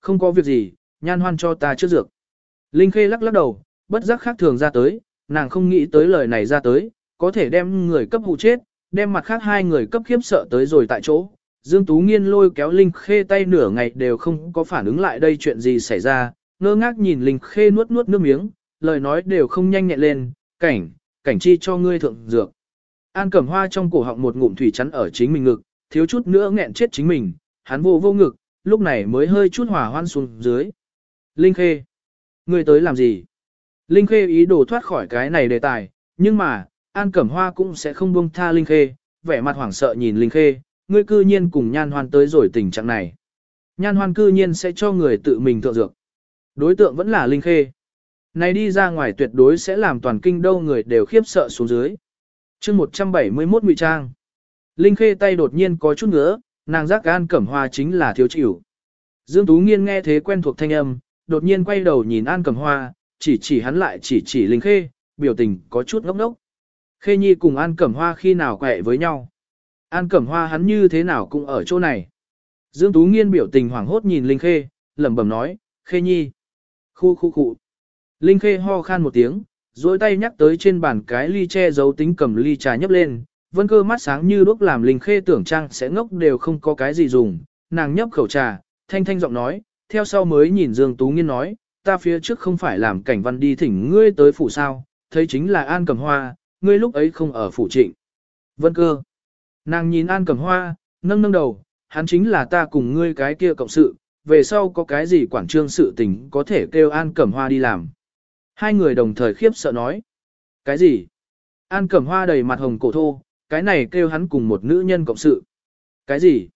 Không có việc gì, nhan hoan cho ta trước dược. Linh Khê lắc lắc đầu, bất giác khác thường ra tới, nàng không nghĩ tới lời này ra tới, có thể đem người cấp hụ chết, đem mặt khác hai người cấp khiếp sợ tới rồi tại chỗ. Dương Tú Nghiên lôi kéo Linh Khê tay nửa ngày đều không có phản ứng lại đây chuyện gì xảy ra, ngơ ngác nhìn Linh Khê nuốt nuốt nước miếng, lời nói đều không nhanh nhẹn lên, cảnh, cảnh chi cho ngươi thượng dược. An Cẩm Hoa trong cổ họng một ngụm thủy chắn ở chính mình ngực, thiếu chút nữa nghẹn chết chính mình, hắn vô vô ngực, lúc này mới hơi chút hỏa hoan xuống dưới. Linh Khê, ngươi tới làm gì? Linh Khê ý đồ thoát khỏi cái này đề tài, nhưng mà, An Cẩm Hoa cũng sẽ không buông tha Linh Khê, vẻ mặt hoảng sợ nhìn Linh Khê, ngươi cư nhiên cùng Nhan Hoan tới rồi tình trạng này. Nhan Hoan cư nhiên sẽ cho người tự mình thượng dược. Đối tượng vẫn là Linh Khê. Này đi ra ngoài tuyệt đối sẽ làm toàn kinh đâu người đều khiếp sợ xuống dưới. chương 171 ngụy trang. Linh Khê tay đột nhiên có chút ngứa, nàng giác An Cẩm Hoa chính là thiếu chịu. Dương Tú Nghiên nghe thế quen thuộc thanh âm, đột nhiên quay đầu nhìn An Cẩm Hoa, chỉ chỉ hắn lại chỉ chỉ Linh Khê, biểu tình có chút ngốc ngốc. Khê Nhi cùng An Cẩm Hoa khi nào quẹ với nhau. An Cẩm Hoa hắn như thế nào cũng ở chỗ này. Dương Tú Nghiên biểu tình hoảng hốt nhìn Linh Khê, lẩm bẩm nói, Khê Nhi. Khu khu khu. Linh Khê ho khan một tiếng, duỗi tay nhắc tới trên bàn cái ly che giấu tính cầm ly trà nhấp lên. Vân cơ mắt sáng như đuốc làm Linh Khê tưởng trang sẽ ngốc đều không có cái gì dùng. Nàng nhấp khẩu trà, thanh thanh giọng nói, theo sau mới nhìn Dương Tú Nghiên nói, ta phía trước không phải làm cảnh văn đi thỉnh ngươi tới phủ sao, thấy chính là An Cẩm Hoa, ngươi lúc ấy không ở phủ trịnh. Vân cơ. Nàng nhìn An Cẩm Hoa, nâng nâng đầu, hắn chính là ta cùng ngươi cái kia cộng sự, về sau có cái gì quảng trương sự tình có thể kêu An Cẩm Hoa đi làm. Hai người đồng thời khiếp sợ nói. Cái gì? An Cẩm Hoa đầy mặt hồng cổ thô, cái này kêu hắn cùng một nữ nhân cộng sự. Cái gì?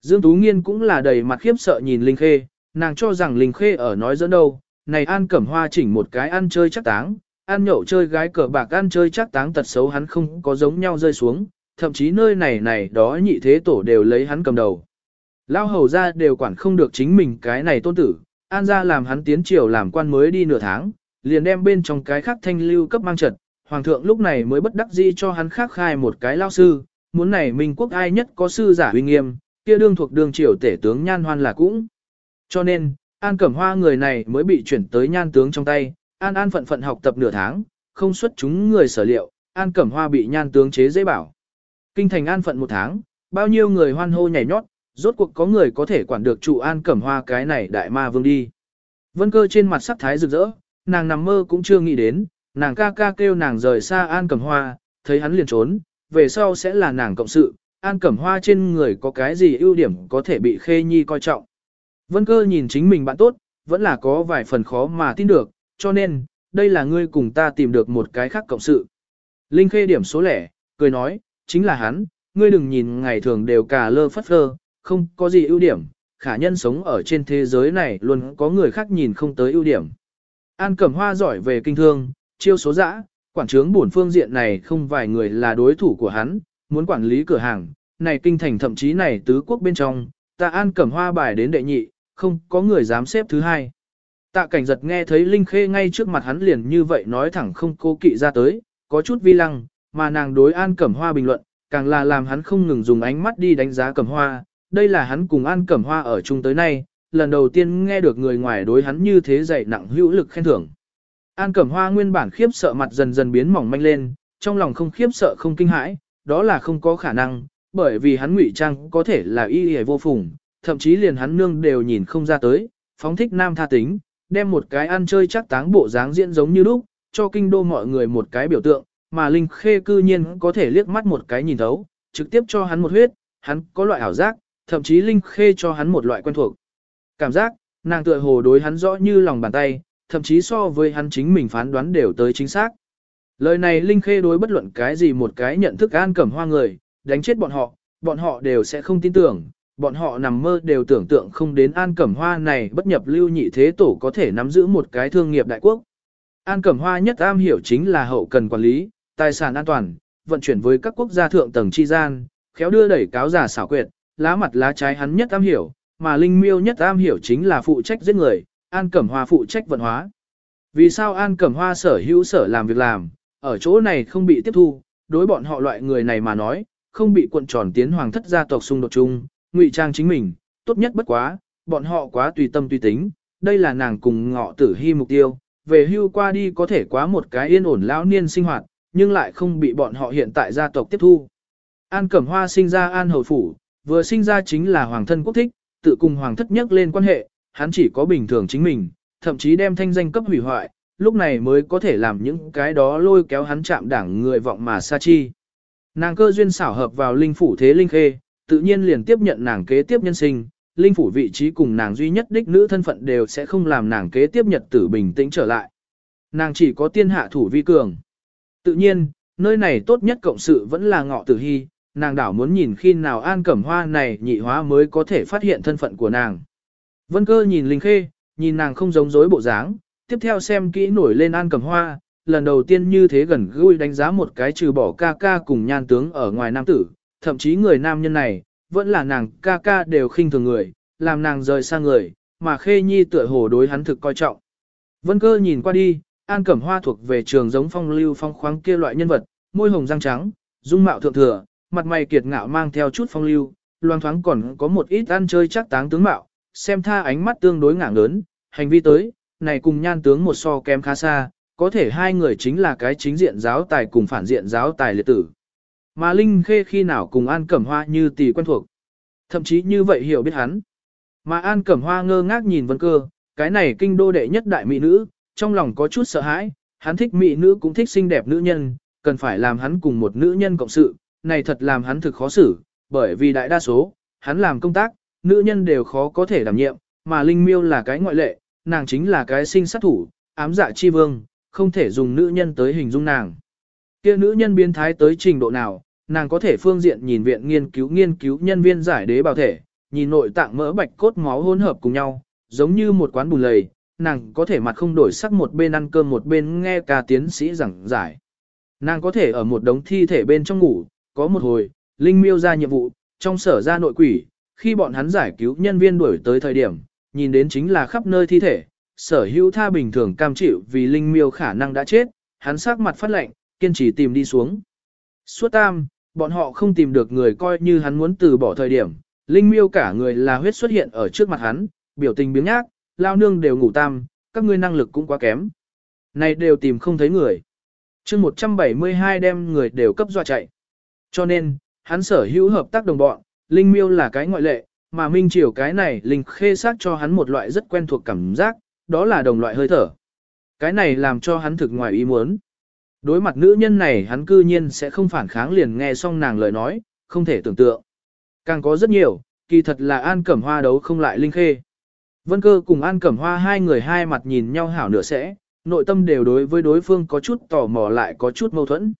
Dương Tú Nghiên cũng là đầy mặt khiếp sợ nhìn Linh Khê, nàng cho rằng Linh Khê ở nói dẫn đâu, này An Cẩm Hoa chỉnh một cái ăn chơi chắc táng, ăn nhậu chơi gái cờ bạc ăn chơi chắc táng tật xấu hắn không có giống nhau rơi xuống, thậm chí nơi này này đó nhị thế tổ đều lấy hắn cầm đầu. Lao hầu ra đều quản không được chính mình cái này tôn tử, an ra làm hắn tiến triều làm quan mới đi nửa tháng, liền đem bên trong cái khác thanh lưu cấp mang trật, hoàng thượng lúc này mới bất đắc dĩ cho hắn khác khai một cái lao sư, muốn này minh quốc ai nhất có sư giả uy nghiêm, kia đương thuộc Đường triều tể tướng nhan hoan là cũng. Cho nên, An Cẩm Hoa người này mới bị chuyển tới nhan tướng trong tay, An An phận phận học tập nửa tháng, không xuất chúng người sở liệu, An Cẩm Hoa bị nhan tướng chế dễ bảo. Kinh thành an phận một tháng, bao nhiêu người hoan hô nhảy nhót, rốt cuộc có người có thể quản được trụ An Cẩm Hoa cái này đại ma vương đi. Vân cơ trên mặt sắc thái rực rỡ, nàng nằm mơ cũng chưa nghĩ đến, nàng ca ca kêu nàng rời xa An Cẩm Hoa, thấy hắn liền trốn, về sau sẽ là nàng cộng sự, An Cẩm Hoa trên người có cái gì ưu điểm có thể bị Khê Nhi coi trọng. Vân cơ nhìn chính mình bạn tốt, vẫn là có vài phần khó mà tin được, cho nên, đây là ngươi cùng ta tìm được một cái khác cộng sự. Linh Khê điểm số lẻ, cười nói, chính là hắn, ngươi đừng nhìn ngày thường đều cả lơ phất lơ, không có gì ưu điểm, khả nhân sống ở trên thế giới này luôn có người khác nhìn không tới ưu điểm. An Cẩm Hoa giỏi về kinh thương, chiêu số dã, quản trướng bổn phương diện này không vài người là đối thủ của hắn, muốn quản lý cửa hàng, này kinh thành thậm chí này tứ quốc bên trong, ta An Cẩm Hoa bài đến đệ nhị, không có người dám xếp thứ hai. Tạ cảnh giật nghe thấy Linh Khê ngay trước mặt hắn liền như vậy nói thẳng không cố kỵ ra tới, có chút vi lăng, mà nàng đối An Cẩm Hoa bình luận, càng là làm hắn không ngừng dùng ánh mắt đi đánh giá Cẩm Hoa, đây là hắn cùng An Cẩm Hoa ở chung tới nay, lần đầu tiên nghe được người ngoài đối hắn như thế dày nặng hữu lực khen thưởng. An Cẩm Hoa nguyên bản khiếp sợ mặt dần dần biến mỏng manh lên, trong lòng không khiếp sợ không kinh hãi, đó là không có khả năng, bởi vì hắn ngụy trang có thể là y y vô phùng, thậm chí liền hắn nương đều nhìn không ra tới, phóng thích nam tha tính, đem một cái ăn chơi chắc táng bộ dáng diễn giống như lúc, cho kinh đô mọi người một cái biểu tượng, mà Linh Khê cư nhiên có thể liếc mắt một cái nhìn thấu, trực tiếp cho hắn một huyết, hắn có loại ảo giác, thậm chí Linh Khê cho hắn một loại quen thuộc. Cảm giác, nàng tựa hồ đối hắn rõ như lòng bàn tay, thậm chí so với hắn chính mình phán đoán đều tới chính xác. Lời này Linh Khê đối bất luận cái gì một cái nhận thức an cẩm hoa người, đánh chết bọn họ, bọn họ đều sẽ không tin tưởng, bọn họ nằm mơ đều tưởng tượng không đến An Cẩm Hoa này bất nhập lưu nhị thế tổ có thể nắm giữ một cái thương nghiệp đại quốc. An Cẩm Hoa nhất am hiểu chính là hậu cần quản lý, tài sản an toàn, vận chuyển với các quốc gia thượng tầng chi gian, khéo đưa đẩy cáo giả xảo quyệt, lá mặt lá trái hắn nhất am hiểu, mà Linh Miêu nhất am hiểu chính là phụ trách giết người, An Cẩm Hoa phụ trách vận hóa. Vì sao An Cẩm Hoa sở hữu sở làm việc làm, ở chỗ này không bị tiếp thu, đối bọn họ loại người này mà nói, không bị cuộn tròn tiến hoàng thất gia tộc xung đột chung, ngụy trang chính mình, tốt nhất bất quá, bọn họ quá tùy tâm tùy tính, đây là nàng cùng ngọ tử hy mục tiêu, về hưu qua đi có thể quá một cái yên ổn lão niên sinh hoạt, nhưng lại không bị bọn họ hiện tại gia tộc tiếp thu. An Cẩm Hoa sinh ra An Hầu Phủ, vừa sinh ra chính là hoàng thân quốc thích, tự cùng hoàng thất nhất lên quan hệ, hắn chỉ có bình thường chính mình, thậm chí đem thanh danh cấp hủy hoại, lúc này mới có thể làm những cái đó lôi kéo hắn chạm đảng người vọng mà sa chi. Nàng cơ duyên xảo hợp vào linh phủ thế linh khê, tự nhiên liền tiếp nhận nàng kế tiếp nhân sinh, linh phủ vị trí cùng nàng duy nhất đích nữ thân phận đều sẽ không làm nàng kế tiếp nhật tử bình tĩnh trở lại. Nàng chỉ có tiên hạ thủ vi cường. Tự nhiên, nơi này tốt nhất cộng sự vẫn là ngọ tử hy, nàng đảo muốn nhìn khi nào an cẩm hoa này nhị hóa mới có thể phát hiện thân phận của nàng. Vân cơ nhìn linh khê, nhìn nàng không giống dối bộ dáng, tiếp theo xem kỹ nổi lên an cẩm hoa, lần đầu tiên như thế gần gũi đánh giá một cái trừ bỏ ca ca cùng nhan tướng ở ngoài nam tử, thậm chí người nam nhân này, vẫn là nàng ca ca đều khinh thường người, làm nàng rời xa người, mà khê nhi tựa hồ đối hắn thực coi trọng. Vân cơ nhìn qua đi, an cẩm hoa thuộc về trường giống phong lưu phong khoáng kia loại nhân vật, môi hồng răng trắng, dung mạo thượng thừa, mặt mày kiệt ngạo mang theo chút phong lưu, loang thoáng còn có một ít ăn chơi chắc táng tướng mạo, xem tha ánh mắt tương đối ngạng lớn, hành vi tới, này cùng nhan tướng một so kém khá xa, có thể hai người chính là cái chính diện giáo tài cùng phản diện giáo tài liệt tử. Mà Linh Khê khi nào cùng An Cẩm Hoa như tỷ quen thuộc. Thậm chí như vậy hiểu biết hắn. Mà An Cẩm Hoa ngơ ngác nhìn Vân Cơ, cái này kinh đô đệ nhất đại mỹ nữ, trong lòng có chút sợ hãi, hắn thích mỹ nữ cũng thích xinh đẹp nữ nhân, cần phải làm hắn cùng một nữ nhân cộng sự, này thật làm hắn thực khó xử, bởi vì đại đa số, hắn làm công tác, nữ nhân đều khó có thể đảm nhiệm, mà Linh Miêu là cái ngoại lệ, nàng chính là cái sinh sát thủ, ám dạ chi vương, không thể dùng nữ nhân tới hình dung nàng. Kia nữ nhân biến thái tới trình độ nào, nàng có thể phương diện nhìn viện nghiên cứu nghiên cứu nhân viên giải đế bào thể, nhìn nội tạng mỡ bạch cốt máu hỗn hợp cùng nhau, giống như một quán bùn lầy, nàng có thể mặt không đổi sắc một bên ăn cơm một bên nghe ca tiến sĩ giảng giải. Nàng có thể ở một đống thi thể bên trong ngủ, có một hồi, Linh miêu ra nhiệm vụ, trong sở ra nội quỷ, khi bọn hắn giải cứu nhân viên đuổi tới thời điểm, nhìn đến chính là khắp nơi thi thể, sở hữu tha bình thường cam chịu vì Linh miêu khả năng đã chết, hắn sắc mặt phát lệnh, kiên trì tìm đi xuống. Suốt tam, bọn họ không tìm được người coi như hắn muốn từ bỏ thời điểm, Linh miêu cả người là huyết xuất hiện ở trước mặt hắn, biểu tình biếng nhác, lao nương đều ngủ tam, các ngươi năng lực cũng quá kém. Này đều tìm không thấy người. chương 172 đem người đều cấp dọa chạy. Cho nên, hắn sở hữu hợp tác đồng bọn, Linh miêu là cái ngoại lệ, mà Minh Triều cái này Linh khê sát cho hắn một loại rất quen thuộc cảm giác, đó là đồng loại hơi thở. Cái này làm cho hắn thực ngoài ý muốn. Đối mặt nữ nhân này hắn cư nhiên sẽ không phản kháng liền nghe xong nàng lời nói, không thể tưởng tượng. Càng có rất nhiều, kỳ thật là An Cẩm Hoa đấu không lại Linh Khê. Vân Cơ cùng An Cẩm Hoa hai người hai mặt nhìn nhau hảo nửa sẽ, nội tâm đều đối với đối phương có chút tò mò lại có chút mâu thuẫn.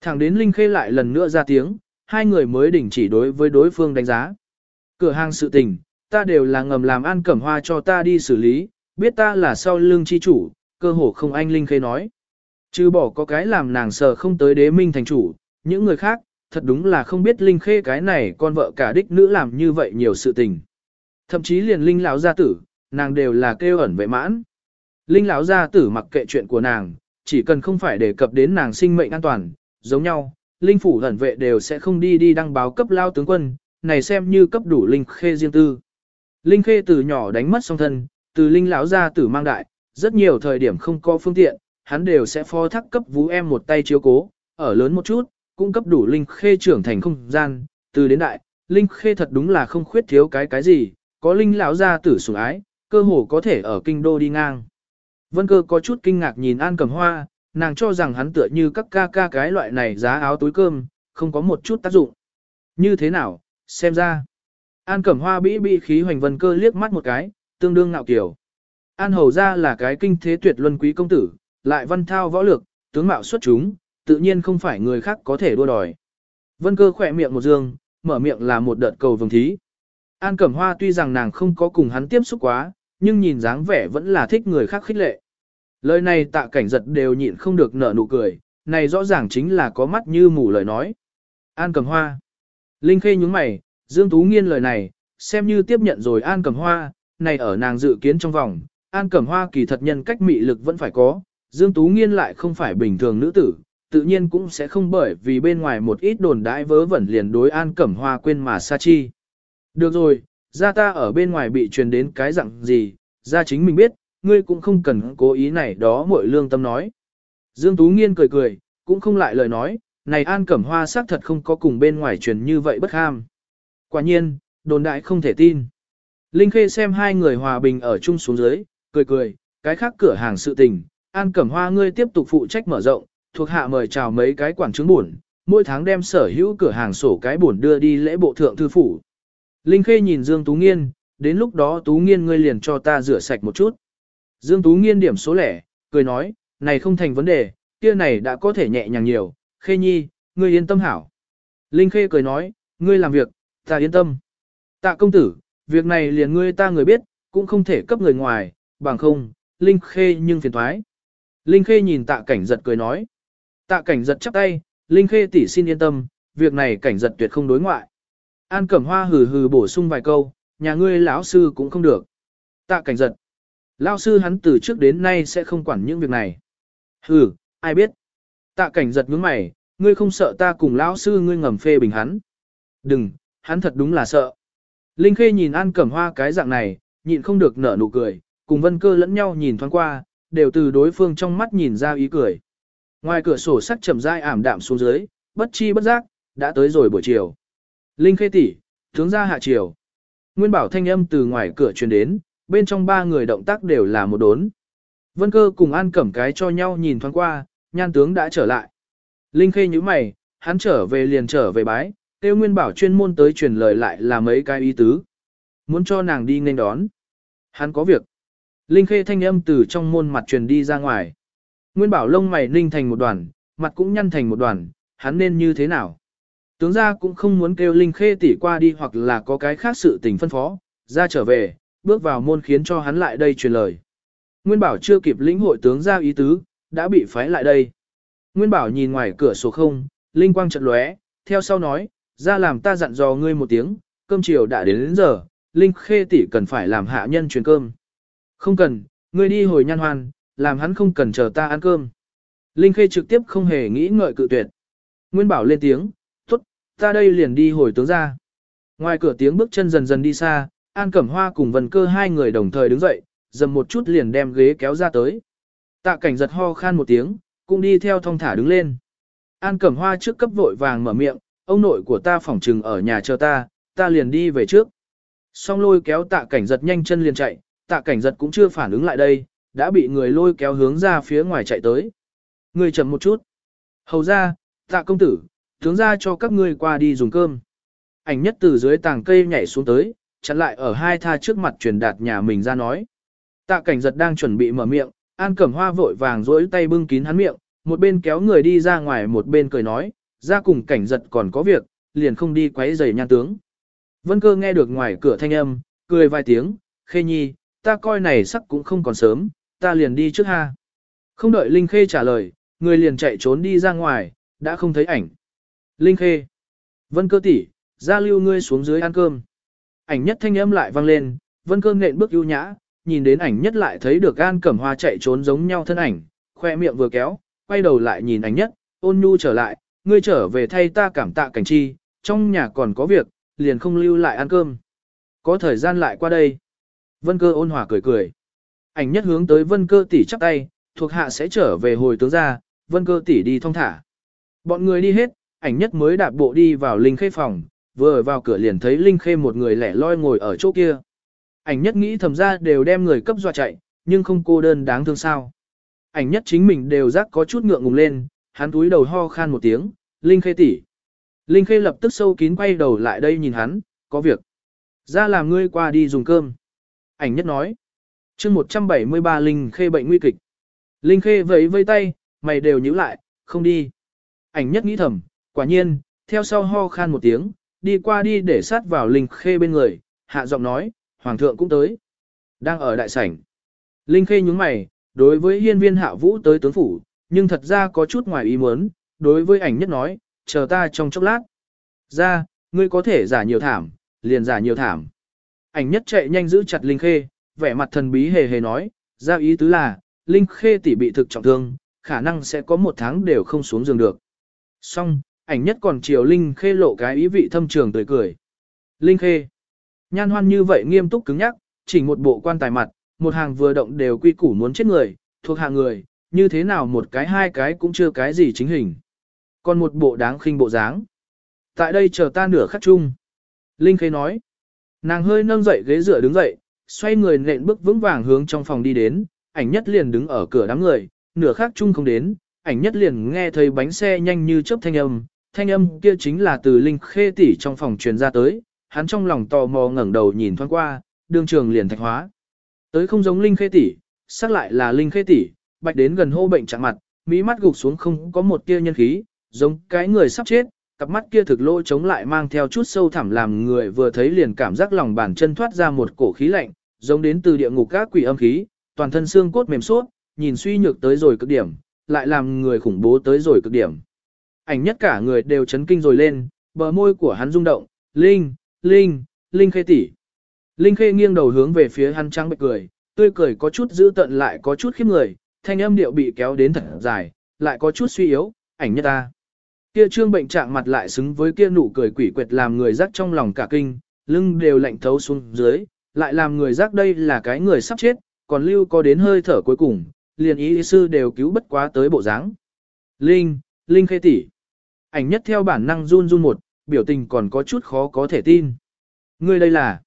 Thẳng đến Linh Khê lại lần nữa ra tiếng, hai người mới đình chỉ đối với đối phương đánh giá. Cửa hàng sự tình, ta đều là ngầm làm ăn Cẩm Hoa cho ta đi xử lý, biết ta là sau lưng chi chủ, cơ hồ không anh Linh Khê nói. Chứ bỏ có cái làm nàng sợ không tới đế minh thành chủ, những người khác, thật đúng là không biết Linh Khê cái này con vợ cả đích nữ làm như vậy nhiều sự tình. Thậm chí liền Linh lão gia tử, nàng đều là kêu ẩn vệ mãn. Linh lão gia tử mặc kệ chuyện của nàng, chỉ cần không phải đề cập đến nàng sinh mệnh an toàn, giống nhau, Linh phủ hẩn vệ đều sẽ không đi đi đăng báo cấp lao tướng quân, này xem như cấp đủ Linh Khê riêng tư. Linh Khê từ nhỏ đánh mất song thân, từ Linh lão gia tử mang đại, rất nhiều thời điểm không có phương tiện, hắn đều sẽ phó thác cấp vũ em một tay chiếu cố, ở lớn một chút, cũng cấp đủ linh khê trưởng thành không gian, từ đến đại, linh khê thật đúng là không khuyết thiếu cái cái gì, có linh lão gia tử sủng ái, cơ hồ có thể ở kinh đô đi ngang. Vân cơ có chút kinh ngạc nhìn An Cẩm Hoa, nàng cho rằng hắn tựa như các ca ca cái loại này giá áo túi cơm, không có một chút tác dụng. Như thế nào, xem ra. An Cẩm Hoa bĩ bị khí hoành vân cơ liếc mắt một cái, tương đương ngạo kiểu. An Hầu ra là cái kinh thế tuyệt luân quý công tử, lại văn thao võ lược, tướng mạo xuất chúng, tự nhiên không phải người khác có thể đua đòi. Vân cơ khỏe miệng một dương, mở miệng là một đợt cầu vồng thí. An Cẩm Hoa tuy rằng nàng không có cùng hắn tiếp xúc quá, nhưng nhìn dáng vẻ vẫn là thích người khác khích lệ. Lời này tạ cảnh giật đều nhịn không được nở nụ cười, này rõ ràng chính là có mắt như mù lời nói. An Cẩm Hoa. Linh Khê nhúng mày, Dương Tú Nghiên lời này, xem như tiếp nhận rồi An Cẩm Hoa, này ở nàng dự kiến trong vòng, An Cẩm Hoa kỳ thật nhân cách mị lực vẫn phải có, Dương Tú Nghiên lại không phải bình thường nữ tử, tự nhiên cũng sẽ không bởi vì bên ngoài một ít đồn đãi vớ vẩn liền đối An Cẩm Hoa quên mà xa chi. Được rồi, ra ta ở bên ngoài bị truyền đến cái dạng gì, ra chính mình biết, ngươi cũng không cần cố ý này đó muội lương tâm nói. Dương Tú Nghiên cười cười, cũng không lại lời nói, này An Cẩm Hoa xác thật không có cùng bên ngoài truyền như vậy bất ham. Quả nhiên, đồn đại không thể tin. Linh Khê xem hai người hòa bình ở chung xuống dưới, cười cười, cái khác cửa hàng sự tình, An Cẩm Hoa ngươi tiếp tục phụ trách mở rộng, thuộc hạ mời chào mấy cái quản chứng buồn, mỗi tháng đem sở hữu cửa hàng sổ cái buồn đưa đi lễ bộ thượng thư phủ. Linh Khê nhìn Dương Tú Nghiên, đến lúc đó Tú Nghiên ngươi liền cho ta rửa sạch một chút. Dương Tú Nghiên điểm số lẻ, cười nói, này không thành vấn đề, kia này đã có thể nhẹ nhàng nhiều, Khê Nhi, ngươi yên tâm hảo. Linh Khê cười nói, ngươi làm việc, ta yên tâm. Tạ công tử, việc này liền ngươi ta người biết, cũng không thể cấp người ngoài, bằng không, Linh Khê nhưng phiền thoái. Linh Khê nhìn tạ cảnh giật cười nói. Tạ cảnh giật chắp tay, Linh Khê tỷ xin yên tâm, việc này cảnh giật tuyệt không đối ngoại. An Cẩm Hoa hừ hừ bổ sung vài câu, nhà ngươi lão sư cũng không được. Tạ cảnh giật. Lão sư hắn từ trước đến nay sẽ không quản những việc này. Hừ, ai biết. Tạ cảnh giật nhướng mày, ngươi không sợ ta cùng lão sư ngươi ngầm phê bình hắn. Đừng, hắn thật đúng là sợ. Linh Khê nhìn An Cẩm Hoa cái dạng này, nhịn không được nở nụ cười, cùng Vân Cơ lẫn nhau nhìn thoáng qua, đều từ đối phương trong mắt nhìn ra ý cười. Ngoài cửa sổ sắc chậm rãi ảm đạm xuống dưới, bất chi bất giác, đã tới rồi buổi chiều. Linh Khê tỷ, tướng ra hạ chiều. Nguyên bảo thanh âm từ ngoài cửa truyền đến, bên trong ba người động tác đều là một đốn. Vân cơ cùng An Cẩm cái cho nhau nhìn thoáng qua, nhan tướng đã trở lại. Linh Khê như mày, hắn trở về liền trở về bái, tiêu Nguyên bảo chuyên môn tới truyền lời lại là mấy cái ý tứ. Muốn cho nàng đi nên đón. Hắn có việc. Linh Khê thanh âm từ trong môn mặt truyền đi ra ngoài. Nguyên bảo lông mày ninh thành một đoàn, mặt cũng nhăn thành một đoàn, hắn nên như thế nào? Tướng gia cũng không muốn kêu Linh Khê tỷ qua đi hoặc là có cái khác sự tình phân phó, ra trở về, bước vào môn khiến cho hắn lại đây truyền lời. Nguyên bảo chưa kịp lĩnh hội tướng gia ý tứ, đã bị phái lại đây. Nguyên bảo nhìn ngoài cửa sổ không, Linh quang chợt lóe, theo sau nói, ra làm ta dặn dò ngươi một tiếng, cơm chiều đã đến, đến giờ, Linh Khê tỷ cần phải làm hạ nhân truyền cơm. Không cần, ngươi đi hồi nhan hoan, làm hắn không cần chờ ta ăn cơm. Linh Khê trực tiếp không hề nghĩ ngợi cự tuyệt. Nguyên bảo lên tiếng, tốt, ta đây liền đi hồi tướng ra. Ngoài cửa tiếng bước chân dần dần đi xa, An Cẩm Hoa cùng Vân Cơ hai người đồng thời đứng dậy, dầm một chút liền đem ghế kéo ra tới. Tạ cảnh giật ho khan một tiếng, cũng đi theo thong thả đứng lên. An Cẩm Hoa trước cấp vội vàng mở miệng, ông nội của ta phỏng trừng ở nhà chờ ta, ta liền đi về trước. Xong lôi kéo tạ cảnh giật nhanh chân liền chạy, tạ cảnh giật cũng chưa phản ứng lại đây, đã bị người lôi kéo hướng ra phía ngoài chạy tới. Người chậm một chút. Hầu ra, tạ công tử, tướng ra cho các ngươi qua đi dùng cơm. Ảnh nhất từ dưới tàng cây nhảy xuống tới, chặn lại ở hai tha trước mặt truyền đạt nhà mình ra nói. Tạ cảnh giật đang chuẩn bị mở miệng, An Cẩm Hoa vội vàng dối tay bưng kín hắn miệng, một bên kéo người đi ra ngoài một bên cười nói, ra cùng cảnh giật còn có việc, liền không đi quấy giày nhan tướng. Vân cơ nghe được ngoài cửa thanh âm, cười vài tiếng, khê nhi, ta coi này sắc cũng không còn sớm, ta liền đi trước ha. Không đợi Linh Khê trả lời, người liền chạy trốn đi ra ngoài, đã không thấy ảnh. Linh Khê. Vân cơ tỷ, ra lưu ngươi xuống dưới ăn cơm. Ảnh nhất thanh âm lại vang lên, vân cơ nện bước ưu nhã, nhìn đến ảnh nhất lại thấy được An Cẩm Hoa chạy trốn giống nhau thân ảnh, khoe miệng vừa kéo, quay đầu lại nhìn ảnh nhất, ôn nhu trở lại, ngươi trở về thay ta cảm tạ cảnh chi, trong nhà còn có việc, liền không lưu lại ăn cơm. Có thời gian lại qua đây. Vân cơ ôn hòa cười cười. Ảnh nhất hướng tới vân cơ tỷ chắp tay, thuộc hạ sẽ trở về hồi tướng ra, vân cơ tỷ đi thong thả. Bọn người đi hết, ảnh nhất mới đạp bộ đi vào linh khê phòng, vừa vào cửa liền thấy linh khê một người lẻ loi ngồi ở chỗ kia. Ảnh nhất nghĩ thầm ra đều đem người cấp dọa chạy, nhưng không cô đơn đáng thương sao. Ảnh nhất chính mình đều rắc có chút ngượng ngùng lên, hắn túi đầu ho khan một tiếng, linh khê tỷ. Linh khê lập tức sâu kín quay đầu lại đây nhìn hắn, có việc. Ra làm ngươi qua đi dùng cơm. Ảnh nhất nói chương 173 Linh Khê bệnh nguy kịch. Linh Khê vẫy vây tay, mày đều nhíu lại, không đi. Ảnh nhất nghĩ thầm, quả nhiên, theo sau ho khan một tiếng, đi qua đi để sát vào Linh Khê bên người, hạ giọng nói, Hoàng thượng cũng tới. Đang ở đại sảnh. Linh Khê nhướng mày, đối với hiên viên hạ vũ tới tướng phủ, nhưng thật ra có chút ngoài ý muốn, đối với ảnh nhất nói, chờ ta trong chốc lát. Ra, ngươi có thể giả nhiều thảm, liền giả nhiều thảm. Ảnh nhất chạy nhanh giữ chặt Linh Khê, vẻ mặt thần bí hề hề nói, ra ý tứ là, Linh Khê tỷ bị thực trọng thương, khả năng sẽ có một tháng đều không xuống giường được. Xong, ảnh nhất còn chiều Linh Khê lộ cái ý vị thâm trường tươi cười. Linh Khê. Nhan hoan như vậy nghiêm túc cứng nhắc, chỉ một bộ quan tài mặt, một hàng vừa động đều quy củ muốn chết người, thuộc hạ người, như thế nào một cái hai cái cũng chưa cái gì chính hình. Còn một bộ đáng khinh bộ dáng. Tại đây chờ ta nửa khắc chung. Linh Khê nói. Nàng hơi nâng dậy ghế dựa đứng dậy, xoay người nện bước vững vàng hướng trong phòng đi đến, ảnh nhất liền đứng ở cửa đám người, nửa khắc chung không đến, ảnh nhất liền nghe thấy bánh xe nhanh như chớp thanh âm, thanh âm kia chính là từ Linh Khê tỷ trong phòng truyền ra tới, hắn trong lòng tò mò ngẩng đầu nhìn thoáng qua, đường trường liền thạch hóa. Tới không giống Linh Khê tỷ, xác lại là Linh Khê tỷ, bạch đến gần hô bệnh trạng mặt, mí mắt gục xuống không có một tia nhân khí, giống cái người sắp chết, cặp mắt kia thực lỗ chống lại mang theo chút sâu thẳm làm người vừa thấy liền cảm giác lòng bàn chân thoát ra một cổ khí lạnh, giống đến từ địa ngục các quỷ âm khí, toàn thân xương cốt mềm suốt, nhìn suy nhược tới rồi cực điểm, lại làm người khủng bố tới rồi cực điểm. Ảnh nhất cả người đều chấn kinh rồi lên, bờ môi của hắn rung động, Linh, Linh, Linh khê tỷ. Linh khê nghiêng đầu hướng về phía hắn trắng bệch cười, tươi cười có chút giữ tận lại có chút khiếp người, thanh âm điệu bị kéo đến thật dài, lại có chút suy yếu, ảnh nhất ta. Kia trương bệnh trạng mặt lại xứng với kia nụ cười quỷ quyệt làm người rắc trong lòng cả kinh, lưng đều lạnh thấu xuống dưới, lại làm người rắc đây là cái người sắp chết, còn lưu có đến hơi thở cuối cùng, liền ý sư đều cứu bất quá tới bộ dáng. Linh, Linh khê tỷ. Ảnh nhất theo bản năng run run một, biểu tình còn có chút khó có thể tin. Ngươi đây là?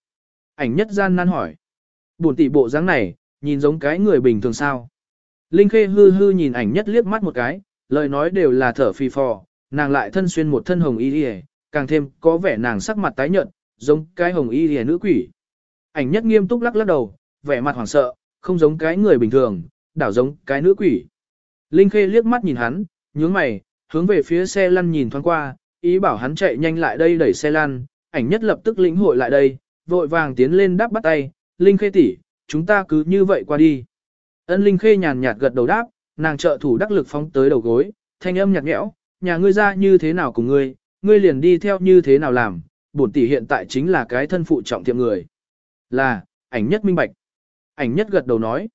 Ảnh nhất gian nan hỏi. Buồn tỷ bộ dáng này, nhìn giống cái người bình thường sao? Linh khê hư hư nhìn ảnh nhất liếc mắt một cái, lời nói đều là thở phì phò, nàng lại thân xuyên một thân hồng y liề, càng thêm có vẻ nàng sắc mặt tái nhợt, giống cái hồng y liề nữ quỷ. Ảnh nhất nghiêm túc lắc lắc đầu, vẻ mặt hoảng sợ, không giống cái người bình thường, đảo giống cái nữ quỷ. Linh Khê liếc mắt nhìn hắn, nhướng mày, hướng về phía xe lăn nhìn thoáng qua, ý bảo hắn chạy nhanh lại đây đẩy xe lăn, ảnh nhất lập tức lĩnh hội lại đây, vội vàng tiến lên đáp bắt tay, Linh Khê tỷ, chúng ta cứ như vậy qua đi. Ân Linh Khê nhàn nhạt gật đầu đáp, nàng trợ thủ đắc lực phóng tới đầu gối, thanh âm nhạt nhẽo, nhà ngươi ra như thế nào cùng ngươi, ngươi liền đi theo như thế nào làm, bổn tỷ hiện tại chính là cái thân phụ trọng thiệm người. Là, ảnh nhất minh bạch. Ảnh nhất gật đầu nói.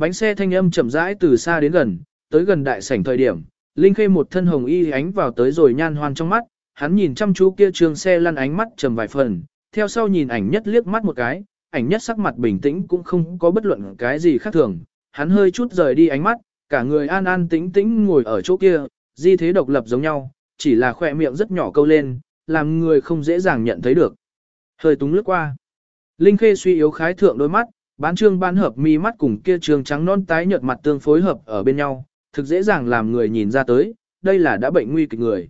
Bánh xe thanh âm chậm rãi từ xa đến gần, tới gần đại sảnh thời điểm, Linh Khê một thân hồng y ánh vào tới rồi nhan hoan trong mắt, hắn nhìn chăm chú kia trường xe lăn ánh mắt trầm vài phần, theo sau nhìn ảnh nhất liếc mắt một cái, ảnh nhất sắc mặt bình tĩnh cũng không có bất luận cái gì khác thường, hắn hơi chút rời đi ánh mắt, cả người an an tĩnh tĩnh ngồi ở chỗ kia, di thế độc lập giống nhau, chỉ là khỏe miệng rất nhỏ câu lên, làm người không dễ dàng nhận thấy được. Hơi túng lướt qua. Linh Khê suy yếu khái thượng đôi mắt, bán trương bán hợp mi mắt cùng kia trương trắng non tái nhợt mặt tương phối hợp ở bên nhau, thực dễ dàng làm người nhìn ra tới, đây là đã bệnh nguy kịch người.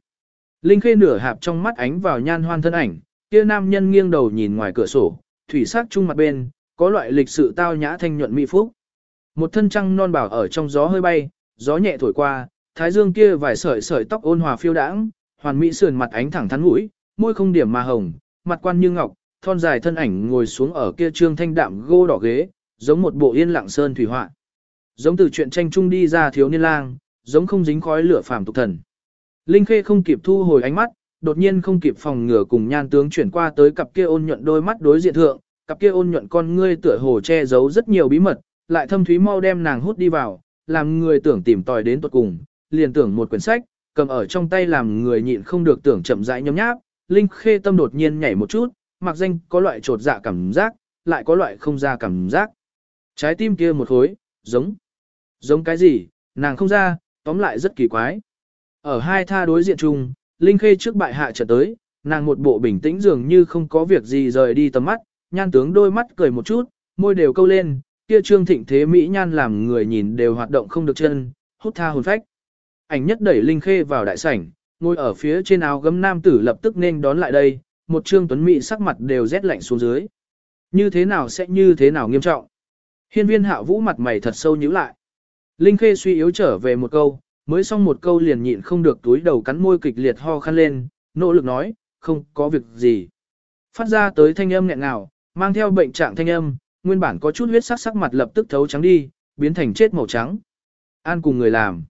Linh Khê nửa hạp trong mắt ánh vào nhan hoan thân ảnh, kia nam nhân nghiêng đầu nhìn ngoài cửa sổ, thủy sắc chung mặt bên, có loại lịch sự tao nhã thanh nhuận mỹ phúc. Một thân trăng non bảo ở trong gió hơi bay, gió nhẹ thổi qua, thái dương kia vài sợi sợi tóc ôn hòa phiêu đãng, hoàn mỹ sườn mặt ánh thẳng thắn mũi, môi không điểm mà hồng, mặt quan như ngọc, thon dài thân ảnh ngồi xuống ở kia trương thanh đạm gô đỏ ghế, giống một bộ yên lặng sơn thủy họa. Giống từ chuyện tranh chung đi ra thiếu niên lang, giống không dính khói lửa phàm tục thần. Linh Khê không kịp thu hồi ánh mắt, đột nhiên không kịp phòng ngừa cùng nhan tướng chuyển qua tới cặp kia ôn nhuận đôi mắt đối diện thượng, cặp kia ôn nhuận con ngươi tựa hồ che giấu rất nhiều bí mật, lại thâm thúy mau đem nàng hút đi vào, làm người tưởng tìm tòi đến tuột cùng, liền tưởng một quyển sách, cầm ở trong tay làm người nhịn không được tưởng chậm rãi nhấm nháp, Linh Khê tâm đột nhiên nhảy một chút, mặc danh có loại trột dạ cảm giác, lại có loại không ra cảm giác. Trái tim kia một khối, giống, giống cái gì, nàng không ra, tóm lại rất kỳ quái. Ở hai tha đối diện chung, Linh Khê trước bại hạ trở tới, nàng một bộ bình tĩnh dường như không có việc gì rời đi tầm mắt, nhan tướng đôi mắt cười một chút, môi đều câu lên, kia trương thịnh thế mỹ nhan làm người nhìn đều hoạt động không được chân, hút tha hồn phách. Ảnh nhất đẩy Linh Khê vào đại sảnh, ngồi ở phía trên áo gấm nam tử lập tức nên đón lại đây, một trương tuấn mỹ sắc mặt đều rét lạnh xuống dưới. Như thế nào sẽ như thế nào nghiêm trọng? Hiên viên hạ vũ mặt mày thật sâu nhíu lại. Linh Khê suy yếu trở về một câu, mới xong một câu liền nhịn không được túi đầu cắn môi kịch liệt ho khăn lên, nỗ lực nói, không có việc gì. Phát ra tới thanh âm nghẹn ngào, mang theo bệnh trạng thanh âm, nguyên bản có chút huyết sắc sắc mặt lập tức thấu trắng đi, biến thành chết màu trắng. An cùng người làm.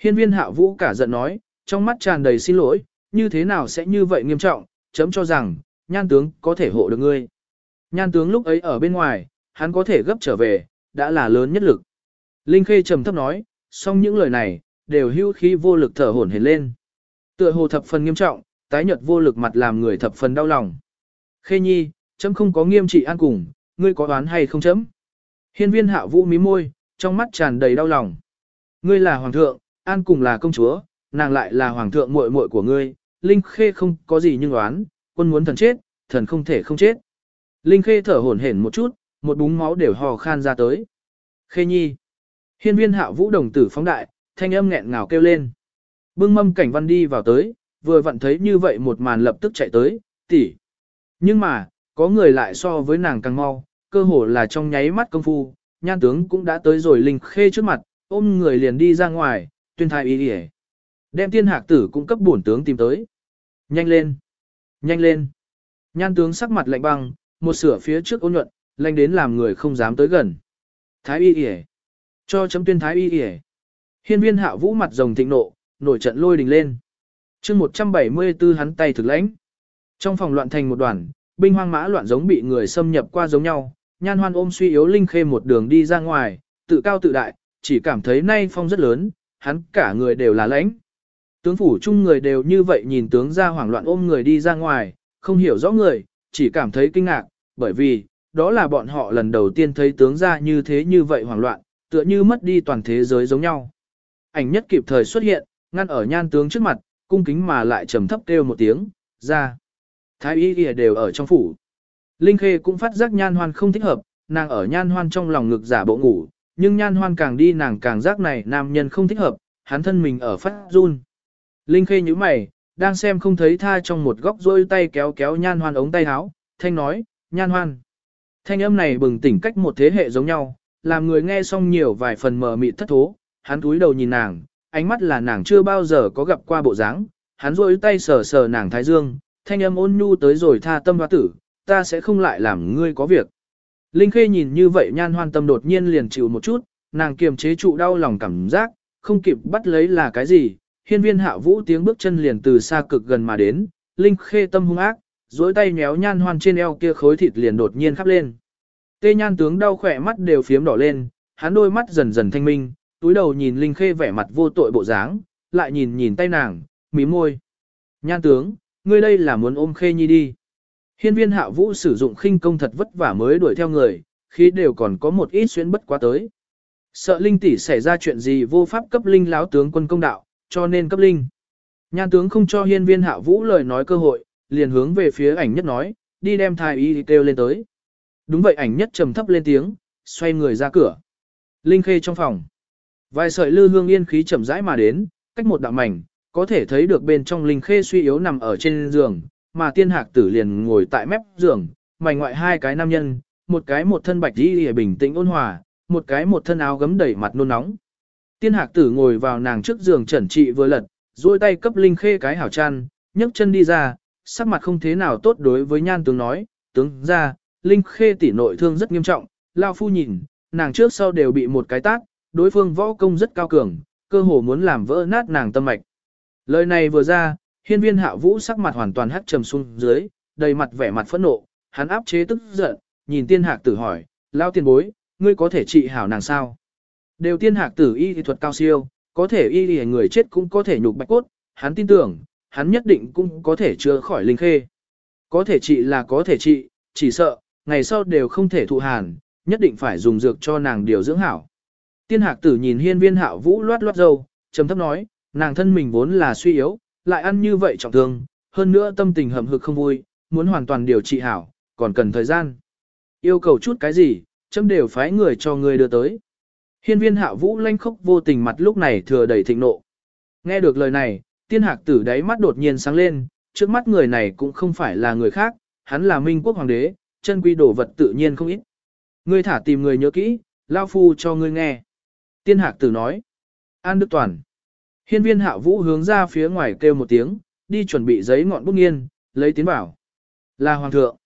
Hiên viên hạ vũ cả giận nói, trong mắt tràn đầy xin lỗi, như thế nào sẽ như vậy nghiêm trọng, chấm cho rằng, nhan tướng có thể hộ được ngươi. Nhan tướng lúc ấy ở bên ngoài, hắn có thể gấp trở về, đã là lớn nhất lực. Linh Khê trầm thấp nói, song những lời này, đều hưu khí vô lực thở hổn hển lên. Tựa hồ thập phần nghiêm trọng, tái nhợt vô lực mặt làm người thập phần đau lòng. Khê nhi, chấm không có nghiêm trị an cùng, ngươi có đoán hay không chấm. Hiên viên hạ vũ mí môi, trong mắt tràn đầy đau lòng. Ngươi là hoàng thượng, an cùng là công chúa, nàng lại là hoàng thượng muội muội của ngươi, Linh Khê không có gì nhưng đoán, quân muốn thần chết, thần không thể không chết. Linh Khê thở hổn hển một chút, một búng máu đều hò khan ra tới. Khê nhi. Hiên viên hạ vũ đồng tử phóng đại, thanh âm nghẹn ngào kêu lên. Bưng mâm cảnh văn đi vào tới, vừa vặn thấy như vậy một màn lập tức chạy tới, tỷ. Nhưng mà, có người lại so với nàng càng mau, cơ hồ là trong nháy mắt công phu, nhan tướng cũng đã tới rồi linh khê trước mặt, ôm người liền đi ra ngoài, tuyên thai ý đi Đem tiên hạc tử cũng cấp bổn tướng tìm tới. Nhanh lên! Nhanh lên! Nhan tướng sắc mặt lạnh băng, một sửa phía trước ôn nhuận, lanh đến làm người không dám tới gần. Thái y y Cho chấm tuyên thái y y Hiên viên hạ vũ mặt rồng thịnh nộ, nổi trận lôi đình lên. chương 174 hắn tay thực lãnh. Trong phòng loạn thành một đoàn, binh hoang mã loạn giống bị người xâm nhập qua giống nhau, nhan hoan ôm suy yếu linh khê một đường đi ra ngoài, tự cao tự đại, chỉ cảm thấy nay phong rất lớn, hắn cả người đều là lãnh. Tướng phủ chung người đều như vậy nhìn tướng ra hoảng loạn ôm người đi ra ngoài, không hiểu rõ người, chỉ cảm thấy kinh ngạc, bởi vì, đó là bọn họ lần đầu tiên thấy tướng ra như thế như vậy hoảng loạn, tựa như mất đi toàn thế giới giống nhau. Ảnh nhất kịp thời xuất hiện, ngăn ở nhan tướng trước mặt, cung kính mà lại trầm thấp kêu một tiếng, ra. Thái y kìa đều ở trong phủ. Linh Khê cũng phát giác nhan hoan không thích hợp, nàng ở nhan hoan trong lòng ngực giả bộ ngủ, nhưng nhan hoan càng đi nàng càng giác này nam nhân không thích hợp, hắn thân mình ở phát run. Linh Khê nhíu mày, đang xem không thấy tha trong một góc rôi tay kéo kéo nhan hoan ống tay áo, thanh nói, nhan hoan. Thanh âm này bừng tỉnh cách một thế hệ giống nhau, làm người nghe xong nhiều vài phần mờ mịt thất thố, hắn túi đầu nhìn nàng, ánh mắt là nàng chưa bao giờ có gặp qua bộ dáng, hắn rôi tay sờ sờ nàng thái dương, thanh âm ôn nhu tới rồi tha tâm hoa tử, ta sẽ không lại làm ngươi có việc. Linh Khê nhìn như vậy nhan hoan tâm đột nhiên liền chịu một chút, nàng kiềm chế trụ đau lòng cảm giác, không kịp bắt lấy là cái gì, hiên viên hạ vũ tiếng bước chân liền từ xa cực gần mà đến, Linh Khê tâm hung ác, duỗi tay méo nhan hoan trên eo kia khối thịt liền đột nhiên khắp lên. Tê nhan tướng đau khỏe mắt đều phiếm đỏ lên, hắn đôi mắt dần dần thanh minh, túi đầu nhìn Linh Khê vẻ mặt vô tội bộ dáng, lại nhìn nhìn tay nàng, mí môi. Nhan tướng, ngươi đây là muốn ôm Khê Nhi đi. Hiên viên hạ vũ sử dụng khinh công thật vất vả mới đuổi theo người, khi đều còn có một ít xuyến bất quá tới. Sợ linh tỷ xảy ra chuyện gì vô pháp cấp linh láo tướng quân công đạo, cho nên cấp linh. Nhan tướng không cho hiên viên hạ vũ lời nói cơ hội, liền hướng về phía ảnh nhất nói, đi đem thái y kêu lên tới. Đúng vậy ảnh nhất trầm thấp lên tiếng, xoay người ra cửa. Linh khê trong phòng. Vài sợi lư hương yên khí chậm rãi mà đến, cách một đạo mảnh, có thể thấy được bên trong linh khê suy yếu nằm ở trên giường, mà tiên hạc tử liền ngồi tại mép giường, mảnh ngoại hai cái nam nhân, một cái một thân bạch y bình tĩnh ôn hòa, một cái một thân áo gấm đẩy mặt nôn nóng. Tiên hạc tử ngồi vào nàng trước giường trần trị vừa lật, duỗi tay cấp linh khê cái hảo chăn, nhấc chân đi ra, sắc mặt không thế nào tốt đối với nhan tướng nói, tướng ra, linh khê tỷ nội thương rất nghiêm trọng, lao phu nhìn, nàng trước sau đều bị một cái tát, đối phương võ công rất cao cường, cơ hồ muốn làm vỡ nát nàng tâm mạch. Lời này vừa ra, hiên viên hạ vũ sắc mặt hoàn toàn hắt trầm xuống dưới, đầy mặt vẻ mặt phẫn nộ, hắn áp chế tức giận, nhìn tiên hạc tử hỏi, lao tiền bối, ngươi có thể trị hảo nàng sao? Đều tiên hạc tử y thuật cao siêu, có thể y y người chết cũng có thể nhục bạch cốt, hắn tin tưởng, hắn nhất định cũng có thể chữa khỏi linh khê. Có thể trị là có thể trị, chỉ sợ, ngày sau đều không thể thụ hàn, nhất định phải dùng dược cho nàng điều dưỡng hảo. Tiên hạc tử nhìn hiên viên hạo vũ loát loát dâu, trầm thấp nói, nàng thân mình vốn là suy yếu, lại ăn như vậy trọng thương, hơn nữa tâm tình hầm hực không vui, muốn hoàn toàn điều trị hảo, còn cần thời gian. Yêu cầu chút cái gì, chấm đều phái người cho người đưa tới. Hiên viên hạ vũ lanh khốc vô tình mặt lúc này thừa đầy thịnh nộ. Nghe được lời này, tiên hạc tử đáy mắt đột nhiên sáng lên, trước mắt người này cũng không phải là người khác, hắn là minh quốc hoàng đế, chân quy đồ vật tự nhiên không ít. Ngươi thả tìm người nhớ kỹ, lao phu cho ngươi nghe. Tiên hạc tử nói. An Đức Toàn. Hiên viên hạ vũ hướng ra phía ngoài kêu một tiếng, đi chuẩn bị giấy ngọn bút nghiên, lấy tiến bảo. Là hoàng thượng.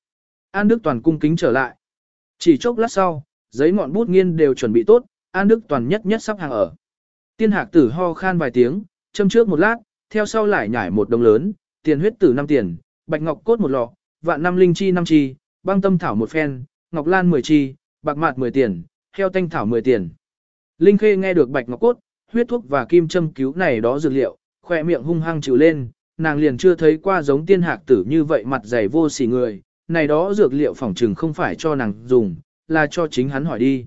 An Đức Toàn cung kính trở lại. Chỉ chốc lát sau, giấy ngọn bút nghiên đều chuẩn bị tốt, An Đức Toàn nhất nhất sắp hàng ở. Tiên hạc tử ho khan vài tiếng, châm trước một lát, theo sau lại nhảy một đồng lớn, tiền huyết tử 5 tiền, bạch ngọc cốt một lọ, vạn năm linh chi 5 chi, băng tâm thảo một phen, ngọc lan 10 chi, bạc mạt 10 tiền, heo tanh thảo 10 tiền. Linh Khê nghe được bạch ngọc cốt, huyết thuốc và kim châm cứu này đó dược liệu, khỏe miệng hung hăng chịu lên, nàng liền chưa thấy qua giống tiên hạc tử như vậy mặt dày vô sỉ người, này đó dược liệu phỏng trừng không phải cho nàng dùng, là cho chính hắn hỏi đi.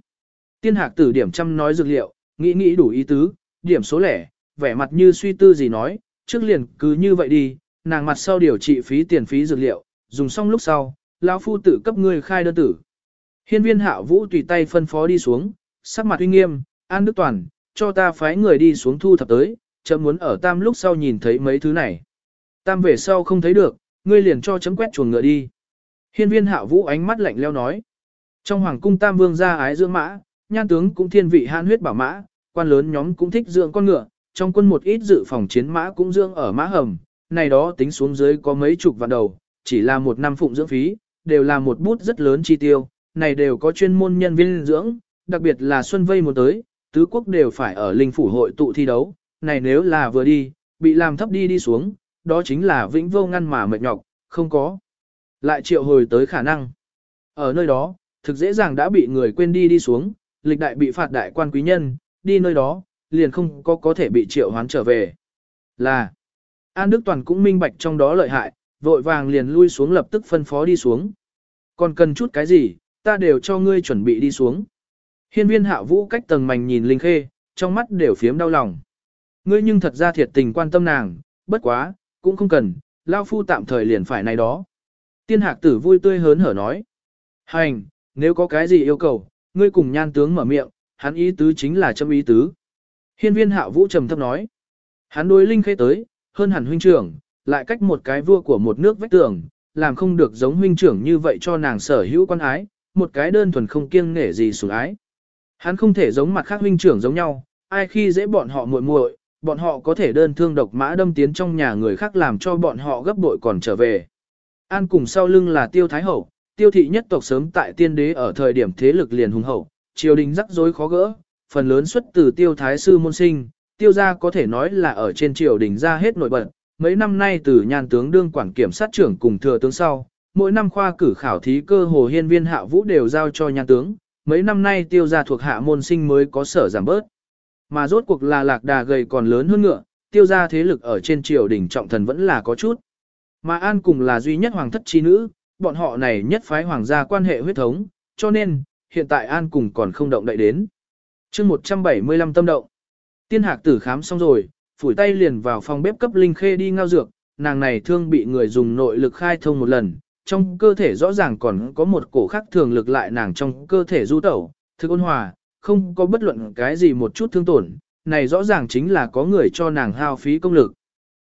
Tiên hạc tử điểm chăm nói dược liệu, nghĩ nghĩ đủ ý tứ, điểm số lẻ, vẻ mặt như suy tư gì nói, trước liền cứ như vậy đi, nàng mặt sau điều trị phí tiền phí dược liệu, dùng xong lúc sau, lão phu tử cấp ngươi khai đơn tử. Hiên viên hạo vũ tùy tay phân phó đi xuống, sắc mặt uy nghiêm, an đức toàn, cho ta phái người đi xuống thu thập tới, chấm muốn ở tam lúc sau nhìn thấy mấy thứ này. Tam về sau không thấy được, ngươi liền cho chấm quét chuồng ngựa đi. Hiên viên hạo vũ ánh mắt lạnh leo nói. Trong hoàng cung tam vương gia ái dưỡng mã, nhan tướng cũng thiên vị han huyết bảo mã, quan lớn nhóm cũng thích dưỡng con ngựa, trong quân một ít dự phòng chiến mã cũng dưỡng ở mã hầm, này đó tính xuống dưới có mấy chục vạn đầu, chỉ là một năm phụng dưỡng phí, đều là một bút rất lớn chi tiêu, này đều có chuyên môn nhân viên dưỡng, đặc biệt là Xuân Vây một tới, tứ quốc đều phải ở linh phủ hội tụ thi đấu, này nếu là vừa đi, bị làm thấp đi đi xuống, đó chính là vĩnh vô ngăn mà mệt nhọc, không có. Lại triệu hồi tới khả năng. Ở nơi đó, thực dễ dàng đã bị người quên đi đi xuống, lịch đại bị phạt đại quan quý nhân, đi nơi đó, liền không có có thể bị triệu hoán trở về. Là, An Đức Toàn cũng minh bạch trong đó lợi hại, vội vàng liền lui xuống lập tức phân phó đi xuống. Còn cần chút cái gì, ta đều cho ngươi chuẩn bị đi xuống. Hiên viên hạ vũ cách tầng mảnh nhìn Linh Khê, trong mắt đều phiếm đau lòng. Ngươi nhưng thật ra thiệt tình quan tâm nàng, bất quá, cũng không cần, lao phu tạm thời liền phải này đó. Tiên hạc tử vui tươi hớn hở nói. Hành, nếu có cái gì yêu cầu, ngươi cùng nhan tướng mở miệng, hắn ý tứ chính là châm ý tứ. Hiên viên Hạo vũ trầm thấp nói. Hắn đối Linh Khê tới, hơn hẳn huynh trưởng, lại cách một cái vua của một nước vách tường, làm không được giống huynh trưởng như vậy cho nàng sở hữu quan ái, một cái đơn thuần không kiêng nể gì sủng ái. Hắn không thể giống mặt khác huynh trưởng giống nhau, ai khi dễ bọn họ muội muội, bọn họ có thể đơn thương độc mã đâm tiến trong nhà người khác làm cho bọn họ gấp bội còn trở về. An cùng sau lưng là Tiêu Thái Hậu, Tiêu thị nhất tộc sớm tại tiên đế ở thời điểm thế lực liền hùng hậu, triều đình rắc rối khó gỡ, phần lớn xuất từ Tiêu Thái sư môn sinh, Tiêu gia có thể nói là ở trên triều đình ra hết nổi bật. Mấy năm nay từ nhan tướng đương quản kiểm sát trưởng cùng thừa tướng sau, mỗi năm khoa cử khảo thí cơ hồ hiên viên hạ vũ đều giao cho nhan tướng, mấy năm nay tiêu gia thuộc hạ môn sinh mới có sở giảm bớt. Mà rốt cuộc là lạc đà gầy còn lớn hơn ngựa, tiêu gia thế lực ở trên triều đình trọng thần vẫn là có chút. Mà An cùng là duy nhất hoàng thất chi nữ, bọn họ này nhất phái hoàng gia quan hệ huyết thống, cho nên, hiện tại An cùng còn không động đậy đến. chương 175 tâm động. Tiên hạc tử khám xong rồi, phủi tay liền vào phòng bếp cấp Linh Khê đi ngao dược, nàng này thương bị người dùng nội lực khai thông một lần, trong cơ thể rõ ràng còn có một cổ khác thường lực lại nàng trong cơ thể du tẩu, thức ôn hòa, không có bất luận cái gì một chút thương tổn, này rõ ràng chính là có người cho nàng hao phí công lực.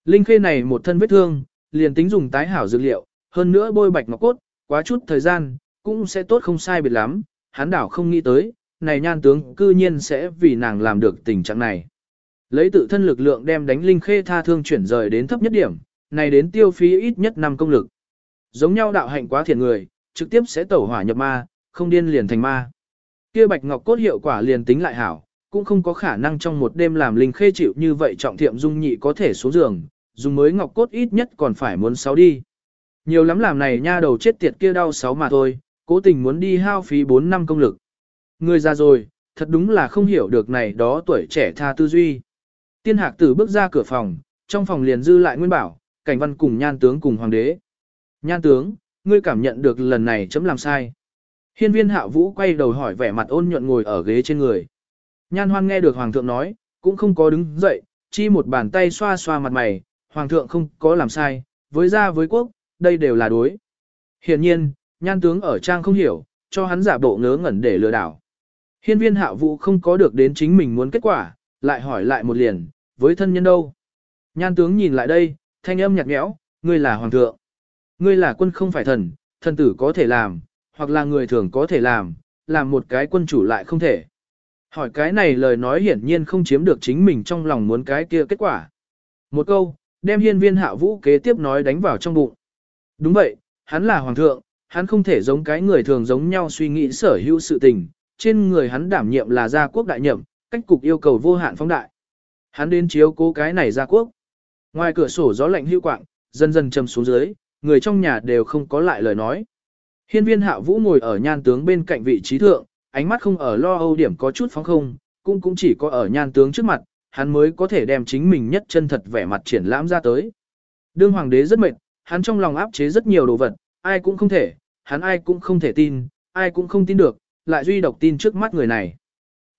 Linh khê này một thân vết thương, liền tính dùng tái hảo dược liệu, hơn nữa bôi bạch ngọc cốt, quá chút thời gian, cũng sẽ tốt không sai biệt lắm, hắn đảo không nghĩ tới, này nhan tướng cư nhiên sẽ vì nàng làm được tình trạng này. Lấy tự thân lực lượng đem đánh linh khê tha thương chuyển rời đến thấp nhất điểm, này đến tiêu phí ít nhất năm công lực. Giống nhau đạo hạnh quá thiện người, trực tiếp sẽ tẩu hỏa nhập ma, không điên liền thành ma. Kia bạch ngọc cốt hiệu quả liền tính lại hảo, cũng không có khả năng trong một đêm làm linh khê chịu như vậy trọng thiệm dung nhị có thể xuống giường, dùng mới ngọc cốt ít nhất còn phải muốn sáu đi. Nhiều lắm làm này nha đầu chết tiệt kia đau sáu mà thôi, cố tình muốn đi hao phí 4 năm công lực. Người ra rồi, thật đúng là không hiểu được này đó tuổi trẻ tha tư duy. Tiên hạc tử bước ra cửa phòng, trong phòng liền dư lại nguyên bảo, cảnh văn cùng nhan tướng cùng hoàng đế. Nhan tướng, ngươi cảm nhận được lần này chấm làm sai. Hiên viên hạ vũ quay đầu hỏi vẻ mặt ôn nhuận ngồi ở ghế trên người. Nhan hoan nghe được hoàng thượng nói, cũng không có đứng dậy, chi một bàn tay xoa xoa mặt mày, hoàng thượng không có làm sai, với gia với quốc, đây đều là đối. Hiển nhiên, nhan tướng ở trang không hiểu, cho hắn giả bộ ngớ ngẩn để lừa đảo. Hiên viên hạ vũ không có được đến chính mình muốn kết quả, lại hỏi lại một liền, với thân nhân đâu. Nhan tướng nhìn lại đây, thanh âm nhạt nhẽo, ngươi là hoàng thượng. Ngươi là quân không phải thần, thần tử có thể làm, hoặc là người thường có thể làm, làm một cái quân chủ lại không thể. Hỏi cái này lời nói hiển nhiên không chiếm được chính mình trong lòng muốn cái kia kết quả. Một câu, đem hiên viên hạ vũ kế tiếp nói đánh vào trong bụng. Đúng vậy, hắn là hoàng thượng, hắn không thể giống cái người thường giống nhau suy nghĩ sở hữu sự tình, trên người hắn đảm nhiệm là gia quốc đại nhậm, cách cục yêu cầu vô hạn phóng đại. Hắn đến chiếu cố cái này gia quốc. Ngoài cửa sổ gió lạnh hưu quạng, dần dần châm xuống dưới, người trong nhà đều không có lại lời nói. Hiên viên hạ vũ ngồi ở nhan tướng bên cạnh vị trí thượng, ánh mắt không ở lo âu điểm có chút phóng không, cũng cũng chỉ có ở nhan tướng trước mặt, hắn mới có thể đem chính mình nhất chân thật vẻ mặt triển lãm ra tới. Đương hoàng đế rất mệt, hắn trong lòng áp chế rất nhiều đồ vật, ai cũng không thể, hắn ai cũng không thể tin, ai cũng không tin được, lại duy độc tin trước mắt người này.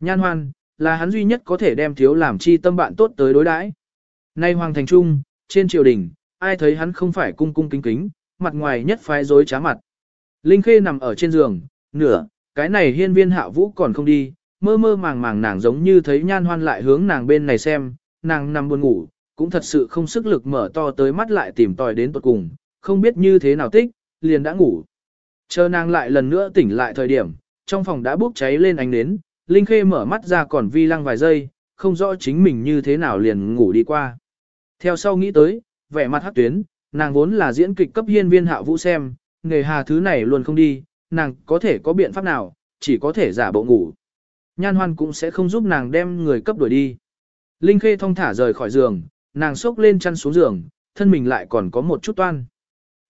Nhan hoan, là hắn duy nhất có thể đem thiếu làm chi tâm bạn tốt tới đối đãi. Nay Hoàng Thành Trung, trên triều đình, ai thấy hắn không phải cung cung kính kính, mặt ngoài nhất phái dối trá mặt. Linh Khê nằm ở trên giường, nửa, cái này hiên viên hạ vũ còn không đi, mơ mơ màng màng nàng giống như thấy nhan hoan lại hướng nàng bên này xem, nàng nằm buồn ngủ, cũng thật sự không sức lực mở to tới mắt lại tìm tòi đến tuột cùng, không biết như thế nào tích, liền đã ngủ. Chờ nàng lại lần nữa tỉnh lại thời điểm, trong phòng đã bốc cháy lên ánh nến, Linh Khê mở mắt ra còn vi lăng vài giây, không rõ chính mình như thế nào liền ngủ đi qua. Theo sau nghĩ tới, vẻ mặt hắc tuyến, nàng vốn là diễn kịch cấp hiên viên hạ vũ xem, nghề hà thứ này luôn không đi, nàng có thể có biện pháp nào, chỉ có thể giả bộ ngủ. Nhan hoan cũng sẽ không giúp nàng đem người cấp đuổi đi. Linh Khê thong thả rời khỏi giường, nàng xốc lên chăn xuống giường, thân mình lại còn có một chút toan.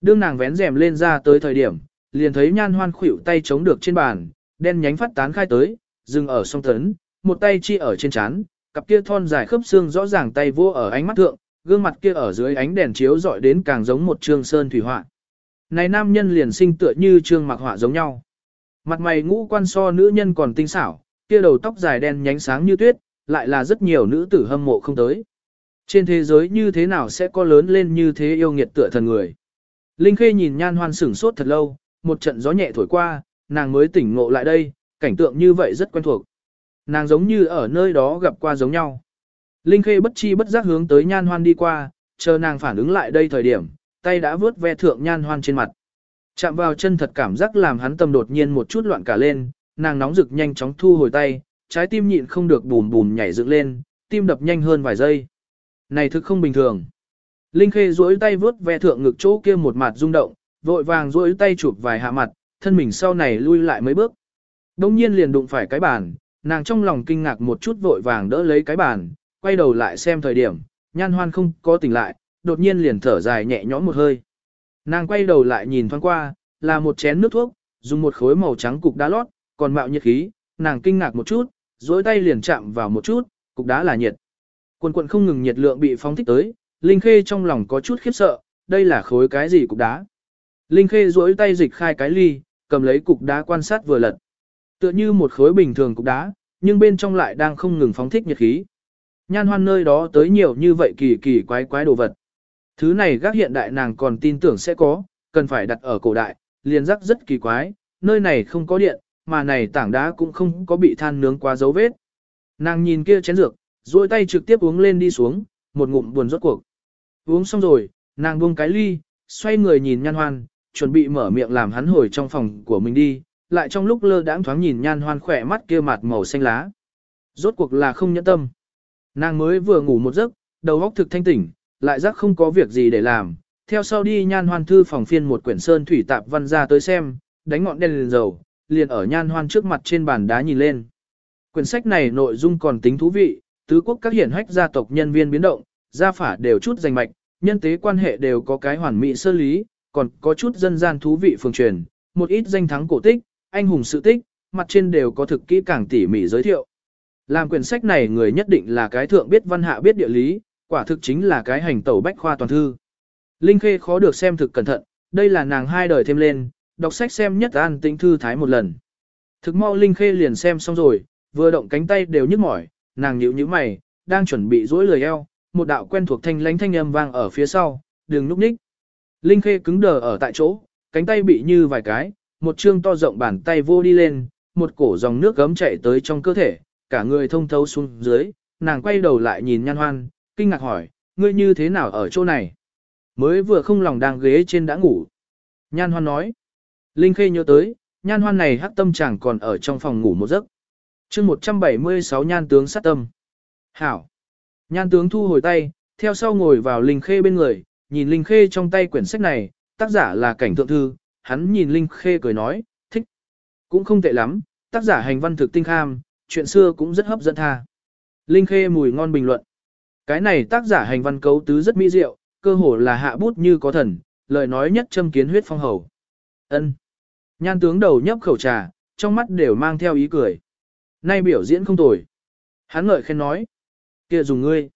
Đương nàng vén rèm lên ra tới thời điểm, liền thấy nhan hoan khuỷu tay chống được trên bàn, đen nhánh phát tán khai tới, dừng ở song tấn, một tay chi ở trên chán, cặp kia thon dài khớp xương rõ ràng tay vô ở ánh mắt thượng, gương mặt kia ở dưới ánh đèn chiếu dọi đến càng giống một trương sơn thủy họa. Này nam nhân liền sinh tựa như trương mặc họa giống nhau. Mặt mày ngũ quan so nữ nhân còn tinh xảo, kia đầu tóc dài đen nhánh sáng như tuyết, lại là rất nhiều nữ tử hâm mộ không tới. Trên thế giới như thế nào sẽ có lớn lên như thế yêu nghiệt tựa thần người. Linh Khê nhìn nhan hoan sửng sốt thật lâu, một trận gió nhẹ thổi qua, nàng mới tỉnh ngộ lại đây, cảnh tượng như vậy rất quen thuộc. Nàng giống như ở nơi đó gặp qua giống nhau. Linh Khê bất chi bất giác hướng tới nhan hoan đi qua, chờ nàng phản ứng lại đây thời điểm, tay đã vướt ve thượng nhan hoan trên mặt. Chạm vào chân thật cảm giác làm hắn tâm đột nhiên một chút loạn cả lên, nàng nóng rực nhanh chóng thu hồi tay, trái tim nhịn không được bùm bùm nhảy dựng lên, tim đập nhanh hơn vài giây. Này thực không bình thường. Linh Khê duỗi tay vướt ve thượng ngực chỗ kia một mặt rung động, vội vàng duỗi tay chụp vài hạ mặt, thân mình sau này lui lại mấy bước. Đông nhiên liền đụng phải cái bàn, nàng trong lòng kinh ngạc một chút vội vàng đỡ lấy cái bàn, quay đầu lại xem thời điểm, nhan hoan không có tỉnh lại, đột nhiên liền thở dài nhẹ nhõm một hơi. Nàng quay đầu lại nhìn thoáng qua, là một chén nước thuốc, dùng một khối màu trắng cục đá lót, còn mạo nhiệt khí, nàng kinh ngạc một chút, duỗi tay liền chạm vào một chút, cục đá là nhiệt. Quần quần không ngừng nhiệt lượng bị phóng thích tới, Linh Khê trong lòng có chút khiếp sợ, đây là khối cái gì cục đá. Linh Khê duỗi tay dịch khai cái ly, cầm lấy cục đá quan sát vừa lật. Tựa như một khối bình thường cục đá, nhưng bên trong lại đang không ngừng phóng thích nhiệt khí. Nhan hoan nơi đó tới nhiều như vậy kỳ kỳ quái quái đồ vật. Thứ này gác hiện đại nàng còn tin tưởng sẽ có, cần phải đặt ở cổ đại, liền rắc rất kỳ quái, nơi này không có điện, mà này tảng đá cũng không có bị than nướng qua dấu vết. Nàng nhìn kia chén dược, duỗi tay trực tiếp uống lên đi xuống, một ngụm buồn rốt cuộc. Uống xong rồi, nàng buông cái ly, xoay người nhìn nhan hoan, chuẩn bị mở miệng làm hắn hồi trong phòng của mình đi, lại trong lúc lơ đãng thoáng nhìn nhan hoan khỏe mắt kia mặt màu xanh lá. Rốt cuộc là không nhẫn tâm. Nàng mới vừa ngủ một giấc, đầu óc thực thanh tỉnh, lại giác không có việc gì để làm. Theo sau đi nhan hoan thư phòng phiên một quyển sơn thủy tạp văn ra tới xem, đánh ngọn đèn liền dầu, liền ở nhan hoan trước mặt trên bàn đá nhìn lên. Quyển sách này nội dung còn tính thú vị, tứ quốc các hiển hách gia tộc nhân viên biến động, gia phả đều chút danh mạch, nhân tế quan hệ đều có cái hoàn mỹ sơ lý, còn có chút dân gian thú vị phương truyền, một ít danh thắng cổ tích, anh hùng sự tích, mặt trên đều có thực kỹ càng tỉ mỉ giới thiệu. Làm quyển sách này người nhất định là cái thượng biết văn hạ biết địa lý, quả thực chính là cái hành tẩu bách khoa toàn thư. Linh Khê khó được xem thực cẩn thận, đây là nàng hai đời thêm lên, đọc sách xem nhất an tĩnh thư thái một lần. Thực mau Linh Khê liền xem xong rồi, vừa động cánh tay đều nhức mỏi, nàng nhíu nhíu mày, đang chuẩn bị duỗi lười eo, một đạo quen thuộc thanh lãnh thanh âm vang ở phía sau, đừng núp ních. Linh Khê cứng đờ ở tại chỗ, cánh tay bị như vài cái, một chương to rộng bàn tay vô đi lên, một cổ dòng nước gấm chạy tới trong cơ thể, cả người thông thấu xuống dưới, nàng quay đầu lại nhìn nhan hoan, kinh ngạc hỏi, ngươi như thế nào ở chỗ này? Mới vừa không lòng đang ghế trên đã ngủ. Nhan hoan nói, Linh Khê nhớ tới, nhan hoan này hắc tâm chẳng còn ở trong phòng ngủ một giấc chương 176 nhan tướng sát tâm. Hảo. Nhan tướng thu hồi tay, theo sau ngồi vào Linh Khê bên người, nhìn Linh Khê trong tay quyển sách này, tác giả là cảnh thượng thư, hắn nhìn Linh Khê cười nói, thích. Cũng không tệ lắm, tác giả hành văn thực tinh kham, chuyện xưa cũng rất hấp dẫn tha. Linh Khê mùi ngon bình luận. Cái này tác giả hành văn cấu tứ rất mỹ diệu, cơ hồ là hạ bút như có thần, lời nói nhất châm kiến huyết phong hầu. Ân. Nhan tướng đầu nhấp khẩu trà, trong mắt đều mang theo ý cười. Nay biểu diễn không tồi. Hắn ngợi khen nói. kia dùng ngươi.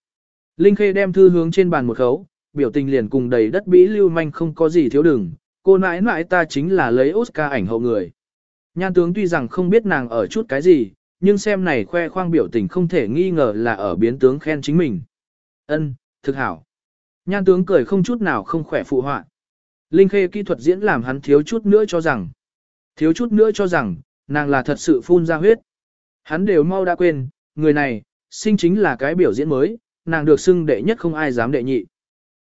Linh Khê đem thư hướng trên bàn một khấu, biểu tình liền cùng đầy đất bĩ lưu manh không có gì thiếu đừng, Cô nãi nãi ta chính là lấy Oscar ảnh hậu người. Nhan tướng tuy rằng không biết nàng ở chút cái gì, nhưng xem này khoe khoang biểu tình không thể nghi ngờ là ở biến tướng khen chính mình. Ân, thực hảo. Nhan tướng cười không chút nào không khỏe phụ họa. Linh khê kỹ thuật diễn làm hắn thiếu chút nữa cho rằng, thiếu chút nữa cho rằng, nàng là thật sự phun ra huyết. Hắn đều mau đã quên, người này, sinh chính là cái biểu diễn mới, nàng được xưng đệ nhất không ai dám đệ nhị.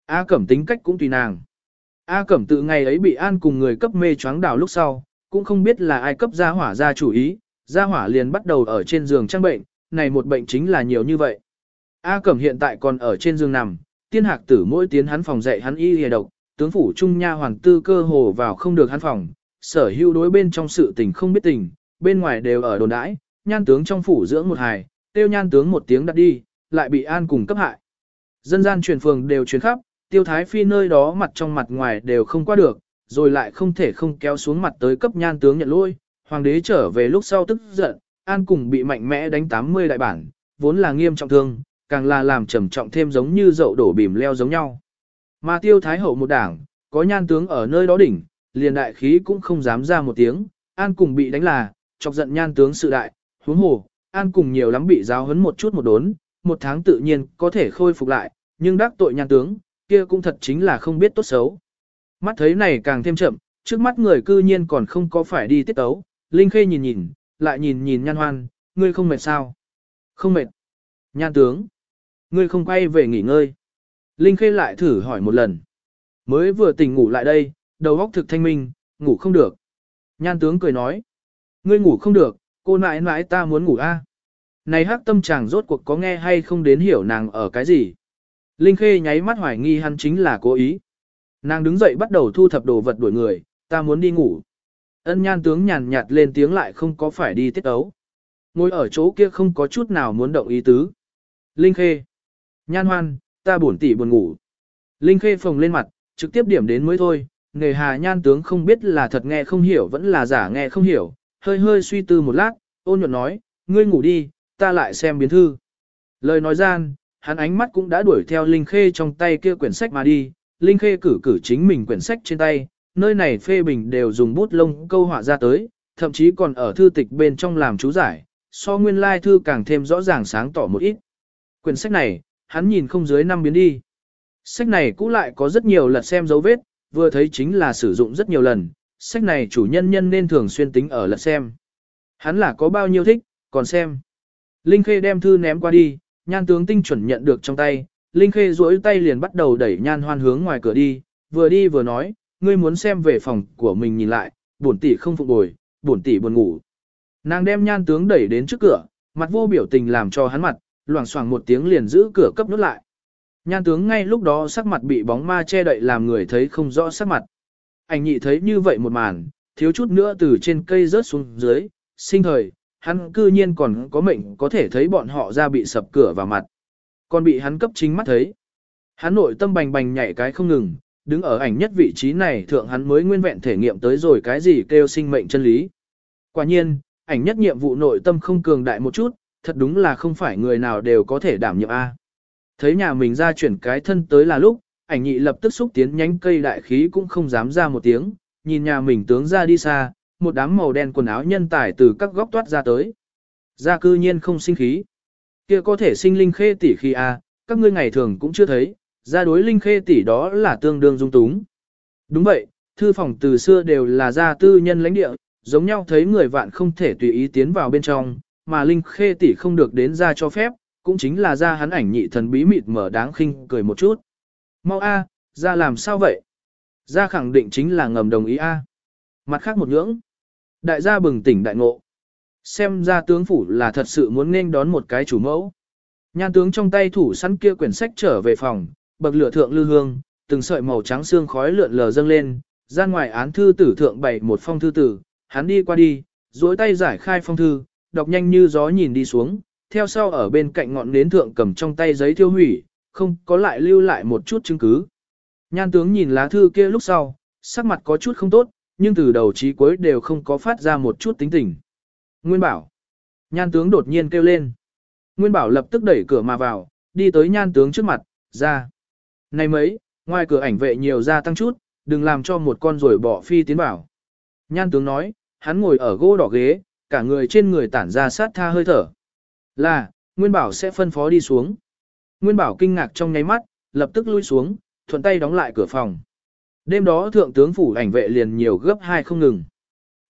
A Cẩm tính cách cũng tùy nàng. A Cẩm tự ngày ấy bị An cùng người cấp mê choáng đảo lúc sau, cũng không biết là ai cấp gia hỏa ra chủ ý, gia hỏa liền bắt đầu ở trên giường trang bệnh, này một bệnh chính là nhiều như vậy. A Cẩm hiện tại còn ở trên giường nằm, tiên hạc tử mỗi tiến hắn phòng dạy hắn y hề độc, tướng phủ trung nha hoàng tư cơ hồ vào không được hắn phòng, sở hữu đối bên trong sự tình không biết tình, bên ngoài đều ở đồn đãi, nhan tướng trong phủ dưỡng một hài, tiêu nhan tướng một tiếng đặt đi, lại bị an cùng cấp hại. Dân gian truyền phường đều truyền khắp, tiêu thái phi nơi đó mặt trong mặt ngoài đều không qua được, rồi lại không thể không kéo xuống mặt tới cấp nhan tướng nhận lôi. Hoàng đế trở về lúc sau tức giận, an cùng bị mạnh mẽ đánh 80 đại bản, vốn là nghiêm trọng thương, càng là làm trầm trọng thêm giống như dậu đổ bìm leo giống nhau. Mà tiêu thái hậu một đảng, có nhan tướng ở nơi đó đỉnh, liền đại khí cũng không dám ra một tiếng, an cùng bị đánh là, chọc giận nhan tướng sự đại, huống hồ, an cùng nhiều lắm bị giáo hấn một chút một đốn, một tháng tự nhiên có thể khôi phục lại, nhưng đắc tội nhan tướng, kia cũng thật chính là không biết tốt xấu. Mắt thấy này càng thêm chậm, trước mắt người cư nhiên còn không có phải đi tiết tấu, Linh Khê nhìn nhìn, lại nhìn nhìn nhan hoan, ngươi không mệt sao? Không mệt. Nhan tướng, ngươi không quay về nghỉ ngơi. Linh Khê lại thử hỏi một lần. Mới vừa tỉnh ngủ lại đây, đầu óc thực thanh minh, ngủ không được. Nhan tướng cười nói. Ngươi ngủ không được, cô nãi nãi ta muốn ngủ a. Này hắc tâm chàng rốt cuộc có nghe hay không đến hiểu nàng ở cái gì. Linh Khê nháy mắt hoài nghi hắn chính là cố ý. Nàng đứng dậy bắt đầu thu thập đồ vật đuổi người, ta muốn đi ngủ. Ân nhan tướng nhàn nhạt lên tiếng lại không có phải đi tiết ấu. Ngồi ở chỗ kia không có chút nào muốn động ý tứ. Linh Khê. Nhan hoan, ta buồn tỉ buồn ngủ. Linh Khê phồng lên mặt, trực tiếp điểm đến mới thôi. Nghề hà nhan tướng không biết là thật nghe không hiểu vẫn là giả nghe không hiểu. Hơi hơi suy tư một lát, ôn nhuận nói, ngươi ngủ đi, ta lại xem biến thư. Lời nói gian, hắn ánh mắt cũng đã đuổi theo Linh Khê trong tay kia quyển sách mà đi, Linh Khê cử cử chính mình quyển sách trên tay, nơi này phê bình đều dùng bút lông câu họa ra tới, thậm chí còn ở thư tịch bên trong làm chú giải, so nguyên lai thư càng thêm rõ ràng sáng tỏ một ít. Quyển sách này, hắn nhìn không dưới năm biến đi. Sách này cũng lại có rất nhiều lật xem dấu vết, vừa thấy chính là sử dụng rất nhiều lần, sách này chủ nhân nhân nên thường xuyên tính ở lật xem. Hắn là có bao nhiêu thích, còn xem. Linh Khê đem thư ném qua đi, nhan tướng tinh chuẩn nhận được trong tay, Linh Khê duỗi tay liền bắt đầu đẩy nhan hoan hướng ngoài cửa đi, vừa đi vừa nói, ngươi muốn xem về phòng của mình nhìn lại, bổn tỷ không phục bồi, bổn tỷ buồn ngủ. Nàng đem nhan tướng đẩy đến trước cửa, mặt vô biểu tình làm cho hắn mặt, loảng xoảng một tiếng liền giữ cửa cấp nút lại. Nhan tướng ngay lúc đó sắc mặt bị bóng ma che đậy làm người thấy không rõ sắc mặt. Ảnh nhị thấy như vậy một màn, thiếu chút nữa từ trên cây rớt xuống dưới, sinh thời, hắn cư nhiên còn có mệnh có thể thấy bọn họ ra bị sập cửa vào mặt. Còn bị hắn cấp chính mắt thấy. Hắn nội tâm bành bành nhảy cái không ngừng, đứng ở ảnh nhất vị trí này thượng hắn mới nguyên vẹn thể nghiệm tới rồi cái gì kêu sinh mệnh chân lý. Quả nhiên, ảnh nhất nhiệm vụ nội tâm không cường đại một chút, thật đúng là không phải người nào đều có thể đảm nhiệm A. Thấy nhà mình ra chuyển cái thân tới là lúc, ảnh nhị lập tức xúc tiến nhánh cây đại khí cũng không dám ra một tiếng, nhìn nhà mình tướng ra đi xa, một đám màu đen quần áo nhân tải từ các góc toát ra tới. Ra cư nhiên không sinh khí. kia có thể sinh linh khê tỷ khi a, các ngươi ngày thường cũng chưa thấy, ra đối linh khê tỷ đó là tương đương dung túng. Đúng vậy, thư phòng từ xưa đều là gia tư nhân lãnh địa, giống nhau thấy người vạn không thể tùy ý tiến vào bên trong, mà linh khê tỷ không được đến ra cho phép, cũng chính là ra hắn ảnh nhị thần bí mịt mở đáng khinh cười một chút. Mau a, ra làm sao vậy? Ra khẳng định chính là ngầm đồng ý a. Mặt khác một ngưỡng. Đại gia bừng tỉnh đại ngộ. Xem ra tướng phủ là thật sự muốn nên đón một cái chủ mẫu. Nhan tướng trong tay thủ sẵn kia quyển sách trở về phòng, bậc lửa thượng lư hương, từng sợi màu trắng xương khói lượn lờ dâng lên, ra ngoài án thư tử thượng bày một phong thư tử, hắn đi qua đi, duỗi tay giải khai phong thư, đọc nhanh như gió nhìn đi xuống, theo sau ở bên cạnh ngọn nến thượng cầm trong tay giấy thiêu hủy, không có lại lưu lại một chút chứng cứ. Nhan tướng nhìn lá thư kia lúc sau, sắc mặt có chút không tốt, nhưng từ đầu chí cuối đều không có phát ra một chút tính tình. Nguyên bảo. Nhan tướng đột nhiên kêu lên. Nguyên bảo lập tức đẩy cửa mà vào, đi tới nhan tướng trước mặt, ra. Này mấy, ngoài cửa ảnh vệ nhiều ra tăng chút, đừng làm cho một con rồi bỏ phi tiến vào. Nhan tướng nói, hắn ngồi ở gỗ đỏ ghế, cả người trên người tản ra sát tha hơi thở. Là, Nguyên Bảo sẽ phân phó đi xuống. Nguyên Bảo kinh ngạc trong nháy mắt, lập tức lui xuống, thuận tay đóng lại cửa phòng. Đêm đó thượng tướng phủ ảnh vệ liền nhiều gấp hai không ngừng.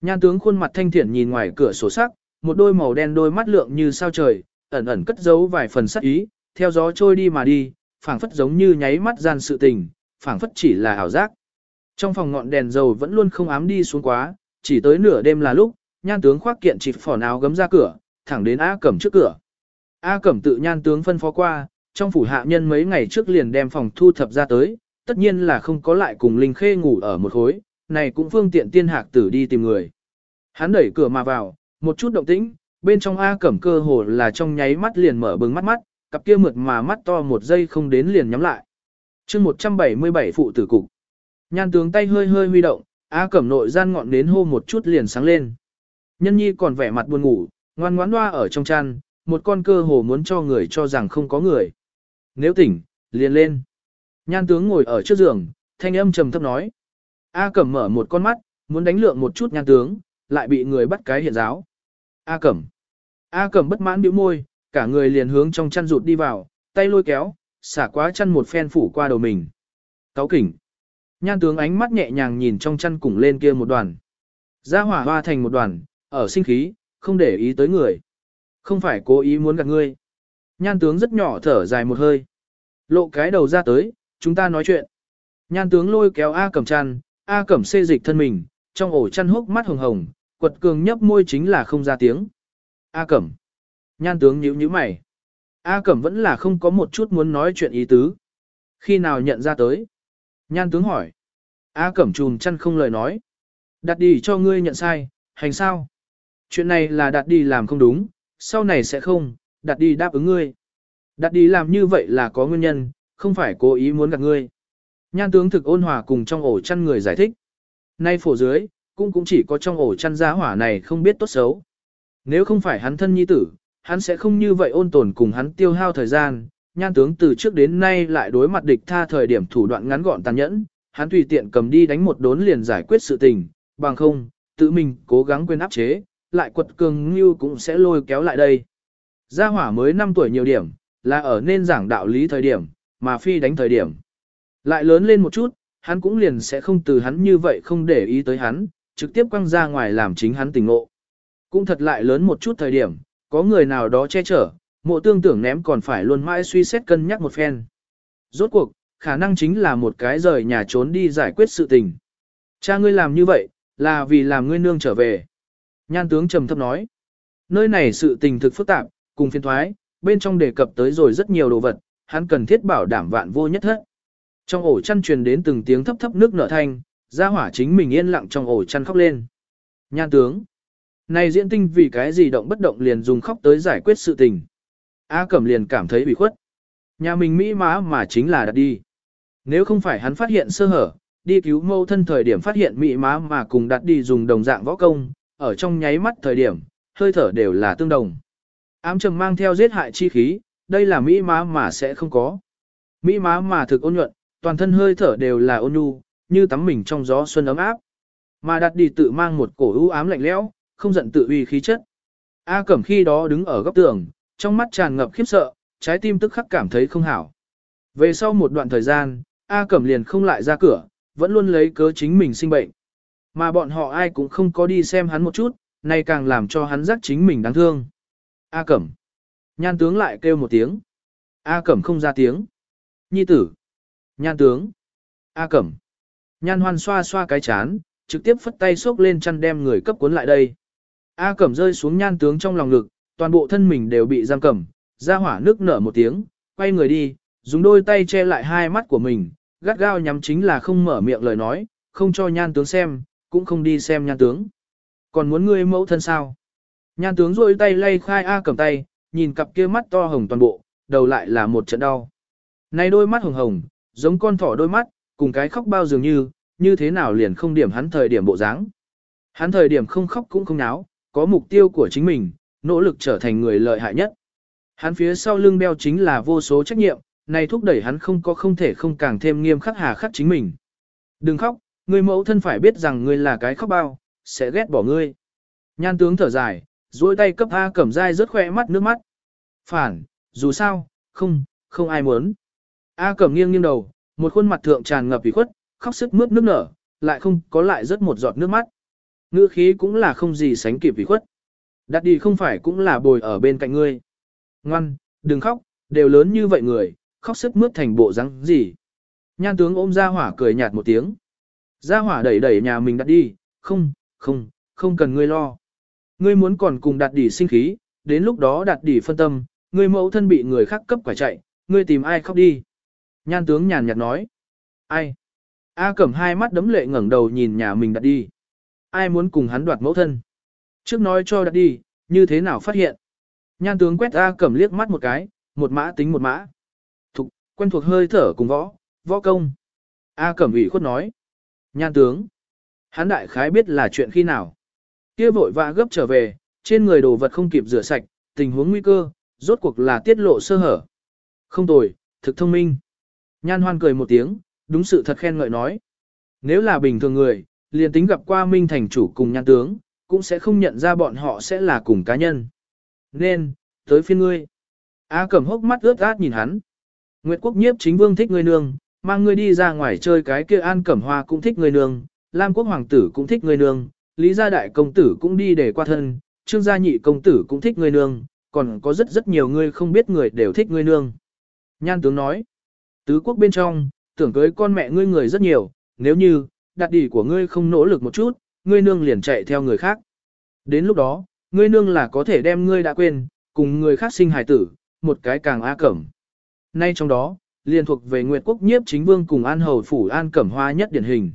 Nhan tướng khuôn mặt thanh thiện nhìn ngoài cửa sổ sắc, một đôi màu đen đôi mắt lượng như sao trời, ẩn ẩn cất giấu vài phần sắc ý, theo gió trôi đi mà đi, phảng phất giống như nháy mắt gian sự tình, phảng phất chỉ là ảo giác. Trong phòng ngọn đèn dầu vẫn luôn không ám đi xuống quá, chỉ tới nửa đêm là lúc, nhan tướng khoác kiện chỉ phỏ áo gấm ra cửa, thẳng đến A Cẩm trước cửa. A Cẩm tự nhan tướng phân phó qua, trong phủ hạ nhân mấy ngày trước liền đem phòng thu thập ra tới, tất nhiên là không có lại cùng Linh Khê ngủ ở một khối, này cũng phương tiện tiên hạc tử đi tìm người. Hắn đẩy cửa mà vào, một chút động tĩnh, bên trong A Cẩm cơ hồ là trong nháy mắt liền mở bừng mắt mắt, cặp kia mượt mà mắt to một giây không đến liền nhắm lại. chương 177 phụ tử cục. Nhan tướng tay hơi hơi huy động, A Cẩm nội gian ngọn đến hô một chút liền sáng lên. Nhân nhi còn vẻ mặt buồn ngủ, ngoan ngoãn loa ở trong chăn, một con cơ hồ muốn cho người cho rằng không có người. Nếu tỉnh, liền lên. Nhan tướng ngồi ở trước giường, thanh âm trầm thấp nói. A Cẩm mở một con mắt, muốn đánh lượng một chút nhan tướng, lại bị người bắt cái hiện giáo. A Cẩm. A Cẩm bất mãn bĩu môi, cả người liền hướng trong chăn rụt đi vào, tay lôi kéo, xả quá chăn một phen phủ qua đầu mình. Cáo kỉnh. Nhan tướng ánh mắt nhẹ nhàng nhìn trong chăn cùng lên kia một đoàn. Ra hỏa hoa thành một đoàn, ở sinh khí, không để ý tới người. Không phải cố ý muốn gạt ngươi. Nhan tướng rất nhỏ thở dài một hơi. Lộ cái đầu ra tới, chúng ta nói chuyện. Nhan tướng lôi kéo A cẩm chăn, A cẩm xê dịch thân mình, trong ổ chăn hốc mắt hồng hồng, quật cường nhấp môi chính là không ra tiếng. A cẩm. Nhan tướng nhíu nhíu mày. A cẩm vẫn là không có một chút muốn nói chuyện ý tứ. Khi nào nhận ra tới? Nhan tướng hỏi. A cẩm trùm chăn không lời nói. Đặt đi cho ngươi nhận sai, hành sao? Chuyện này là đặt đi làm không đúng, sau này sẽ không, đặt đi đáp ứng ngươi. Đặt đi làm như vậy là có nguyên nhân, không phải cố ý muốn gặp ngươi. Nhan tướng thực ôn hòa cùng trong ổ chăn người giải thích. Nay phổ dưới, cũng cũng chỉ có trong ổ chăn giá hỏa này không biết tốt xấu. Nếu không phải hắn thân nhi tử, hắn sẽ không như vậy ôn tồn cùng hắn tiêu hao thời gian. Nhan tướng từ trước đến nay lại đối mặt địch tha thời điểm thủ đoạn ngắn gọn tàn nhẫn, hắn tùy tiện cầm đi đánh một đốn liền giải quyết sự tình, bằng không, tự mình cố gắng quên áp chế, lại quật cường như cũng sẽ lôi kéo lại đây. Gia hỏa mới 5 tuổi nhiều điểm, là ở nên giảng đạo lý thời điểm, mà phi đánh thời điểm. Lại lớn lên một chút, hắn cũng liền sẽ không từ hắn như vậy không để ý tới hắn, trực tiếp quăng ra ngoài làm chính hắn tỉnh ngộ. Cũng thật lại lớn một chút thời điểm, có người nào đó che chở, mộ tương tưởng ném còn phải luôn mãi suy xét cân nhắc một phen. Rốt cuộc, khả năng chính là một cái rời nhà trốn đi giải quyết sự tình. Cha ngươi làm như vậy, là vì làm ngươi nương trở về. Nhan tướng trầm thấp nói, nơi này sự tình thực phức tạp, cùng phiên thoái, bên trong đề cập tới rồi rất nhiều đồ vật, hắn cần thiết bảo đảm vạn vô nhất hết. Trong ổ chăn truyền đến từng tiếng thấp thấp nước nở thanh, gia hỏa chính mình yên lặng trong ổ chăn khóc lên. Nhan tướng, này diễn tinh vì cái gì động bất động liền dùng khóc tới giải quyết sự tình. A Cẩm liền cảm thấy bị khuất. Nhà mình mỹ má mà chính là đặt đi. Nếu không phải hắn phát hiện sơ hở, đi cứu mâu thân thời điểm phát hiện mỹ má mà cùng đặt đi dùng đồng dạng võ công, ở trong nháy mắt thời điểm, hơi thở đều là tương đồng. Ám trầm mang theo giết hại chi khí, đây là mỹ má mà sẽ không có. Mỹ má mà thực ôn nhuận, toàn thân hơi thở đều là ôn nhu, như tắm mình trong gió xuân ấm áp. Mà đặt đi tự mang một cổ ưu ám lạnh lẽo, không giận tự uy khí chất. A Cẩm khi đó đứng ở góc tường, trong mắt tràn ngập khiếp sợ, trái tim tức khắc cảm thấy không hảo. Về sau một đoạn thời gian, A Cẩm liền không lại ra cửa, vẫn luôn lấy cớ chính mình sinh bệnh. Mà bọn họ ai cũng không có đi xem hắn một chút, nay càng làm cho hắn giác chính mình đáng thương. A Cẩm. Nhan tướng lại kêu một tiếng. A Cẩm không ra tiếng. Nhi tử. Nhan tướng. A Cẩm. Nhan hoan xoa xoa cái chán, trực tiếp phất tay xốc lên chăn đem người cấp cuốn lại đây. A Cẩm rơi xuống nhan tướng trong lòng ngực, toàn bộ thân mình đều bị giam cầm, ra hỏa nước nở một tiếng, quay người đi, dùng đôi tay che lại hai mắt của mình, gắt gao nhắm chính là không mở miệng lời nói, không cho nhan tướng xem, cũng không đi xem nhan tướng. Còn muốn ngươi mẫu thân sao? Nhan tướng rôi tay lay khai A cầm tay, nhìn cặp kia mắt to hồng toàn bộ, đầu lại là một trận đau. Này đôi mắt hồng hồng, giống con thỏ đôi mắt, cùng cái khóc bao dường như, như thế nào liền không điểm hắn thời điểm bộ dáng. Hắn thời điểm không khóc cũng không náo, có mục tiêu của chính mình, nỗ lực trở thành người lợi hại nhất. Hắn phía sau lưng đeo chính là vô số trách nhiệm, này thúc đẩy hắn không có không thể không càng thêm nghiêm khắc hà khắc chính mình. Đừng khóc, người mẫu thân phải biết rằng ngươi là cái khóc bao, sẽ ghét bỏ ngươi. Nhan tướng thở dài, duỗi tay cấp A cẩm dai rớt khỏe mắt nước mắt. Phản, dù sao, không, không ai muốn. A cẩm nghiêng nghiêng đầu, một khuôn mặt thượng tràn ngập ủy khuất, khóc sức mướt nước nở, lại không có lại rớt một giọt nước mắt. Ngữ khí cũng là không gì sánh kịp ủy khuất. Đặt đi không phải cũng là bồi ở bên cạnh ngươi. Ngoan, đừng khóc, đều lớn như vậy người, khóc sức mướt thành bộ răng gì. Nhan tướng ôm ra hỏa cười nhạt một tiếng. Gia hỏa đẩy đẩy nhà mình đặt đi, không, không, không cần ngươi lo. Ngươi muốn còn cùng đạt đỉ sinh khí, đến lúc đó đạt đỉ phân tâm, ngươi mẫu thân bị người khác cấp quả chạy, ngươi tìm ai khóc đi. Nhan tướng nhàn nhạt nói. Ai? A cẩm hai mắt đấm lệ ngẩng đầu nhìn nhà mình đạt đi. Ai muốn cùng hắn đoạt mẫu thân? Trước nói cho đạt đi, như thế nào phát hiện? Nhan tướng quét A cẩm liếc mắt một cái, một mã tính một mã. Thục, quen thuộc hơi thở cùng võ, võ công. A cẩm ủy khuất nói. Nhan tướng. Hắn đại khái biết là chuyện khi nào. Kia vội vã gấp trở về, trên người đồ vật không kịp rửa sạch, tình huống nguy cơ, rốt cuộc là tiết lộ sơ hở. Không tồi, thực thông minh. Nhan hoan cười một tiếng, đúng sự thật khen ngợi nói. Nếu là bình thường người, liền tính gặp qua Minh thành chủ cùng nhan tướng, cũng sẽ không nhận ra bọn họ sẽ là cùng cá nhân. Nên, tới phiên ngươi. á cẩm hốc mắt ướt át nhìn hắn. Nguyệt quốc nhiếp chính vương thích ngươi nương, mang ngươi đi ra ngoài chơi cái kia an cẩm hoa cũng thích ngươi nương, Lam quốc hoàng tử cũng thích ngươi nương, Lý gia đại công tử cũng đi để qua thân, Trương gia nhị công tử cũng thích ngươi nương, còn có rất rất nhiều người không biết người đều thích ngươi nương. Nhan tướng nói, tứ quốc bên trong, tưởng cưới con mẹ ngươi người rất nhiều, nếu như, đặt đỉ của ngươi không nỗ lực một chút, ngươi nương liền chạy theo người khác. Đến lúc đó, ngươi nương là có thể đem ngươi đã quên, cùng người khác sinh hài tử, một cái càng a cẩm. Nay trong đó, liền thuộc về Nguyệt Quốc nhiếp chính vương cùng An Hầu Phủ An Cẩm Hoa nhất điển hình.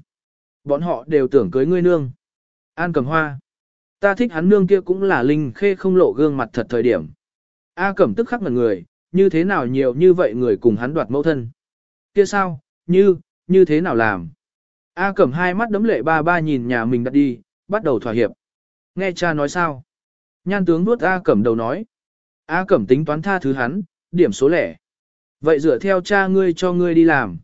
Bọn họ đều tưởng cưới ngươi nương. An Cẩm Hoa. Ta thích hắn nương kia cũng là linh khê không lộ gương mặt thật thời điểm. A Cẩm tức khắc ngần người, như thế nào nhiều như vậy người cùng hắn đoạt mẫu thân. Kia sao, như, như thế nào làm. A Cẩm hai mắt đấm lệ ba ba nhìn nhà mình đặt đi, bắt đầu thỏa hiệp. Nghe cha nói sao? Nhan tướng nuốt A Cẩm đầu nói. A Cẩm tính toán tha thứ hắn, điểm số lẻ. Vậy dựa theo cha ngươi cho ngươi đi làm.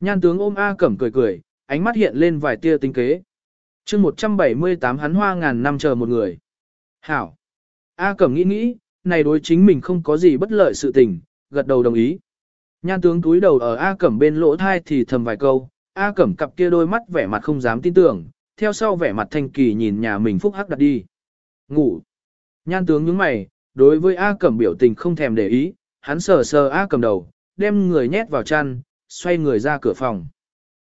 Nhan tướng ôm A Cẩm cười cười, ánh mắt hiện lên vài tia tinh kế chương 178 hắn hoa ngàn năm chờ một người. Hảo. A Cẩm nghĩ nghĩ, này đối chính mình không có gì bất lợi sự tình, gật đầu đồng ý. Nhan tướng túi đầu ở A Cẩm bên lỗ thai thì thầm vài câu, A Cẩm cặp kia đôi mắt vẻ mặt không dám tin tưởng, theo sau vẻ mặt thanh kỳ nhìn nhà mình phúc hắc đặt đi. Ngủ. Nhan tướng nhướng mày, đối với A Cẩm biểu tình không thèm để ý, hắn sờ sờ A Cẩm đầu, đem người nhét vào chăn, xoay người ra cửa phòng.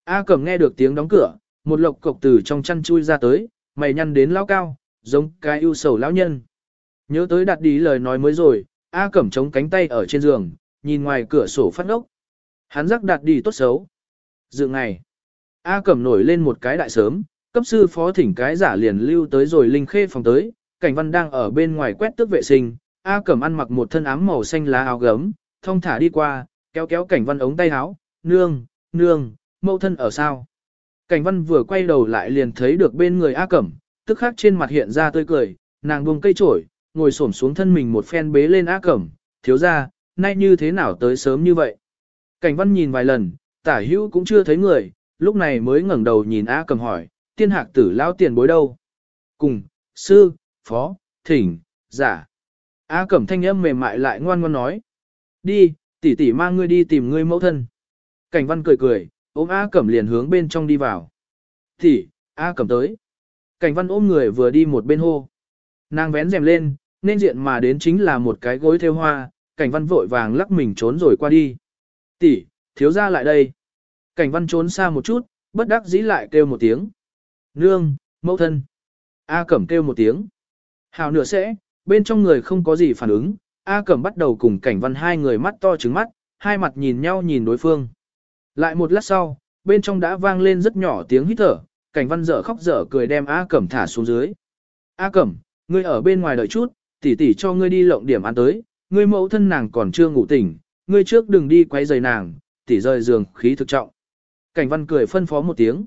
A Cẩm nghe được tiếng đóng cửa, một lộc cộc từ trong chăn chui ra tới, mày nhăn đến lao cao, giống cái ưu sầu lão nhân. Nhớ tới đặt đi lời nói mới rồi, A Cẩm chống cánh tay ở trên giường, nhìn ngoài cửa sổ phát ốc. Hắn rắc đặt đi tốt xấu. Dự ngày, A Cẩm nổi lên một cái đại sớm, cấp sư phó thỉnh cái giả liền lưu tới rồi linh khê phòng tới, cảnh văn đang ở bên ngoài quét tước vệ sinh, A Cẩm ăn mặc một thân ám màu xanh lá áo gấm, thông thả đi qua, kéo kéo cảnh văn ống tay áo, nương, nương, mẫu thân ở sao? Cảnh văn vừa quay đầu lại liền thấy được bên người A Cẩm, tức khắc trên mặt hiện ra tươi cười, nàng buông cây trổi, ngồi xổm xuống thân mình một phen bế lên A Cẩm, thiếu ra, nay như thế nào tới sớm như vậy? Cảnh văn nhìn vài lần, tả hữu cũng chưa thấy người, lúc này mới ngẩng đầu nhìn A Cẩm hỏi, tiên hạc tử lao tiền bối đâu? Cùng, sư, phó, thỉnh, giả. A Cẩm thanh âm mềm mại lại ngoan ngoan nói. Đi, tỷ tỷ mang ngươi đi tìm ngươi mẫu thân. Cảnh văn cười cười, ôm A Cẩm liền hướng bên trong đi vào. Tỷ, A Cẩm tới. Cảnh văn ôm người vừa đi một bên hô. Nàng vén rèm lên, nên diện mà đến chính là một cái gối theo hoa, cảnh văn vội vàng lắc mình trốn rồi qua đi. Tỷ, thiếu ra lại đây. Cảnh văn trốn xa một chút, bất đắc dĩ lại kêu một tiếng. Nương, mẫu thân. A Cẩm kêu một tiếng. Hào nửa sẽ, bên trong người không có gì phản ứng, A Cẩm bắt đầu cùng cảnh văn hai người mắt to trứng mắt, hai mặt nhìn nhau nhìn đối phương. Lại một lát sau, bên trong đã vang lên rất nhỏ tiếng hít thở, cảnh văn dở khóc dở cười đem A Cẩm thả xuống dưới. A Cẩm, ngươi ở bên ngoài đợi chút, tỷ tỷ cho ngươi đi lộng điểm ăn tới, ngươi mẫu thân nàng còn chưa ngủ tỉnh, ngươi trước đừng đi quấy rầy nàng, tỷ rời giường khí thực trọng. Cảnh văn cười phân phó một tiếng.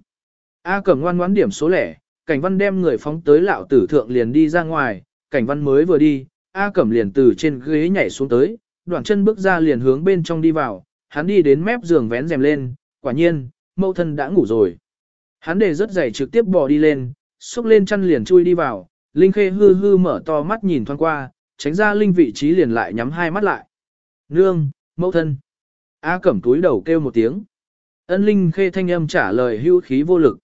A Cẩm ngoan ngoãn điểm số lẻ, cảnh văn đem người phóng tới lão tử thượng liền đi ra ngoài, cảnh văn mới vừa đi, A Cẩm liền từ trên ghế nhảy xuống tới, đoạn chân bước ra liền hướng bên trong đi vào, hắn đi đến mép giường vén rèm lên, quả nhiên, mẫu thân đã ngủ rồi. Hắn để rất dày trực tiếp bò đi lên, xúc lên chăn liền chui đi vào, Linh Khê hư hư mở to mắt nhìn thoáng qua, tránh ra Linh vị trí liền lại nhắm hai mắt lại. Nương, mẫu thân. A Cẩm túi đầu kêu một tiếng. Ân Linh Khê thanh âm trả lời hưu khí vô lực.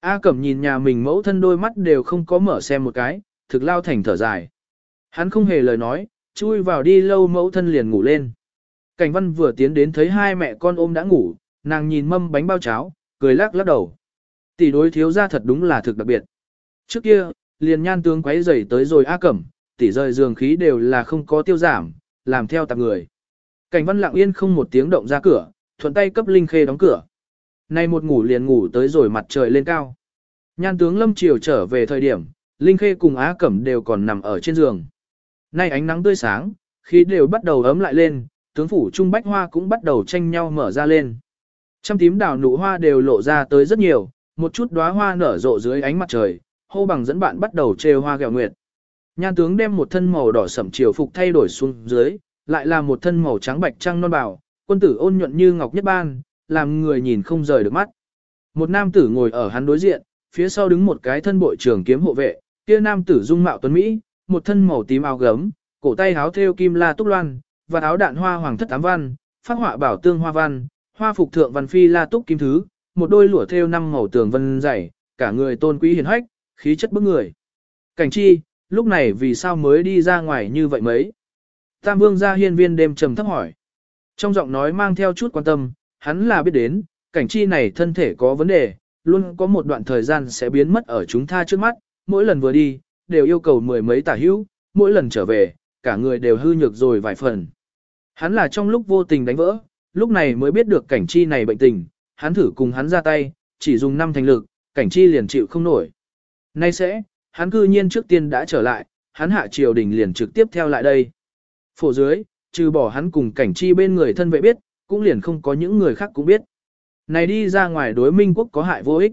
A Cẩm nhìn nhà mình mẫu thân đôi mắt đều không có mở xem một cái, thực lao thành thở dài. Hắn không hề lời nói, chui vào đi lâu mẫu thân liền ngủ lên. Cảnh văn vừa tiến đến thấy hai mẹ con ôm đã ngủ, nàng nhìn mâm bánh bao cháo, cười lắc lắc đầu. Tỷ đối thiếu ra thật đúng là thực đặc biệt. Trước kia, liền nhan tướng quấy rầy tới rồi A Cẩm, tỷ rời giường khí đều là không có tiêu giảm, làm theo tạp người. Cảnh văn lặng yên không một tiếng động ra cửa, thuận tay cấp Linh Khê đóng cửa. Nay một ngủ liền ngủ tới rồi mặt trời lên cao. Nhan tướng lâm chiều trở về thời điểm, Linh Khê cùng Á Cẩm đều còn nằm ở trên giường. Nay ánh nắng tươi sáng, khí đều bắt đầu ấm lại lên, tướng phủ trung bách hoa cũng bắt đầu tranh nhau mở ra lên. Trăm tím đào nụ hoa đều lộ ra tới rất nhiều, một chút đóa hoa nở rộ dưới ánh mặt trời, hô bằng dẫn bạn bắt đầu trêu hoa gẹo nguyệt. Nhan tướng đem một thân màu đỏ sẫm triều phục thay đổi xuống dưới, lại là một thân màu trắng bạch trăng non bảo, quân tử ôn nhuận như ngọc nhất ban, làm người nhìn không rời được mắt. Một nam tử ngồi ở hắn đối diện, phía sau đứng một cái thân bội trưởng kiếm hộ vệ, kia nam tử dung mạo tuấn mỹ, một thân màu tím áo gấm, cổ tay háo thêu kim la túc loan, và áo đạn hoa hoàng thất tám văn, phát họa bảo tương hoa văn, hoa phục thượng văn phi la túc kim thứ, một đôi lụa thêu năm màu tường vân dày, cả người tôn quý hiền hách, khí chất bức người. Cảnh chi, lúc này vì sao mới đi ra ngoài như vậy mấy? Tam vương gia hiên viên đêm trầm thấp hỏi. Trong giọng nói mang theo chút quan tâm, hắn là biết đến, cảnh chi này thân thể có vấn đề, luôn có một đoạn thời gian sẽ biến mất ở chúng ta trước mắt, mỗi lần vừa đi, đều yêu cầu mười mấy tả hữu, mỗi lần trở về, cả người đều hư nhược rồi vài phần. Hắn là trong lúc vô tình đánh vỡ, lúc này mới biết được cảnh chi này bệnh tình, hắn thử cùng hắn ra tay, chỉ dùng năm thành lực, cảnh chi liền chịu không nổi. Nay sẽ, hắn cư nhiên trước tiên đã trở lại, hắn hạ triều đình liền trực tiếp theo lại đây. Phổ dưới, trừ bỏ hắn cùng cảnh chi bên người thân vệ biết, cũng liền không có những người khác cũng biết. Này đi ra ngoài đối minh quốc có hại vô ích.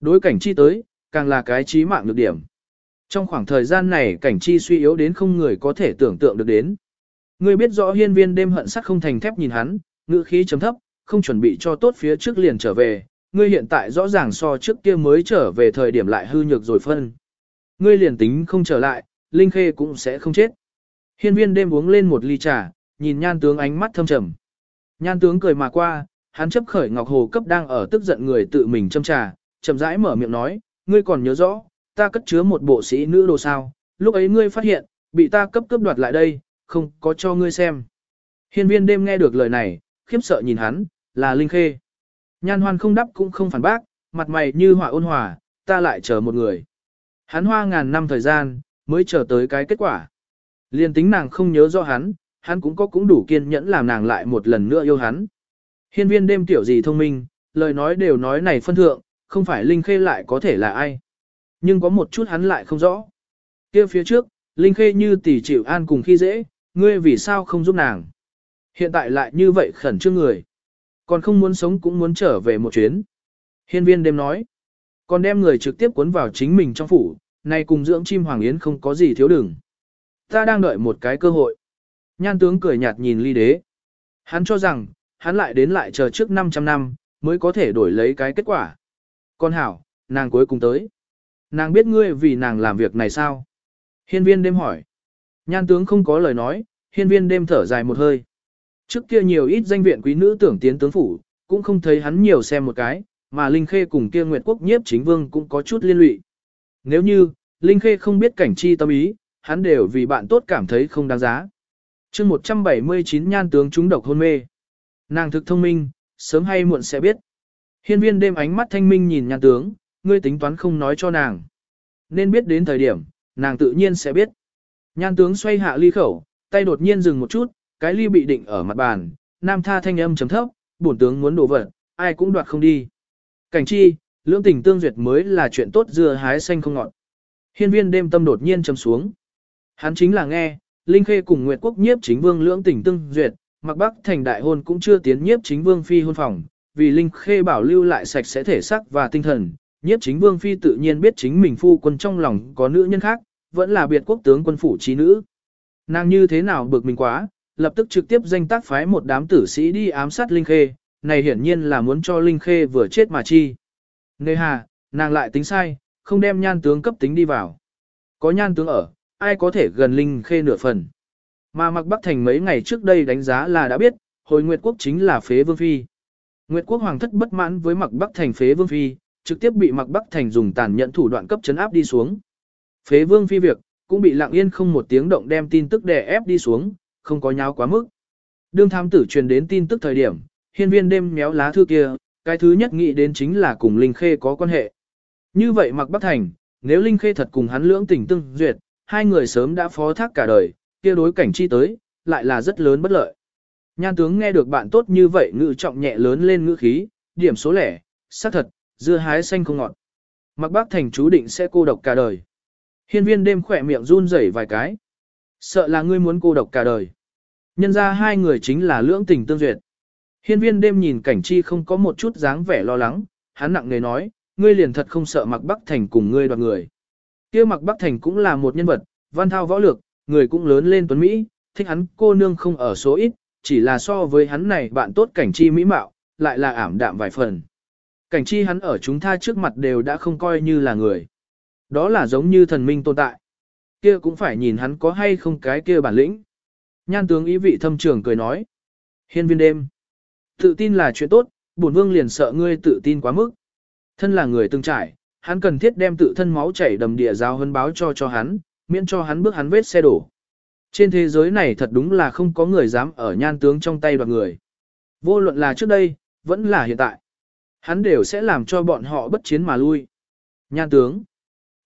Đối cảnh chi tới, càng là cái trí mạng được điểm. Trong khoảng thời gian này cảnh chi suy yếu đến không người có thể tưởng tượng được đến. Ngươi biết rõ hiên viên đêm hận sắc không thành thép nhìn hắn, ngữ khí chấm thấp, không chuẩn bị cho tốt phía trước liền trở về. Ngươi hiện tại rõ ràng so trước kia mới trở về thời điểm lại hư nhược rồi phân. Ngươi liền tính không trở lại, Linh Khê cũng sẽ không chết. Hiên viên đêm uống lên một ly trà, nhìn nhan tướng ánh mắt thâm trầm. Nhan tướng cười mà qua, hắn chấp khởi ngọc hồ cấp đang ở tức giận người tự mình châm trà, chậm rãi mở miệng nói, ngươi còn nhớ rõ, ta cất chứa một bộ sĩ nữ đồ sao, lúc ấy ngươi phát hiện, bị ta cấp cướp đoạt lại đây, không có cho ngươi xem. Hiên viên đêm nghe được lời này, khiếp sợ nhìn hắn, là Linh Khê. Nhan hoan không đáp cũng không phản bác, mặt mày như hỏa ôn hòa, ta lại chờ một người. Hắn hoa ngàn năm thời gian, mới chờ tới cái kết quả. Liên tính nàng không nhớ rõ hắn, hắn cũng có cũng đủ kiên nhẫn làm nàng lại một lần nữa yêu hắn. Hiên viên đêm tiểu gì thông minh, lời nói đều nói này phân thượng, không phải Linh Khê lại có thể là ai. Nhưng có một chút hắn lại không rõ. kia phía trước, Linh Khê như tỷ chịu an cùng khi dễ, ngươi vì sao không giúp nàng. Hiện tại lại như vậy khẩn trương người. Còn không muốn sống cũng muốn trở về một chuyến. Hiên viên đêm nói. Còn đem người trực tiếp cuốn vào chính mình trong phủ, này cùng dưỡng chim hoàng yến không có gì thiếu đừng. Ta đang đợi một cái cơ hội. Nhan tướng cười nhạt nhìn ly đế. Hắn cho rằng, hắn lại đến lại chờ trước 500 năm, mới có thể đổi lấy cái kết quả. Con hảo, nàng cuối cùng tới. Nàng biết ngươi vì nàng làm việc này sao? Hiên viên đêm hỏi. Nhan tướng không có lời nói, hiên viên đêm thở dài một hơi. Trước kia nhiều ít danh viện quý nữ tưởng tiến tướng phủ, cũng không thấy hắn nhiều xem một cái, mà Linh Khê cùng kia Nguyệt Quốc nhiếp chính vương cũng có chút liên lụy. Nếu như, Linh Khê không biết cảnh chi tâm ý, hắn đều vì bạn tốt cảm thấy không đáng giá. chương 179 nhan tướng trúng độc hôn mê. Nàng thực thông minh, sớm hay muộn sẽ biết. Hiên viên đêm ánh mắt thanh minh nhìn nhan tướng, ngươi tính toán không nói cho nàng. Nên biết đến thời điểm, nàng tự nhiên sẽ biết. Nhan tướng xoay hạ ly khẩu, tay đột nhiên dừng một chút, cái ly bị định ở mặt bàn, nam tha thanh âm chấm thấp, bổn tướng muốn đổ vật, ai cũng đoạt không đi. Cảnh chi, lưỡng tình tương duyệt mới là chuyện tốt dưa hái xanh không ngọt. Hiên viên đêm tâm đột nhiên chấm xuống. Hắn chính là nghe, Linh Khê cùng Nguyệt Quốc nhiếp chính vương lưỡng tình tương duyệt, mặc bắc thành đại hôn cũng chưa tiến nhiếp chính vương phi hôn phòng, vì Linh Khê bảo lưu lại sạch sẽ thể xác và tinh thần. Nhiếp chính vương phi tự nhiên biết chính mình phu quân trong lòng có nữ nhân khác, vẫn là biệt quốc tướng quân phủ trí nữ. Nàng như thế nào bực mình quá, lập tức trực tiếp danh tác phái một đám tử sĩ đi ám sát Linh Khê, này hiển nhiên là muốn cho Linh Khê vừa chết mà chi. Nề hà, nàng lại tính sai, không đem nhan tướng cấp tính đi vào. Có nhan tướng ở, ai có thể gần Linh Khê nửa phần. Mà Mạc Bắc Thành mấy ngày trước đây đánh giá là đã biết, hồi Nguyệt Quốc chính là phế vương phi. Nguyệt Quốc hoàng thất bất mãn với Mạc Bắc Thành phế vương phi, trực tiếp bị Mạc Bắc Thành dùng tàn nhẫn thủ đoạn cấp chấn áp đi xuống. Phế vương phi việc, cũng bị lặng yên không một tiếng động đem tin tức đè ép đi xuống, không có nháo quá mức. Đương tham tử truyền đến tin tức thời điểm, hiên viên đêm méo lá thư kia, cái thứ nhất nghĩ đến chính là cùng Linh Khê có quan hệ. Như vậy mặc Bắc Thành, nếu Linh Khê thật cùng hắn lưỡng tình tương duyệt, hai người sớm đã phó thác cả đời, kia đối cảnh chi tới, lại là rất lớn bất lợi. Nhan tướng nghe được bạn tốt như vậy ngữ trọng nhẹ lớn lên ngữ khí, điểm số lẻ, xác thật, dưa hái xanh không ngọt. Mặc bác thành chú định sẽ cô độc cả đời. Hiên viên đêm khỏe miệng run rẩy vài cái. Sợ là ngươi muốn cô độc cả đời. Nhân ra hai người chính là lưỡng tình tương duyệt. Hiên viên đêm nhìn cảnh chi không có một chút dáng vẻ lo lắng, hắn nặng nề nói, ngươi liền thật không sợ mặc bắc thành cùng ngươi đoạt người. kia mặc bắc thành cũng là một nhân vật, văn thao võ lược, người cũng lớn lên tuấn Mỹ, thích hắn cô nương không ở số ít, chỉ là so với hắn này bạn tốt cảnh chi mỹ mạo, lại là ảm đạm vài phần. Cảnh chi hắn ở chúng ta trước mặt đều đã không coi như là người. Đó là giống như thần minh tồn tại. Kia cũng phải nhìn hắn có hay không cái kia bản lĩnh. Nhan tướng ý vị thâm trường cười nói. Hiên viên đêm. Tự tin là chuyện tốt, bổn vương liền sợ ngươi tự tin quá mức. Thân là người từng trải, hắn cần thiết đem tự thân máu chảy đầm địa giáo hân báo cho cho hắn, miễn cho hắn bước hắn vết xe đổ. Trên thế giới này thật đúng là không có người dám ở nhan tướng trong tay đoạt người. Vô luận là trước đây, vẫn là hiện tại. Hắn đều sẽ làm cho bọn họ bất chiến mà lui. Nhan tướng.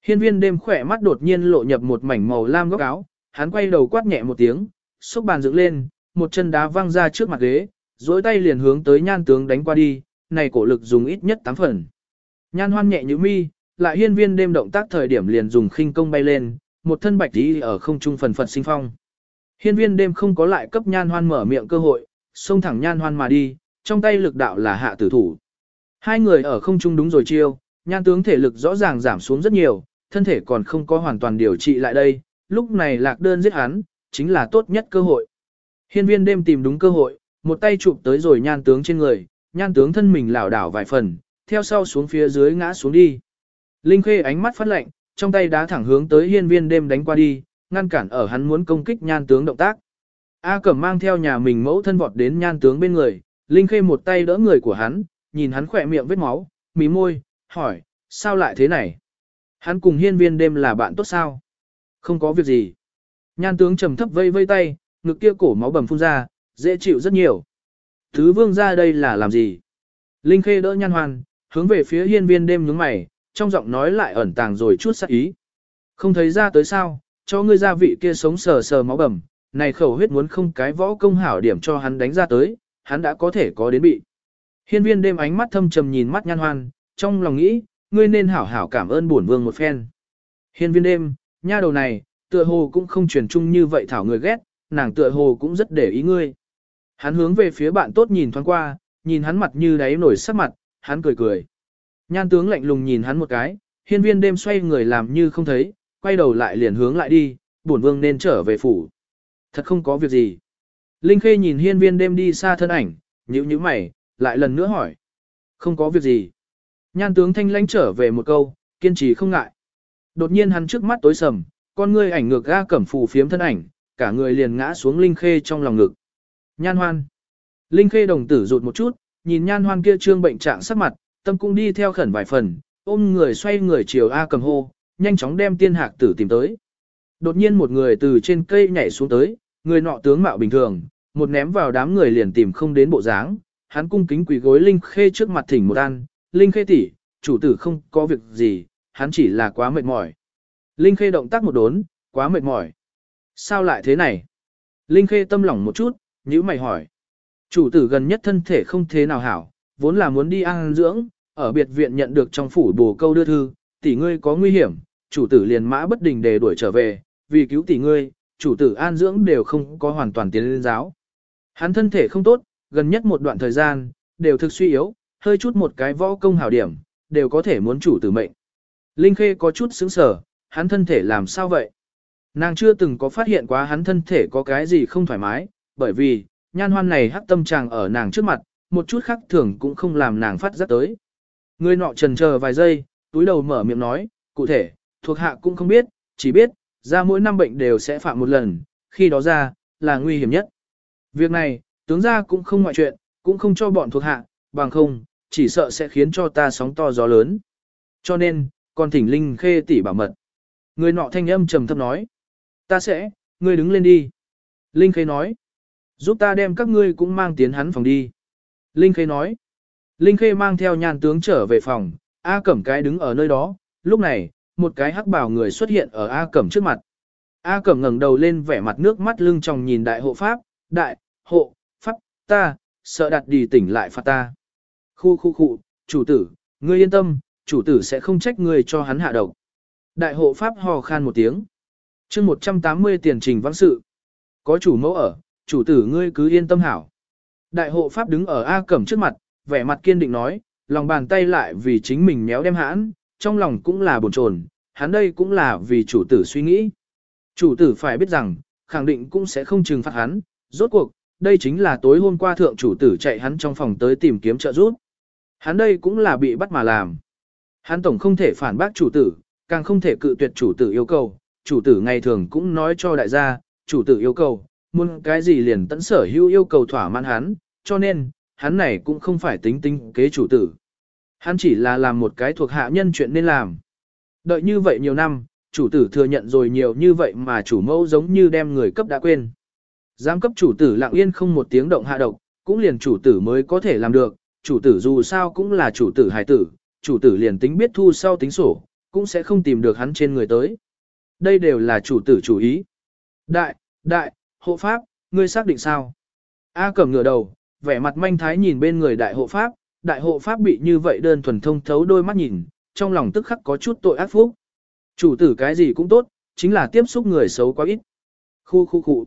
Hiên viên đêm khỏe mắt đột nhiên lộ nhập một mảnh màu lam góc áo, hắn quay đầu quát nhẹ một tiếng, xúc bàn dựng lên, một chân đá văng ra trước mặt ghế, dối tay liền hướng tới nhan tướng đánh qua đi, này cổ lực dùng ít nhất 8 phần. Nhan hoan nhẹ như mi, lại hiên viên đêm động tác thời điểm liền dùng khinh công bay lên, một thân bạch tí ở không trung phần phật sinh phong. Hiên viên đêm không có lại cấp nhan hoan mở miệng cơ hội, xông thẳng nhan hoan mà đi, trong tay lực đạo là hạ tử thủ. Hai người ở không trung đúng rồi chiêu, nhan tướng thể lực rõ ràng giảm xuống rất nhiều, thân thể còn không có hoàn toàn điều trị lại đây, lúc này lạc đơn giết hắn, chính là tốt nhất cơ hội. Hiên viên đêm tìm đúng cơ hội, một tay chụp tới rồi nhan tướng trên người, nhan tướng thân mình lảo đảo vài phần, theo sau xuống phía dưới ngã xuống đi. Linh Khê ánh mắt phát lạnh, trong tay đá thẳng hướng tới hiên viên đêm đánh qua đi, ngăn cản ở hắn muốn công kích nhan tướng động tác. A Cẩm mang theo nhà mình mẫu thân vọt đến nhan tướng bên người, Linh Khê một tay đỡ người của hắn, nhìn hắn khỏe miệng vết máu, mí môi, hỏi, sao lại thế này? Hắn cùng hiên viên đêm là bạn tốt sao? Không có việc gì. Nhan tướng trầm thấp vây vây tay, ngực kia cổ máu bầm phun ra, dễ chịu rất nhiều. Thứ vương ra đây là làm gì? Linh Khê đỡ nhan hoàn, hướng về phía hiên viên đêm nhướng mày, trong giọng nói lại ẩn tàng rồi chút sắc ý. Không thấy ra tới sao, cho ngươi gia vị kia sống sờ sờ máu bầm, này khẩu huyết muốn không cái võ công hảo điểm cho hắn đánh ra tới, hắn đã có thể có đến bị. Hiên viên đêm ánh mắt thâm trầm nhìn mắt nhan hoan, trong lòng nghĩ, ngươi nên hảo hảo cảm ơn bổn vương một phen. Hiên viên đêm, nha đầu này, tựa hồ cũng không truyền chung như vậy thảo người ghét, nàng tựa hồ cũng rất để ý ngươi. Hắn hướng về phía bạn tốt nhìn thoáng qua, nhìn hắn mặt như đáy nổi sắc mặt, hắn cười cười. Nhan tướng lạnh lùng nhìn hắn một cái, hiên viên đêm xoay người làm như không thấy, quay đầu lại liền hướng lại đi, bổn vương nên trở về phủ. Thật không có việc gì. Linh Khê nhìn hiên viên đêm đi xa thân ảnh, nhíu nhíu mày, lại lần nữa hỏi. Không có việc gì. Nhan tướng thanh lãnh trở về một câu, kiên trì không ngại. Đột nhiên hắn trước mắt tối sầm, con ngươi ảnh ngược ga cẩm phù phiếm thân ảnh, cả người liền ngã xuống Linh Khê trong lòng ngực. Nhan hoan. Linh Khê đồng tử rụt một chút, nhìn nhan hoan kia trương bệnh trạng sắc mặt, tâm cũng đi theo khẩn vài phần, ôm người xoay người chiều A cầm hô, nhanh chóng đem tiên hạc tử tìm tới. Đột nhiên một người từ trên cây nhảy xuống tới, người nọ tướng mạo bình thường, một ném vào đám người liền tìm không đến bộ dáng, hắn cung kính quỳ gối Linh Khê trước mặt thỉnh một an, Linh Khê tỷ, chủ tử không có việc gì, hắn chỉ là quá mệt mỏi. Linh Khê động tác một đốn, quá mệt mỏi. Sao lại thế này? Linh Khê tâm lỏng một chút, nhíu mày hỏi. Chủ tử gần nhất thân thể không thế nào hảo, vốn là muốn đi ăn dưỡng, ở biệt viện nhận được trong phủ bồ câu đưa thư, tỷ ngươi có nguy hiểm, chủ tử liền mã bất đình để đuổi trở về, vì cứu tỷ ngươi, chủ tử an dưỡng đều không có hoàn toàn tiến lên giáo. Hắn thân thể không tốt, gần nhất một đoạn thời gian, đều thực suy yếu, hơi chút một cái võ công hảo điểm, đều có thể muốn chủ tử mệnh. Linh Khê có chút sững sờ, hắn thân thể làm sao vậy? Nàng chưa từng có phát hiện quá hắn thân thể có cái gì không thoải mái, bởi vì, nhan hoan này hắc tâm chàng ở nàng trước mặt, một chút khác thường cũng không làm nàng phát giác tới. Người nọ trần chờ vài giây, túi đầu mở miệng nói, cụ thể, thuộc hạ cũng không biết, chỉ biết, ra mỗi năm bệnh đều sẽ phạm một lần, khi đó ra, là nguy hiểm nhất. Việc này, tướng gia cũng không ngoại chuyện, cũng không cho bọn thuộc hạ, bằng không, chỉ sợ sẽ khiến cho ta sóng to gió lớn. Cho nên, con thỉnh Linh Khê tỷ bảo mật. Người nọ thanh âm trầm thấp nói. Ta sẽ, ngươi đứng lên đi. Linh Khê nói. Giúp ta đem các ngươi cũng mang tiến hắn phòng đi. Linh Khê nói. Linh Khê mang theo nhàn tướng trở về phòng, A Cẩm cái đứng ở nơi đó, lúc này, một cái hắc bảo người xuất hiện ở A Cẩm trước mặt. A Cẩm ngẩng đầu lên vẻ mặt nước mắt lưng tròng nhìn đại hộ pháp, đại, hộ, pháp, ta, sợ đặt đi tỉnh lại phạt ta. Khu khu khu, chủ tử, ngươi yên tâm, chủ tử sẽ không trách ngươi cho hắn hạ độc. Đại hộ pháp hò khan một tiếng. chương 180 tiền trình văn sự. Có chủ mẫu ở, chủ tử ngươi cứ yên tâm hảo. Đại hộ pháp đứng ở A Cẩm trước mặt, vẻ mặt kiên định nói, lòng bàn tay lại vì chính mình méo đem hãn, trong lòng cũng là buồn chồn, hắn đây cũng là vì chủ tử suy nghĩ. Chủ tử phải biết rằng, khẳng định cũng sẽ không trừng phạt hắn, rốt cuộc, đây chính là tối hôm qua thượng chủ tử chạy hắn trong phòng tới tìm kiếm trợ giúp. Hắn đây cũng là bị bắt mà làm. Hắn tổng không thể phản bác chủ tử, càng không thể cự tuyệt chủ tử yêu cầu, chủ tử ngày thường cũng nói cho đại gia, chủ tử yêu cầu, muốn cái gì liền tận sở hữu yêu cầu thỏa mãn hắn, cho nên, hắn này cũng không phải tính tính kế chủ tử. Hắn chỉ là làm một cái thuộc hạ nhân chuyện nên làm. Đợi như vậy nhiều năm, chủ tử thừa nhận rồi nhiều như vậy mà chủ mẫu giống như đem người cấp đã quên. Giám cấp chủ tử lặng yên không một tiếng động hạ độc, cũng liền chủ tử mới có thể làm được, chủ tử dù sao cũng là chủ tử hài tử, chủ tử liền tính biết thu sau tính sổ, cũng sẽ không tìm được hắn trên người tới. Đây đều là chủ tử chủ ý. Đại, đại, hộ pháp, ngươi xác định sao? A cầm ngửa đầu, vẻ mặt manh thái nhìn bên người đại hộ pháp, đại hộ pháp bị như vậy đơn thuần thông thấu đôi mắt nhìn, trong lòng tức khắc có chút tội ác phúc. Chủ tử cái gì cũng tốt, chính là tiếp xúc người xấu quá ít. Khu khu khu.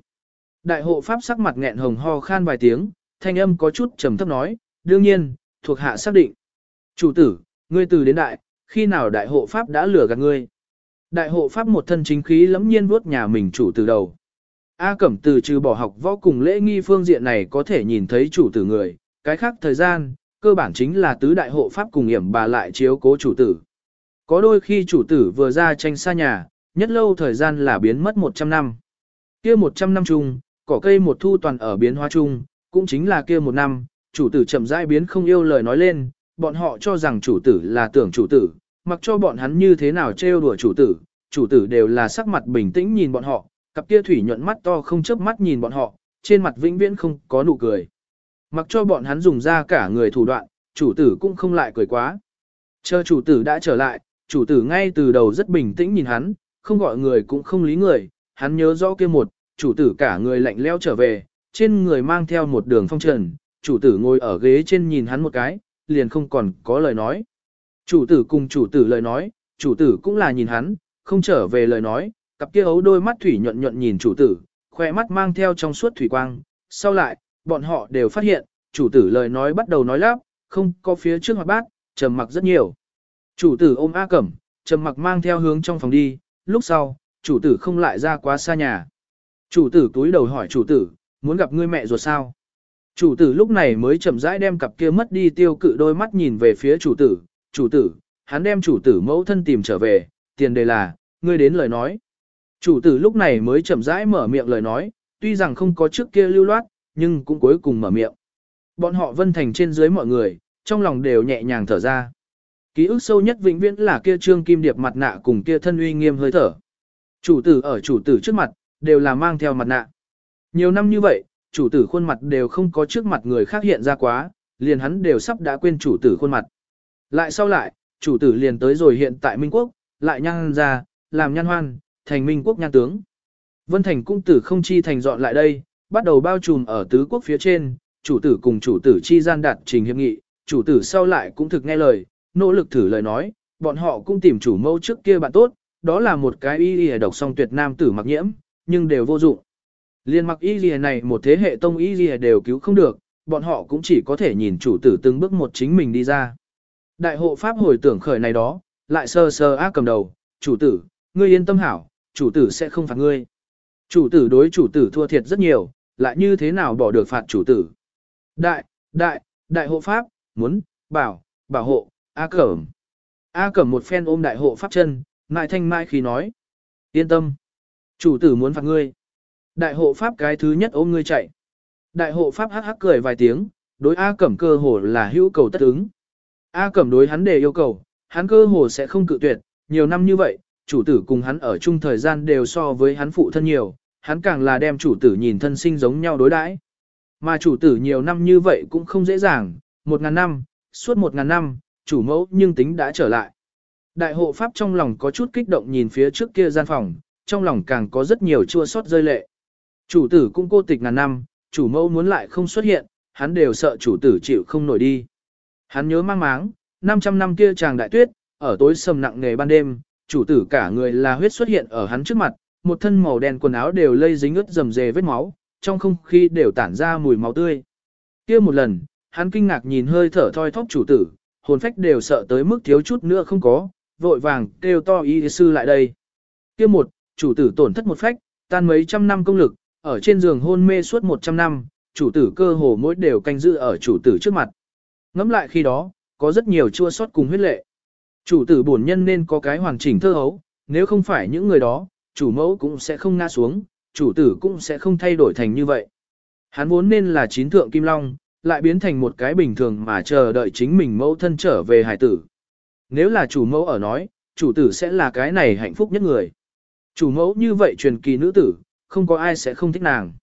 Đại hộ pháp sắc mặt nghẹn hồng ho khan vài tiếng, thanh âm có chút trầm thấp nói, đương nhiên, thuộc hạ xác định. Chủ tử, ngươi từ đến đại, khi nào đại hộ pháp đã lừa gạt ngươi? Đại hộ pháp một thân chính khí lẫm nhiên vuốt nhà mình chủ từ đầu. A Cẩm từ trừ bỏ học võ cùng lễ nghi phương diện này có thể nhìn thấy chủ tử người, cái khác thời gian, cơ bản chính là tứ đại hộ pháp cùng hiểm bà lại chiếu cố chủ tử. Có đôi khi chủ tử vừa ra tranh xa nhà, nhất lâu thời gian là biến mất 100 năm. Kia 100 năm chung, cỏ cây một thu toàn ở biến hóa chung, cũng chính là kia một năm, chủ tử chậm rãi biến không yêu lời nói lên, bọn họ cho rằng chủ tử là tưởng chủ tử, mặc cho bọn hắn như thế nào trêu đùa chủ tử, chủ tử đều là sắc mặt bình tĩnh nhìn bọn họ, cặp kia thủy nhuận mắt to không chớp mắt nhìn bọn họ, trên mặt vĩnh viễn không có nụ cười. Mặc cho bọn hắn dùng ra cả người thủ đoạn, chủ tử cũng không lại cười quá. Chờ chủ tử đã trở lại, chủ tử ngay từ đầu rất bình tĩnh nhìn hắn, không gọi người cũng không lý người, hắn nhớ rõ kia một, chủ tử cả người lạnh leo trở về, trên người mang theo một đường phong trần, chủ tử ngồi ở ghế trên nhìn hắn một cái, liền không còn có lời nói. Chủ tử cùng chủ tử lời nói, chủ tử cũng là nhìn hắn, không trở về lời nói, cặp kia ấu đôi mắt thủy nhuận nhuận nhìn chủ tử, khoe mắt mang theo trong suốt thủy quang, sau lại, bọn họ đều phát hiện, chủ tử lời nói bắt đầu nói lắp, không có phía trước hoặc bát, trầm mặc rất nhiều. Chủ tử ôm A Cẩm, trầm mặc mang theo hướng trong phòng đi, lúc sau, chủ tử không lại ra quá xa nhà. Chủ tử túi đầu hỏi chủ tử, muốn gặp ngươi mẹ ruột sao? Chủ tử lúc này mới chậm rãi đem cặp kia mất đi tiêu cự đôi mắt nhìn về phía chủ tử, chủ tử, hắn đem chủ tử mẫu thân tìm trở về, tiền đề là, ngươi đến lời nói. Chủ tử lúc này mới chậm rãi mở miệng lời nói, tuy rằng không có trước kia lưu loát, nhưng cũng cuối cùng mở miệng. Bọn họ vân thành trên dưới mọi người, trong lòng đều nhẹ nhàng thở ra. Ký ức sâu nhất vĩnh viễn là kia trương kim điệp mặt nạ cùng kia thân uy nghiêm hơi thở. Chủ tử ở chủ tử trước mặt, đều là mang theo mặt nạ. Nhiều năm như vậy, chủ tử khuôn mặt đều không có trước mặt người khác hiện ra quá, liền hắn đều sắp đã quên chủ tử khuôn mặt. Lại sau lại, chủ tử liền tới rồi hiện tại Minh Quốc, lại nhan ra, làm nhan hoan, thành Minh Quốc nhan tướng. Vân Thành cung tử không chi thành dọn lại đây, bắt đầu bao trùm ở tứ quốc phía trên, chủ tử cùng chủ tử chi gian đạt trình hiệp nghị, chủ tử sau lại cũng thực nghe lời, nỗ lực thử lời nói, bọn họ cũng tìm chủ mâu trước kia bạn tốt, đó là một cái y y độc song tuyệt nam tử mặc nhiễm, nhưng đều vô dụng. Liên mặc y lìa này một thế hệ tông y lìa đều cứu không được, bọn họ cũng chỉ có thể nhìn chủ tử từng bước một chính mình đi ra. Đại hộ pháp hồi tưởng khởi này đó, lại sơ sơ ác cầm đầu, chủ tử, ngươi yên tâm hảo, chủ tử sẽ không phạt ngươi. Chủ tử đối chủ tử thua thiệt rất nhiều, lại như thế nào bỏ được phạt chủ tử. Đại, đại, đại hộ pháp, muốn, bảo, bảo hộ, A Cẩm. A Cẩm một phen ôm đại hộ pháp chân, ngại thanh mai khi nói. Yên tâm. Chủ tử muốn phạt ngươi. Đại hộ pháp cái thứ nhất ôm ngươi chạy. Đại hộ pháp hắc hắc cười vài tiếng, đối A Cẩm cơ hồ là hữu cầu tất ứng. A Cẩm đối hắn đề yêu cầu, hắn cơ hồ sẽ không cự tuyệt, nhiều năm như vậy, chủ tử cùng hắn ở chung thời gian đều so với hắn phụ thân nhiều, hắn càng là đem chủ tử nhìn thân sinh giống nhau đối đãi. Mà chủ tử nhiều năm như vậy cũng không dễ dàng, một ngàn năm, suốt một ngàn năm, chủ mẫu nhưng tính đã trở lại. Đại hộ pháp trong lòng có chút kích động nhìn phía trước kia gian phòng, trong lòng càng có rất nhiều chua xót rơi lệ. Chủ tử cũng cô tịch ngàn năm, chủ mẫu muốn lại không xuất hiện, hắn đều sợ chủ tử chịu không nổi đi. Hắn nhớ mang máng, 500 năm kia chàng đại tuyết, ở tối sầm nặng nghề ban đêm, chủ tử cả người là huyết xuất hiện ở hắn trước mặt, một thân màu đen quần áo đều lây dính ướt rầm rề vết máu, trong không khí đều tản ra mùi máu tươi. Kia một lần, hắn kinh ngạc nhìn hơi thở thoi thóp chủ tử, hồn phách đều sợ tới mức thiếu chút nữa không có, vội vàng kêu to y sư lại đây. Kia một, chủ tử tổn thất một phách, tan mấy trăm năm công lực, ở trên giường hôn mê suốt một trăm năm, chủ tử cơ hồ mỗi đều canh giữ ở chủ tử trước mặt. Ngắm lại khi đó, có rất nhiều chua sót cùng huyết lệ. Chủ tử bổn nhân nên có cái hoàn chỉnh thơ hấu, nếu không phải những người đó, chủ mẫu cũng sẽ không ngã xuống, chủ tử cũng sẽ không thay đổi thành như vậy. Hắn vốn nên là chín thượng kim long, lại biến thành một cái bình thường mà chờ đợi chính mình mẫu thân trở về hải tử. Nếu là chủ mẫu ở nói, chủ tử sẽ là cái này hạnh phúc nhất người. Chủ mẫu như vậy truyền kỳ nữ tử, không có ai sẽ không thích nàng.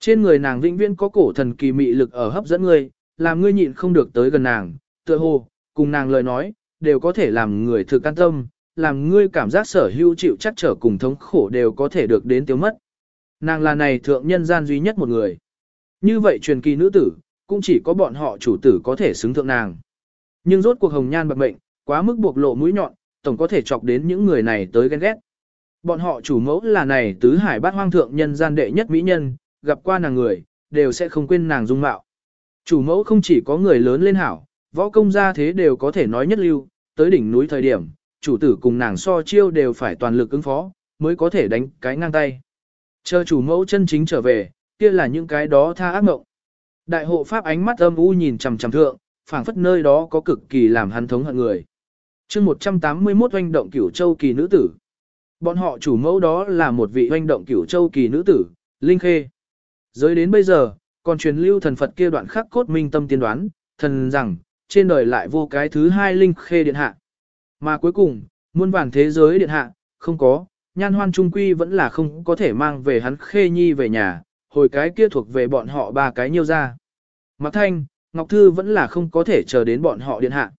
Trên người nàng vĩnh viễn có cổ thần kỳ mị lực ở hấp dẫn ngươi, làm ngươi nhịn không được tới gần nàng, tựa hồ, cùng nàng lời nói, đều có thể làm người thực can tâm, làm ngươi cảm giác sở hữu chịu chắc trở cùng thống khổ đều có thể được đến tiêu mất. Nàng là này thượng nhân gian duy nhất một người. Như vậy truyền kỳ nữ tử, cũng chỉ có bọn họ chủ tử có thể xứng thượng nàng. Nhưng rốt cuộc hồng nhan bạc mệnh, quá mức buộc lộ mũi nhọn, tổng có thể chọc đến những người này tới ghen ghét. Bọn họ chủ mẫu là này tứ hải bát hoang thượng nhân gian đệ nhất mỹ nhân, gặp qua nàng người, đều sẽ không quên nàng dung mạo. Chủ mẫu không chỉ có người lớn lên hảo, võ công gia thế đều có thể nói nhất lưu, tới đỉnh núi thời điểm, chủ tử cùng nàng so chiêu đều phải toàn lực ứng phó, mới có thể đánh cái ngang tay. Chờ chủ mẫu chân chính trở về, kia là những cái đó tha ác mộng. Đại hộ pháp ánh mắt âm u nhìn chằm chằm thượng, phảng phất nơi đó có cực kỳ làm hắn thống hận người. chương 181 oanh động cửu châu kỳ nữ tử. Bọn họ chủ mẫu đó là một vị oanh động cửu châu kỳ nữ tử, Linh Khê. Giới đến bây giờ, còn truyền lưu thần Phật kia đoạn khắc cốt minh tâm tiên đoán, thần rằng, trên đời lại vô cái thứ hai Linh Khê điện hạ. Mà cuối cùng, muôn vàn thế giới điện hạ, không có, nhan hoan trung quy vẫn là không có thể mang về hắn Khê Nhi về nhà, hồi cái kia thuộc về bọn họ ba cái nhiêu ra. Mạc Thanh, Ngọc Thư vẫn là không có thể chờ đến bọn họ điện hạ.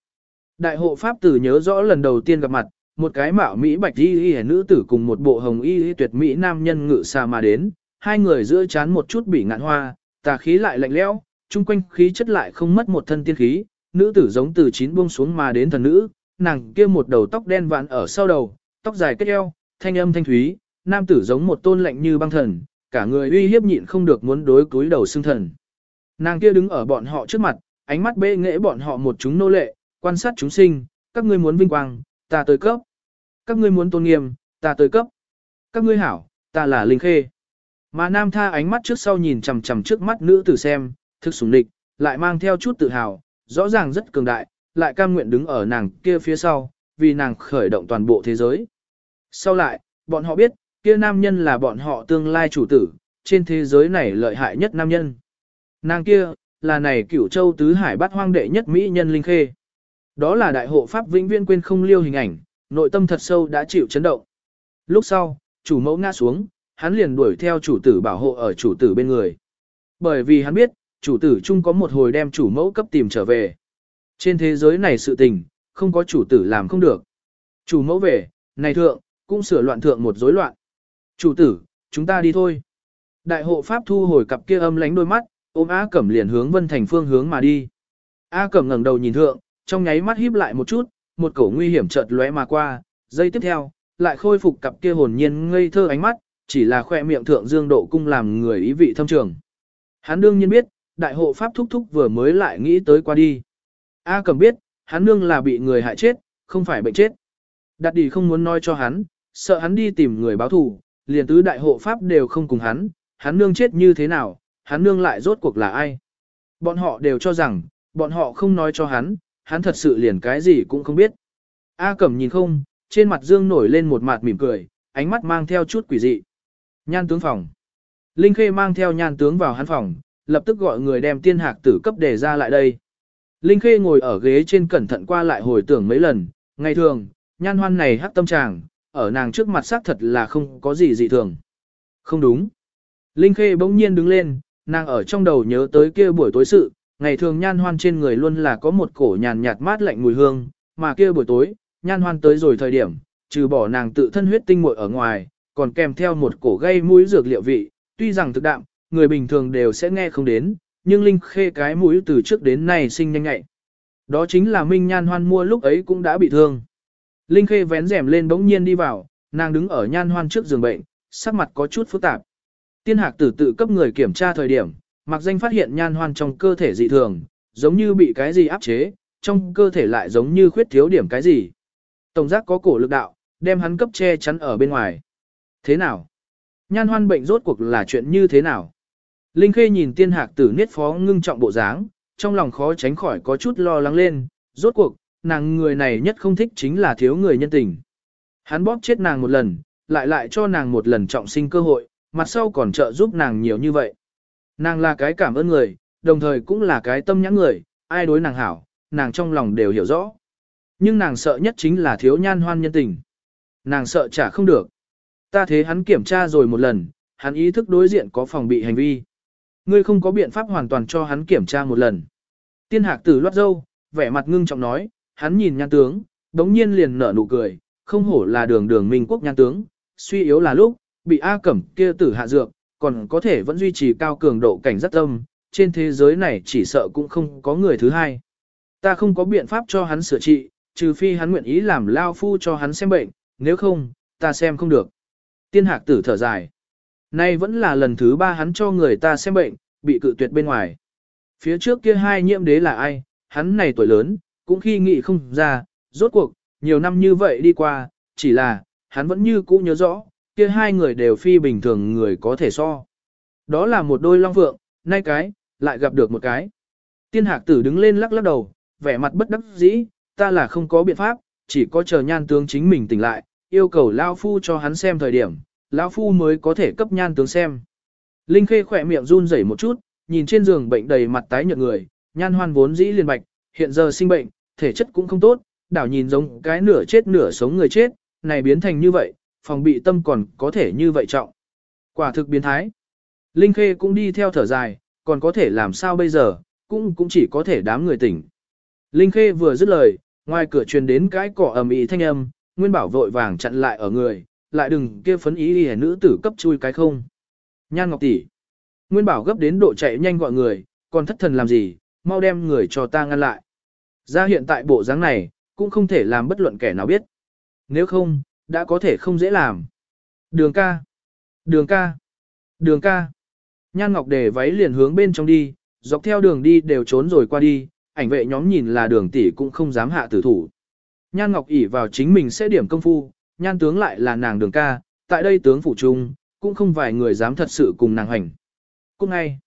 Đại hộ Pháp tử nhớ rõ lần đầu tiên gặp mặt, một cái mạo Mỹ bạch y y nữ tử cùng một bộ hồng y y tuyệt Mỹ nam nhân ngự xa mà đến, hai người giữa chán một chút bị ngạn hoa, tà khí lại lạnh lẽo, chung quanh khí chất lại không mất một thân tiên khí, nữ tử giống từ chín buông xuống mà đến thần nữ, nàng kia một đầu tóc đen vạn ở sau đầu, tóc dài kết eo, thanh âm thanh thúy, nam tử giống một tôn lạnh như băng thần, cả người uy hiếp nhịn không được muốn đối cúi đầu xưng thần. Nàng kia đứng ở bọn họ trước mặt, ánh mắt bê nghệ bọn họ một chúng nô lệ, quan sát chúng sinh, các ngươi muốn vinh quang, ta tới cấp. Các ngươi muốn tôn nghiêm, ta tới cấp. Các ngươi hảo, ta là Linh Khê. Mà nam tha ánh mắt trước sau nhìn chằm chằm trước mắt nữ tử xem, thực sủng địch, lại mang theo chút tự hào, rõ ràng rất cường đại, lại cam nguyện đứng ở nàng kia phía sau, vì nàng khởi động toàn bộ thế giới. Sau lại, bọn họ biết, kia nam nhân là bọn họ tương lai chủ tử, trên thế giới này lợi hại nhất nam nhân. Nàng kia, là này cửu châu tứ hải bát hoang đệ nhất mỹ nhân linh khê. Đó là đại hộ pháp vĩnh viễn quên không liêu hình ảnh, nội tâm thật sâu đã chịu chấn động. Lúc sau, chủ mẫu ngã xuống, hắn liền đuổi theo chủ tử bảo hộ ở chủ tử bên người. Bởi vì hắn biết, chủ tử chung có một hồi đem chủ mẫu cấp tìm trở về. Trên thế giới này sự tình, không có chủ tử làm không được. Chủ mẫu về, này thượng, cũng sửa loạn thượng một rối loạn. Chủ tử, chúng ta đi thôi. Đại hộ pháp thu hồi cặp kia âm lánh đôi mắt, ôm A Cẩm liền hướng Vân Thành phương hướng mà đi. A Cẩm ngẩng đầu nhìn thượng, trong nháy mắt híp lại một chút, một cổ nguy hiểm chợt lóe mà qua, giây tiếp theo, lại khôi phục cặp kia hồn nhiên ngây thơ ánh mắt, chỉ là khoe miệng thượng dương độ cung làm người ý vị thâm trường. Hắn đương nhiên biết, đại hộ pháp thúc thúc vừa mới lại nghĩ tới qua đi. A cầm biết, hắn nương là bị người hại chết, không phải bệnh chết. Đạt đi không muốn nói cho hắn, sợ hắn đi tìm người báo thù, liền tứ đại hộ pháp đều không cùng hắn, hắn nương chết như thế nào, hắn nương lại rốt cuộc là ai. Bọn họ đều cho rằng, bọn họ không nói cho hắn, hắn thật sự liền cái gì cũng không biết. A Cẩm nhìn không, trên mặt Dương nổi lên một mặt mỉm cười, ánh mắt mang theo chút quỷ dị. Nhan tướng phòng. Linh Khê mang theo nhan tướng vào hắn phòng, lập tức gọi người đem tiên hạc tử cấp đề ra lại đây. Linh Khê ngồi ở ghế trên cẩn thận qua lại hồi tưởng mấy lần, ngày thường, nhan hoan này hắc tâm tràng, ở nàng trước mặt xác thật là không có gì dị thường. Không đúng. Linh Khê bỗng nhiên đứng lên, nàng ở trong đầu nhớ tới kia buổi tối sự, ngày thường nhan hoan trên người luôn là có một cổ nhàn nhạt mát lạnh mùi hương, mà kia buổi tối, nhan hoan tới rồi thời điểm, trừ bỏ nàng tự thân huyết tinh muội ở ngoài, còn kèm theo một cổ gây mũi dược liệu vị, tuy rằng thực đạm, người bình thường đều sẽ nghe không đến, nhưng Linh Khê cái mũi từ trước đến nay sinh nhanh nhạy. Đó chính là Minh Nhan Hoan mua lúc ấy cũng đã bị thương. Linh Khê vén rèm lên bỗng nhiên đi vào, nàng đứng ở Nhan Hoan trước giường bệnh, sắc mặt có chút phức tạp. Tiên Hạc tử tự cấp người kiểm tra thời điểm, mặc danh phát hiện Nhan Hoan trong cơ thể dị thường, giống như bị cái gì áp chế, trong cơ thể lại giống như khuyết thiếu điểm cái gì. Tổng giác có cổ lực đạo, đem hắn cấp che chắn ở bên ngoài. Thế nào? Nhan hoan bệnh rốt cuộc là chuyện như thế nào? Linh Khê nhìn tiên hạc tử niết phó ngưng trọng bộ dáng, trong lòng khó tránh khỏi có chút lo lắng lên, rốt cuộc, nàng người này nhất không thích chính là thiếu người nhân tình. Hắn bóp chết nàng một lần, lại lại cho nàng một lần trọng sinh cơ hội, mặt sau còn trợ giúp nàng nhiều như vậy. Nàng là cái cảm ơn người, đồng thời cũng là cái tâm nhãn người, ai đối nàng hảo, nàng trong lòng đều hiểu rõ. Nhưng nàng sợ nhất chính là thiếu nhan hoan nhân tình. Nàng sợ trả không được. Ta thế hắn kiểm tra rồi một lần, hắn ý thức đối diện có phòng bị hành vi. Ngươi không có biện pháp hoàn toàn cho hắn kiểm tra một lần. Tiên hạc tử loát dâu, vẻ mặt ngưng trọng nói, hắn nhìn nhan tướng, đống nhiên liền nở nụ cười, không hổ là đường đường minh quốc nhan tướng, suy yếu là lúc, bị A cẩm kia tử hạ dược, còn có thể vẫn duy trì cao cường độ cảnh giác tâm, trên thế giới này chỉ sợ cũng không có người thứ hai. Ta không có biện pháp cho hắn sửa trị, trừ phi hắn nguyện ý làm lao phu cho hắn xem bệnh, nếu không, ta xem không được. Tiên hạc tử thở dài. Nay vẫn là lần thứ ba hắn cho người ta xem bệnh, bị cự tuyệt bên ngoài. Phía trước kia hai nhiễm đế là ai, hắn này tuổi lớn, cũng khi nghĩ không ra, rốt cuộc, nhiều năm như vậy đi qua, chỉ là, hắn vẫn như cũ nhớ rõ, kia hai người đều phi bình thường người có thể so. Đó là một đôi long vượng, nay cái, lại gặp được một cái. Tiên hạc tử đứng lên lắc lắc đầu, vẻ mặt bất đắc dĩ, ta là không có biện pháp, chỉ có chờ nhan tướng chính mình tỉnh lại, yêu cầu Lao Phu cho hắn xem thời điểm, Lão Phu mới có thể cấp nhan tướng xem. Linh Khê khỏe miệng run rẩy một chút, nhìn trên giường bệnh đầy mặt tái nhợt người, nhan hoan vốn dĩ liền bạch, hiện giờ sinh bệnh, thể chất cũng không tốt, đảo nhìn giống cái nửa chết nửa sống người chết, này biến thành như vậy, phòng bị tâm còn có thể như vậy trọng. Quả thực biến thái. Linh Khê cũng đi theo thở dài, còn có thể làm sao bây giờ, cũng cũng chỉ có thể đám người tỉnh. Linh Khê vừa dứt lời, ngoài cửa truyền đến cái cỏ ầm ĩ thanh âm, Nguyên Bảo vội vàng chặn lại ở người, lại đừng kia phấn ý đi nữ tử cấp chui cái không. Nhan Ngọc tỷ. Nguyên Bảo gấp đến độ chạy nhanh gọi người, còn thất thần làm gì, mau đem người cho ta ngăn lại. Ra hiện tại bộ dáng này, cũng không thể làm bất luận kẻ nào biết. Nếu không, đã có thể không dễ làm. Đường ca. Đường ca. Đường ca. Nhan Ngọc để váy liền hướng bên trong đi, dọc theo đường đi đều trốn rồi qua đi, ảnh vệ nhóm nhìn là đường tỷ cũng không dám hạ tử thủ. Nhan Ngọc ỉ vào chính mình sẽ điểm công phu, nhan tướng lại là nàng đường ca, tại đây tướng phủ trung, cũng không vài người dám thật sự cùng nàng hành. Cũng ngay,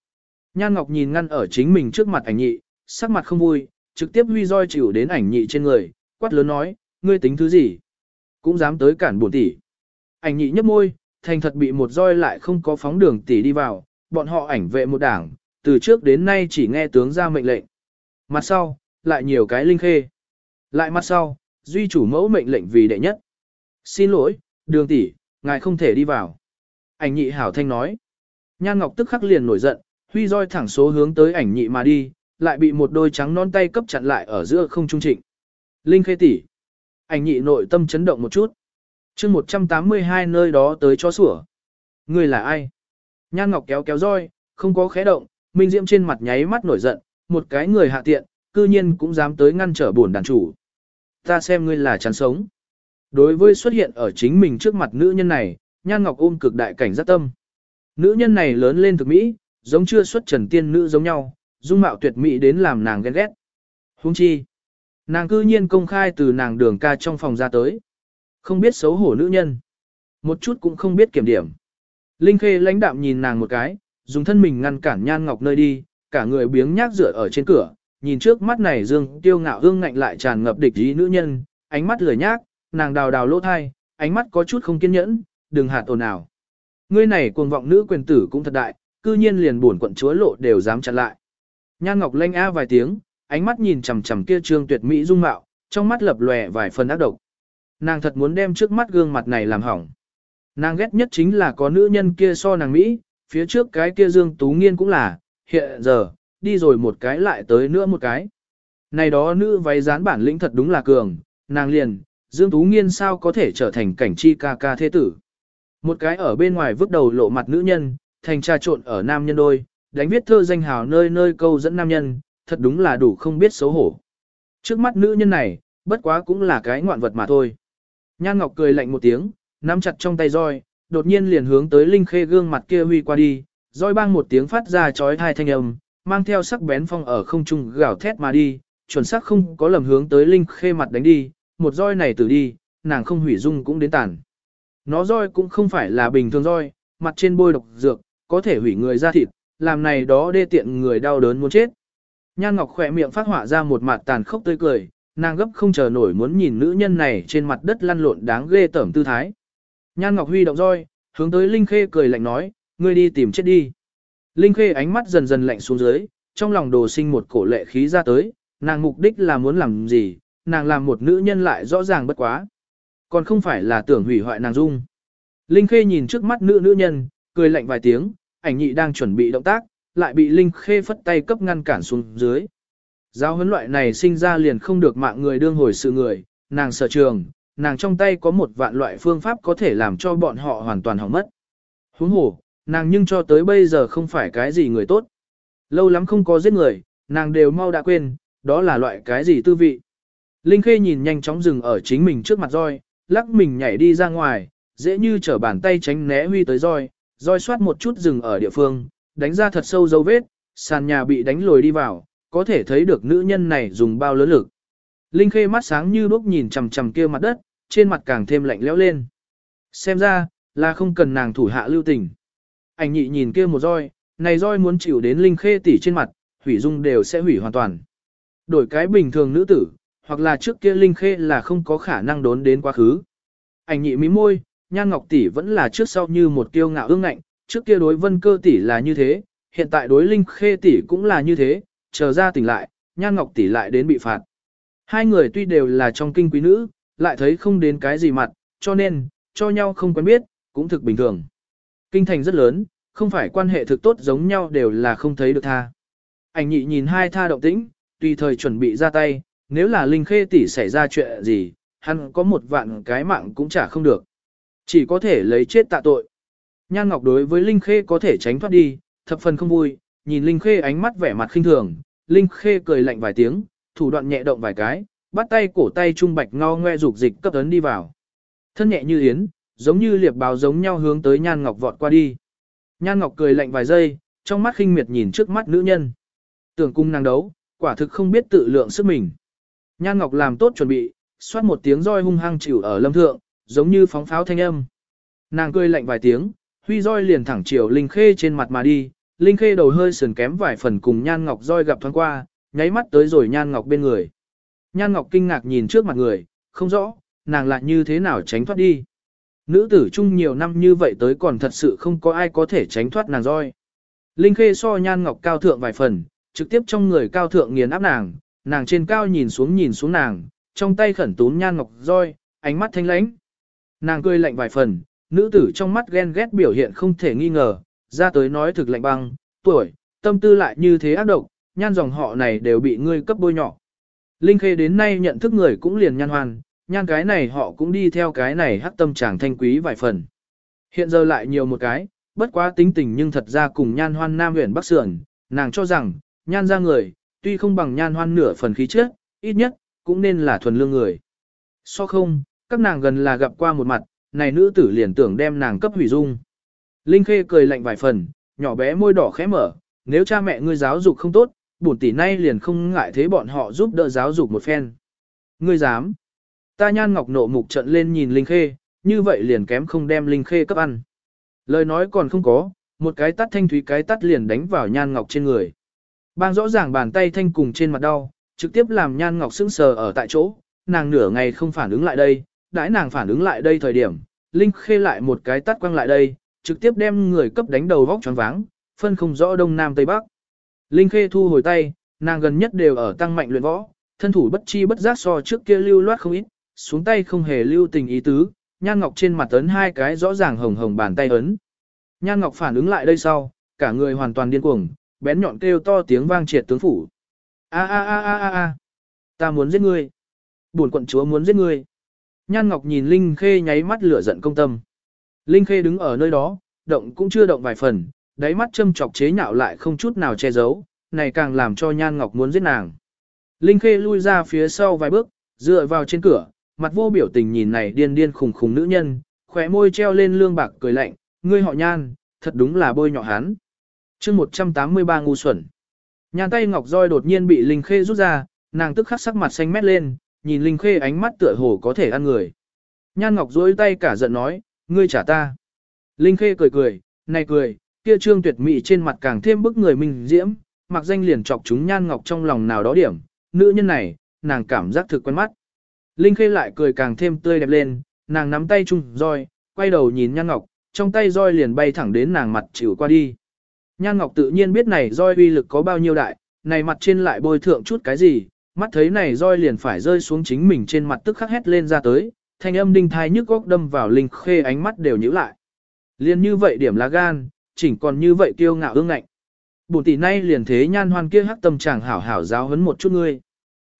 Nhan Ngọc nhìn ngăn ở chính mình trước mặt ảnh nhị, sắc mặt không vui, trực tiếp huy roi chịu đến ảnh nhị trên người, quát lớn nói, ngươi tính thứ gì? Cũng dám tới cản buồn tỷ. Ảnh nhị nhấp môi, thành thật bị một roi lại không có phóng đường tỷ đi vào, bọn họ ảnh vệ một đảng, từ trước đến nay chỉ nghe tướng ra mệnh lệnh. Mặt sau, lại nhiều cái linh khê. Lại mặt sau, duy chủ mẫu mệnh lệnh vì đệ nhất. Xin lỗi, đường tỷ, ngài không thể đi vào. Ảnh nhị hảo thanh nói. Nhan Ngọc tức khắc liền nổi giận, huy roi thẳng số hướng tới ảnh nhị mà đi, lại bị một đôi trắng non tay cấp chặn lại ở giữa không trung trịnh. Linh khê tỷ. Ảnh nhị nội tâm chấn động một chút. chương 182 nơi đó tới chó sủa. Người là ai? Nhan Ngọc kéo kéo roi, không có khẽ động, Minh Diễm trên mặt nháy mắt nổi giận, một cái người hạ tiện, cư nhiên cũng dám tới ngăn trở bổn đàn chủ. Ta xem ngươi là chán sống. Đối với xuất hiện ở chính mình trước mặt nữ nhân này, Nhan Ngọc ôm cực đại cảnh giác tâm. Nữ nhân này lớn lên thực mỹ, giống chưa xuất trần tiên nữ giống nhau, dung mạo tuyệt mỹ đến làm nàng ghen ghét. Huống chi, nàng cư nhiên công khai từ nàng đường ca trong phòng ra tới. Không biết xấu hổ nữ nhân. Một chút cũng không biết kiểm điểm. Linh Khê lãnh đạm nhìn nàng một cái, dùng thân mình ngăn cản Nhan Ngọc nơi đi, cả người biếng nhác dựa ở trên cửa, nhìn trước mắt này dương tiêu ngạo hương ngạnh lại tràn ngập địch ý nữ nhân, ánh mắt lười nhác, nàng đào đào lỗ thai, ánh mắt có chút không kiên nhẫn, đừng hạt ồn nào. Ngươi này cuồng vọng nữ quyền tử cũng thật đại, cư nhiên liền buồn quận chúa lộ đều dám chặn lại. Nhan Ngọc lanh a vài tiếng, ánh mắt nhìn chằm chằm kia trương tuyệt mỹ dung mạo, trong mắt lập lòe vài phần ác độc. Nàng thật muốn đem trước mắt gương mặt này làm hỏng. Nàng ghét nhất chính là có nữ nhân kia so nàng Mỹ, phía trước cái kia Dương Tú Nghiên cũng là, hiện giờ, đi rồi một cái lại tới nữa một cái. Này đó nữ váy dán bản lĩnh thật đúng là cường, nàng liền, Dương Tú Nghiên sao có thể trở thành cảnh chi ca ca thế tử. Một cái ở bên ngoài vứt đầu lộ mặt nữ nhân, thành trà trộn ở nam nhân đôi, đánh viết thơ danh hào nơi nơi câu dẫn nam nhân, thật đúng là đủ không biết xấu hổ. Trước mắt nữ nhân này, bất quá cũng là cái ngoạn vật mà thôi. Nhan Ngọc cười lạnh một tiếng, nắm chặt trong tay roi, đột nhiên liền hướng tới Linh Khê gương mặt kia huy qua đi, roi bang một tiếng phát ra chói tai thanh âm, mang theo sắc bén phong ở không trung gào thét mà đi, chuẩn xác không có lầm hướng tới Linh Khê mặt đánh đi, một roi này tử đi, nàng không hủy dung cũng đến tàn. Nó roi cũng không phải là bình thường roi, mặt trên bôi độc dược, có thể hủy người ra thịt, làm này đó đê tiện người đau đớn muốn chết. Nhan Ngọc khỏe miệng phát họa ra một mặt tàn khốc tươi cười, nàng gấp không chờ nổi muốn nhìn nữ nhân này trên mặt đất lăn lộn đáng ghê tởm tư thái. Nhan Ngọc huy động roi, hướng tới Linh Khê cười lạnh nói, ngươi đi tìm chết đi. Linh Khê ánh mắt dần dần lạnh xuống dưới, trong lòng đồ sinh một cổ lệ khí ra tới, nàng mục đích là muốn làm gì, nàng làm một nữ nhân lại rõ ràng bất quá. Còn không phải là tưởng hủy hoại nàng dung. Linh Khê nhìn trước mắt nữ nữ nhân, cười lạnh vài tiếng, ảnh nhị đang chuẩn bị động tác, lại bị Linh Khê phất tay cấp ngăn cản xuống dưới. Giáo huấn loại này sinh ra liền không được mạng người đương hồi sự người, nàng sở trường, nàng trong tay có một vạn loại phương pháp có thể làm cho bọn họ hoàn toàn hỏng mất. Huống hồ, nàng nhưng cho tới bây giờ không phải cái gì người tốt. Lâu lắm không có giết người, nàng đều mau đã quên, đó là loại cái gì tư vị. Linh Khê nhìn nhanh chóng dừng ở chính mình trước mặt roi, lắc mình nhảy đi ra ngoài, dễ như trở bàn tay tránh né huy tới roi, roi xoát một chút dừng ở địa phương, đánh ra thật sâu dấu vết, sàn nhà bị đánh lồi đi vào, có thể thấy được nữ nhân này dùng bao lớn lực. Linh Khê mắt sáng như đuốc nhìn chằm chằm kia mặt đất, trên mặt càng thêm lạnh lẽo lên. Xem ra, là không cần nàng thủ hạ lưu tình. Ảnh nhị nhìn kia một roi, này roi muốn chịu đến Linh Khê tỷ trên mặt, hủy dung đều sẽ hủy hoàn toàn. Đổi cái bình thường nữ tử, hoặc là trước kia Linh Khê là không có khả năng đốn đến quá khứ. Ảnh nhị mí môi, Nhan Ngọc tỷ vẫn là trước sau như một kiêu ngạo ương ngạnh, trước kia đối Vân Cơ tỷ là như thế, hiện tại đối Linh Khê tỷ cũng là như thế, chờ ra tỉnh lại, Nhan Ngọc tỷ lại đến bị phạt. Hai người tuy đều là trong kinh quý nữ, lại thấy không đến cái gì mặt, cho nên, cho nhau không quen biết, cũng thực bình thường. Kinh thành rất lớn, không phải quan hệ thực tốt giống nhau đều là không thấy được tha. Ảnh nhị nhìn hai tha động tĩnh, tùy thời chuẩn bị ra tay, nếu là Linh Khê tỷ xảy ra chuyện gì, hắn có một vạn cái mạng cũng trả không được. Chỉ có thể lấy chết tạ tội. Nhan Ngọc đối với Linh Khê có thể tránh thoát đi, thập phần không vui, nhìn Linh Khê ánh mắt vẻ mặt khinh thường, Linh Khê cười lạnh vài tiếng, thủ đoạn nhẹ động vài cái, bắt tay cổ tay trung bạch ngao ngoe dục dịch cấp ấn đi vào. Thân nhẹ như yến, giống như liệp báo giống nhau hướng tới Nhan Ngọc vọt qua đi. Nhan Ngọc cười lạnh vài giây, trong mắt khinh miệt nhìn trước mắt nữ nhân. Tưởng cung nàng đấu, quả thực không biết tự lượng sức mình. Nhan Ngọc làm tốt chuẩn bị, xoát một tiếng roi hung hăng chịu ở lâm thượng, giống như phóng pháo thanh âm. Nàng cười lạnh vài tiếng, huy roi liền thẳng chiều Linh Khê trên mặt mà đi, Linh Khê đầu hơi sườn kém vài phần cùng Nhan Ngọc roi gặp thoáng qua, nháy mắt tới rồi Nhan Ngọc bên người. Nhan Ngọc kinh ngạc nhìn trước mặt người, không rõ, nàng lại như thế nào tránh thoát đi. Nữ tử chung nhiều năm như vậy tới còn thật sự không có ai có thể tránh thoát nàng roi. Linh Khê so Nhan Ngọc cao thượng vài phần, trực tiếp trong người cao thượng nghiền áp nàng, nàng trên cao nhìn xuống nhìn xuống nàng, trong tay khẩn tún Nhan Ngọc roi, ánh mắt thanh lãnh. Nàng cười lạnh vài phần, nữ tử trong mắt ghen ghét biểu hiện không thể nghi ngờ, ra tới nói thực lạnh băng, tuổi, tâm tư lại như thế ác độc, nhan dòng họ này đều bị ngươi cấp bôi nhỏ. Linh Khê đến nay nhận thức người cũng liền nhan hoàn, nhan cái này họ cũng đi theo cái này hắc tâm chàng thanh quý vài phần. Hiện giờ lại nhiều một cái, bất quá tính tình nhưng thật ra cùng nhan hoan nam huyện Bắc Sườn, nàng cho rằng, nhan ra người, tuy không bằng nhan hoan nửa phần khí trước, ít nhất, cũng nên là thuần lương người. So không, các nàng gần là gặp qua một mặt, này nữ tử liền tưởng đem nàng cấp hủy dung. Linh Khê cười lạnh vài phần, nhỏ bé môi đỏ khẽ mở, nếu cha mẹ ngươi giáo dục không tốt, bổn tỷ nay liền không ngại thế bọn họ giúp đỡ giáo dục một phen. Ngươi dám? Ta nhan ngọc nộ mục trận lên nhìn Linh Khê, như vậy liền kém không đem Linh Khê cấp ăn. Lời nói còn không có, một cái tát thanh thúy cái tát liền đánh vào nhan ngọc trên người. Bang rõ ràng bàn tay thanh cùng trên mặt đau, trực tiếp làm Nhan Ngọc sững sờ ở tại chỗ, nàng nửa ngày không phản ứng lại đây, đãi nàng phản ứng lại đây thời điểm, Linh Khê lại một cái tát quăng lại đây, trực tiếp đem người cấp đánh đầu vóc choáng váng, phân không rõ đông nam tây bắc. Linh Khê thu hồi tay, nàng gần nhất đều ở tăng mạnh luyện võ, thân thủ bất chi bất giác so trước kia lưu loát không ít, xuống tay không hề lưu tình ý tứ, Nhan Ngọc trên mặt ấn hai cái rõ ràng hồng hồng bàn tay ấn. Nhan Ngọc phản ứng lại đây sau, cả người hoàn toàn điên cuồng, bén nhọn kêu to tiếng vang triệt tướng phủ. A a a a a a, ta muốn giết ngươi. buồn quận chúa muốn giết ngươi. Nhan Ngọc nhìn Linh Khê nháy mắt lửa giận công tâm. Linh Khê đứng ở nơi đó, động cũng chưa động vài phần, đáy mắt châm chọc chế nhạo lại không chút nào che giấu, này càng làm cho Nhan Ngọc muốn giết nàng. Linh Khê lui ra phía sau vài bước, dựa vào trên cửa, mặt vô biểu tình nhìn này điên điên khùng khùng nữ nhân, khóe môi treo lên lương bạc cười lạnh, ngươi họ Nhan, thật đúng là bôi nhọ hắn. chương 183 ngu xuẩn. Nhan tay ngọc roi đột nhiên bị Linh Khê rút ra, nàng tức khắc sắc mặt xanh mét lên, nhìn Linh Khê ánh mắt tựa hồ có thể ăn người. Nhan Ngọc duỗi tay cả giận nói, ngươi trả ta. Linh Khê cười cười, này cười, kia trương tuyệt mỹ trên mặt càng thêm bức người mình diễm, mặc danh liền chọc chúng Nhan Ngọc trong lòng nào đó điểm, nữ nhân này, nàng cảm giác thực quen mắt. Linh Khê lại cười càng thêm tươi đẹp lên, nàng nắm tay chung roi, quay đầu nhìn Nhan Ngọc, trong tay roi liền bay thẳng đến nàng mặt chịu qua đi. Nhan Ngọc tự nhiên biết này roi uy lực có bao nhiêu đại, này mặt trên lại bôi thượng chút cái gì, mắt thấy này roi liền phải rơi xuống chính mình trên mặt tức khắc hét lên ra tới, thanh âm đinh thai nhức góc đâm vào Linh Khê ánh mắt đều nhíu lại. Liên như vậy điểm lá gan, chỉnh còn như vậy kiêu ngạo ương ngạnh. Bổn tỷ nay liền thế nhan hoan kia hắc tâm chàng hảo hảo giáo huấn một chút ngươi.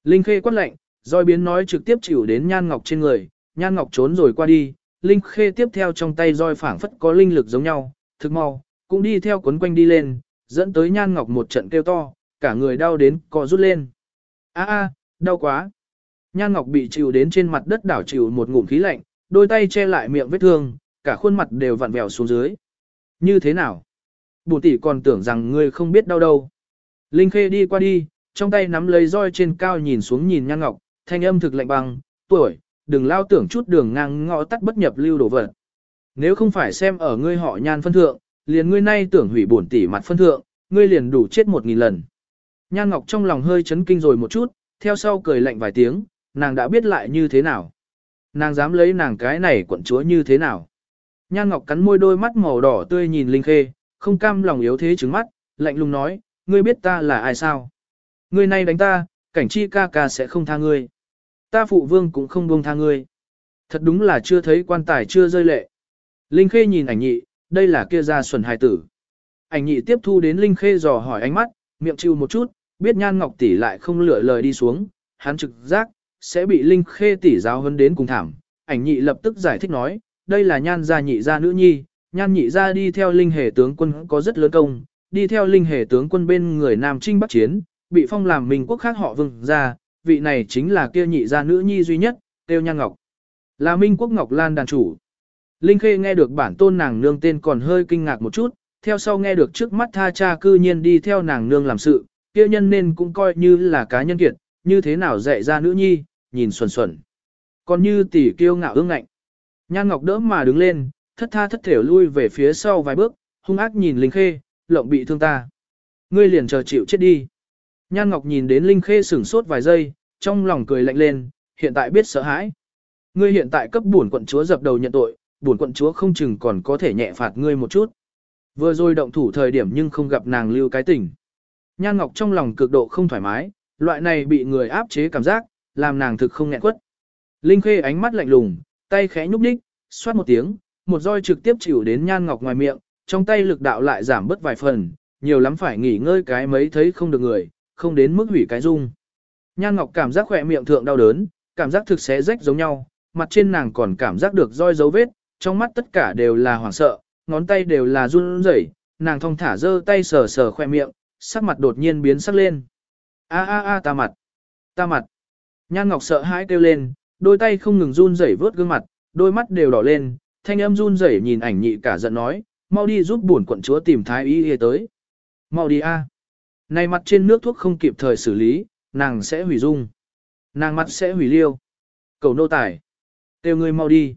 Linh Khê quát lệnh, roi biến nói trực tiếp chịu đến nhan ngọc trên người, nhan ngọc trốn rồi qua đi, Linh Khê tiếp theo trong tay roi phảng phất có linh lực giống nhau, thực mau, cũng đi theo cuốn quanh đi lên, dẫn tới nhan ngọc một trận kêu to, cả người đau đến co rút lên. A a, đau quá. Nhan ngọc bị chịu đến trên mặt đất đảo chịu một ngụm khí lạnh, đôi tay che lại miệng vết thương, cả khuôn mặt đều vặn vẹo xuống dưới. Như thế nào? Bùn tỷ còn tưởng rằng ngươi không biết đau đâu. Linh Khê đi qua đi, trong tay nắm lấy roi trên cao nhìn xuống nhìn Nhan Ngọc, thanh âm thực lạnh băng, tuổi, đừng lao tưởng chút đường ngang ngõ tắt bất nhập lưu đổ vật. Nếu không phải xem ở ngươi họ Nhan phân thượng, liền ngươi nay tưởng hủy bổn tỷ mặt phân thượng, ngươi liền đủ chết một nghìn lần. Nhan Ngọc trong lòng hơi chấn kinh rồi một chút, theo sau cười lạnh vài tiếng, nàng đã biết lại như thế nào. Nàng dám lấy nàng cái này quận chúa như thế nào. Nhan Ngọc cắn môi đôi mắt màu đỏ tươi nhìn Linh Khê, không cam lòng yếu thế trứng mắt, lạnh lùng nói, ngươi biết ta là ai sao? Ngươi này đánh ta, cảnh chi ca ca sẽ không tha ngươi. Ta phụ vương cũng không buông tha ngươi. Thật đúng là chưa thấy quan tài chưa rơi lệ. Linh Khê nhìn ảnh nhị, đây là kia gia xuẩn hài tử. Ảnh nhị tiếp thu đến Linh Khê dò hỏi ánh mắt, miệng chịu một chút, biết Nhan Ngọc tỷ lại không lựa lời đi xuống, hắn trực giác sẽ bị Linh Khê tỷ giáo huấn đến cùng thảm. Ảnh nhị lập tức giải thích nói, đây là Nhan gia nhị gia nữ nhi, Nhan nhị gia đi theo Linh Hề tướng quân có rất lớn công, đi theo Linh Hề tướng quân bên người Nam Trinh Bắc chiến, bị phong làm mình quốc khác họ Vương gia, vị này chính là kia nhị gia nữ nhi duy nhất, Tiêu Nhan Ngọc. Là Minh Quốc Ngọc Lan đàn chủ. Linh Khê nghe được bản tôn nàng nương tên còn hơi kinh ngạc một chút, theo sau nghe được trước mắt tha cha cư nhiên đi theo nàng nương làm sự, kia nhân nên cũng coi như là cá nhân kiệt, như thế nào dạy ra nữ nhi, nhìn xuẩn xuẩn. Còn như tỷ kiêu ngạo ương ngạnh. Nhan Ngọc đỡ mà đứng lên, thất tha thất thểu lui về phía sau vài bước, hung ác nhìn Linh Khê, lộng bị thương ta. Ngươi liền chờ chịu chết đi. Nhan Ngọc nhìn đến Linh Khê sửng sốt vài giây, trong lòng cười lạnh lên, hiện tại biết sợ hãi. Ngươi hiện tại cấp bổn quận chúa dập đầu nhận tội, bổn quận chúa không chừng còn có thể nhẹ phạt ngươi một chút. Vừa rồi động thủ thời điểm nhưng không gặp nàng lưu cái tình. Nhan Ngọc trong lòng cực độ không thoải mái, loại này bị người áp chế cảm giác, làm nàng thực không nghẹn quất. Linh Khê ánh mắt lạnh lùng, tay khẽ nhúc đích, xoát một tiếng, một roi trực tiếp chịu đến Nhan Ngọc ngoài miệng, trong tay lực đạo lại giảm bớt vài phần, nhiều lắm phải nghỉ ngơi cái mấy thấy không được người, không đến mức hủy cái dung. Nhan Ngọc cảm giác khỏe miệng thượng đau đớn, cảm giác thực xé rách giống nhau, mặt trên nàng còn cảm giác được roi dấu vết, trong mắt tất cả đều là hoảng sợ, ngón tay đều là run rẩy, nàng thong thả giơ tay sờ sờ khoe miệng, sắc mặt đột nhiên biến sắc lên. A a a ta mặt, ta mặt. Nhan Ngọc sợ hãi kêu lên, đôi tay không ngừng run rẩy vớt gương mặt, đôi mắt đều đỏ lên, thanh âm run rẩy nhìn ảnh nhị cả giận nói, mau đi giúp bổn quận chúa tìm thái y y tới. Mau đi a. Này mặt trên nước thuốc không kịp thời xử lý, nàng sẽ hủy dung. Nàng mặt sẽ hủy liêu. Cầu nô tài. Têu ngươi mau đi.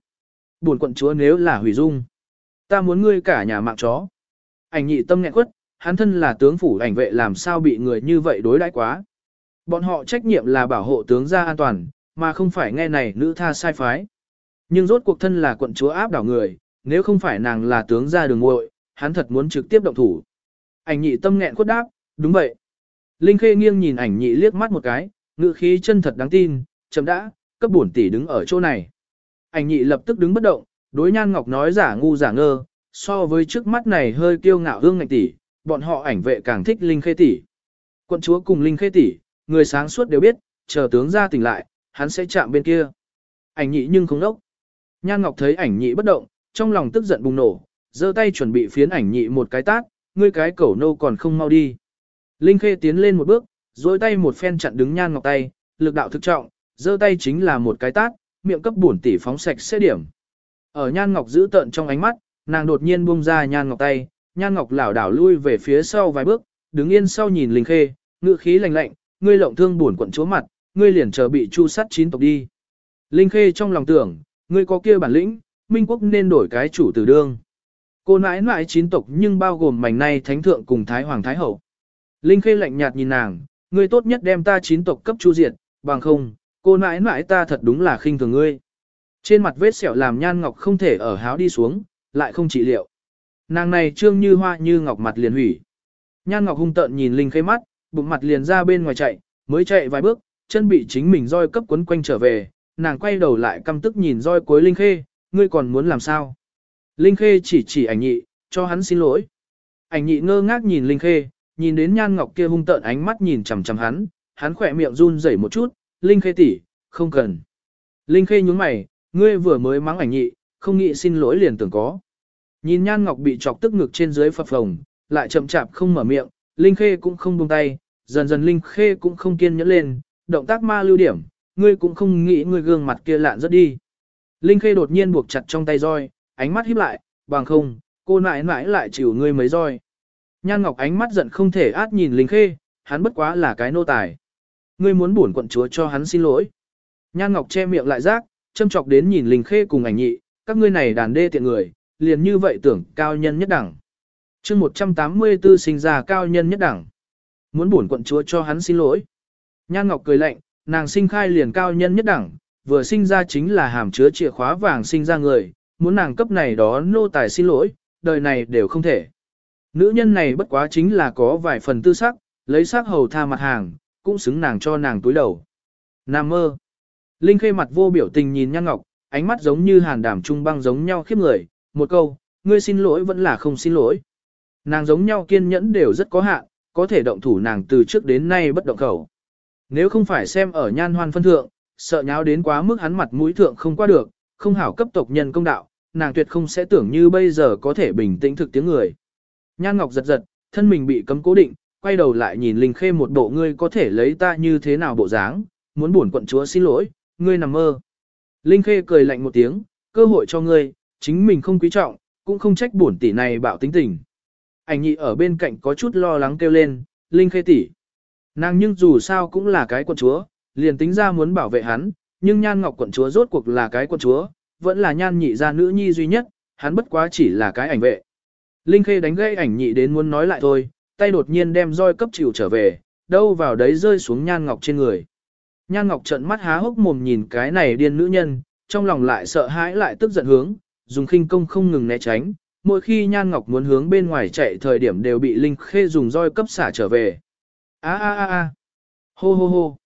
Buồn quận chúa nếu là hủy dung. Ta muốn ngươi cả nhà mạng chó. Ảnh nhị tâm nghẹn quất, hắn thân là tướng phủ ảnh vệ làm sao bị người như vậy đối đãi quá. Bọn họ trách nhiệm là bảo hộ tướng gia an toàn, mà không phải nghe này nữ tha sai phái. Nhưng rốt cuộc thân là quận chúa áp đảo người, nếu không phải nàng là tướng gia đường muội, hắn thật muốn trực tiếp động thủ. Ảnh nhị tâm nghẹn khuất đáp, đúng vậy. Linh Khê nghiêng nhìn ảnh nhị liếc mắt một cái, ngữ khí chân thật đáng tin, chậm đã, cấp bổn tỷ đứng ở chỗ này. Ảnh nhị lập tức đứng bất động, đối nhan ngọc nói giả ngu giả ngơ, so với trước mắt này hơi kiêu ngạo hương ngạch tỷ, bọn họ ảnh vệ càng thích Linh Khê tỷ. Quận chúa cùng Linh Khê tỷ, người sáng suốt đều biết, chờ tướng ra tỉnh lại, hắn sẽ chạm bên kia. Ảnh nhị nhưng không đốc. Nhan Ngọc thấy ảnh nhị bất động, trong lòng tức giận bùng nổ, giơ tay chuẩn bị phiến ảnh nhị một cái tát, ngươi cái cẩu nô còn không mau đi. Linh Khê tiến lên một bước, dối tay một phen chặn đứng Nhan Ngọc tay, lực đạo thực trọng, giơ tay chính là một cái tát, miệng cấp bổn tỷ phóng sạch sẽ điểm. Ở Nhan Ngọc giữ tợn trong ánh mắt, nàng đột nhiên buông ra Nhan Ngọc tay, Nhan Ngọc lảo đảo lui về phía sau vài bước, đứng yên sau nhìn Linh Khê, ngữ khí lạnh lạnh, ngươi lộng thương buồn quận chúa mặt, ngươi liền chờ bị chu sát chín tộc đi. Linh Khê trong lòng tưởng, ngươi có kia bản lĩnh, Minh quốc nên đổi cái chủ tử đương. Cô nãi nãi chín tộc nhưng bao gồm mảnh này thánh thượng cùng thái hoàng thái hậu. Linh Khê lạnh nhạt nhìn nàng, ngươi tốt nhất đem ta chín tộc cấp chu diệt, bằng không, cô nãi nãi ta thật đúng là khinh thường ngươi. Trên mặt vết sẹo làm nhan ngọc không thể ở háo đi xuống, lại không trị liệu. Nàng này trương như hoa như ngọc mặt liền hủy. Nhan ngọc hung tợn nhìn Linh Khê mắt, bụng mặt liền ra bên ngoài chạy, mới chạy vài bước, chân bị chính mình roi cấp quấn quanh trở về, nàng quay đầu lại căm tức nhìn roi cuối Linh Khê, ngươi còn muốn làm sao? Linh Khê chỉ chỉ ảnh nhị, cho hắn xin lỗi. Ảnh nhị ngơ ngác nhìn Linh Khê, nhìn đến nhan ngọc kia hung tợn ánh mắt nhìn chằm chằm hắn, hắn khỏe miệng run rẩy một chút, Linh Khê tỷ, không cần. Linh Khê nhướng mày, ngươi vừa mới mắng ảnh nhị, không nghĩ xin lỗi liền tưởng có. Nhìn nhan ngọc bị chọc tức ngực trên dưới phập phồng, lại chậm chạp không mở miệng, Linh Khê cũng không buông tay, dần dần Linh Khê cũng không kiên nhẫn lên, động tác ma lưu điểm, ngươi cũng không nghĩ ngươi gương mặt kia lạn rất đi. Linh Khê đột nhiên buộc chặt trong tay roi, ánh mắt híp lại, bằng không, cô nãi nãi lại chịu ngươi mấy roi. Nhan Ngọc ánh mắt giận không thể át nhìn Linh Khê, hắn bất quá là cái nô tài. Ngươi muốn buồn quận chúa cho hắn xin lỗi. Nhan Ngọc che miệng lại rác, châm chọc đến nhìn Linh Khê cùng ảnh nhị, các ngươi này đàn đê tiện người, liền như vậy tưởng cao nhân nhất đẳng. chương 184 sinh ra cao nhân nhất đẳng. Muốn buồn quận chúa cho hắn xin lỗi. Nhan Ngọc cười lạnh, nàng sinh khai liền cao nhân nhất đẳng, vừa sinh ra chính là hàm chứa chìa khóa vàng sinh ra người, muốn nàng cấp này đó nô tài xin lỗi, đời này đều không thể. Nữ nhân này bất quá chính là có vài phần tư sắc, lấy sắc hầu tha mặt hàng, cũng xứng nàng cho nàng túi đầu. Nam mơ. Linh khê mặt vô biểu tình nhìn Nhan Ngọc, ánh mắt giống như hàn đảm trung băng giống nhau khiếp người, một câu, ngươi xin lỗi vẫn là không xin lỗi. Nàng giống nhau kiên nhẫn đều rất có hạn, có thể động thủ nàng từ trước đến nay bất động khẩu. Nếu không phải xem ở nhan hoan phân thượng, sợ nháo đến quá mức hắn mặt mũi thượng không qua được, không hảo cấp tộc nhân công đạo, nàng tuyệt không sẽ tưởng như bây giờ có thể bình tĩnh thực tiếng người. Nhan Ngọc giật giật, thân mình bị cấm cố định, quay đầu lại nhìn Linh Khê một bộ ngươi có thể lấy ta như thế nào bộ dáng, muốn buồn quận chúa xin lỗi, ngươi nằm mơ. Linh Khê cười lạnh một tiếng, cơ hội cho ngươi, chính mình không quý trọng, cũng không trách bổn tỷ này bạo tính tình. Ảnh nhị ở bên cạnh có chút lo lắng kêu lên, Linh Khê tỷ. Nàng nhưng dù sao cũng là cái quận chúa, liền tính ra muốn bảo vệ hắn, nhưng nhan ngọc quận chúa rốt cuộc là cái quận chúa, vẫn là nhan nhị gia nữ nhi duy nhất, hắn bất quá chỉ là cái ảnh vệ. Linh Khê đánh gây ảnh nhị đến muốn nói lại thôi, tay đột nhiên đem roi cấp chịu trở về, đâu vào đấy rơi xuống nhan ngọc trên người. Nhan ngọc trợn mắt há hốc mồm nhìn cái này điên nữ nhân, trong lòng lại sợ hãi lại tức giận hướng, dùng khinh công không ngừng né tránh, mỗi khi nhan ngọc muốn hướng bên ngoài chạy thời điểm đều bị Linh Khê dùng roi cấp xả trở về. A a a a. Hô hô hô.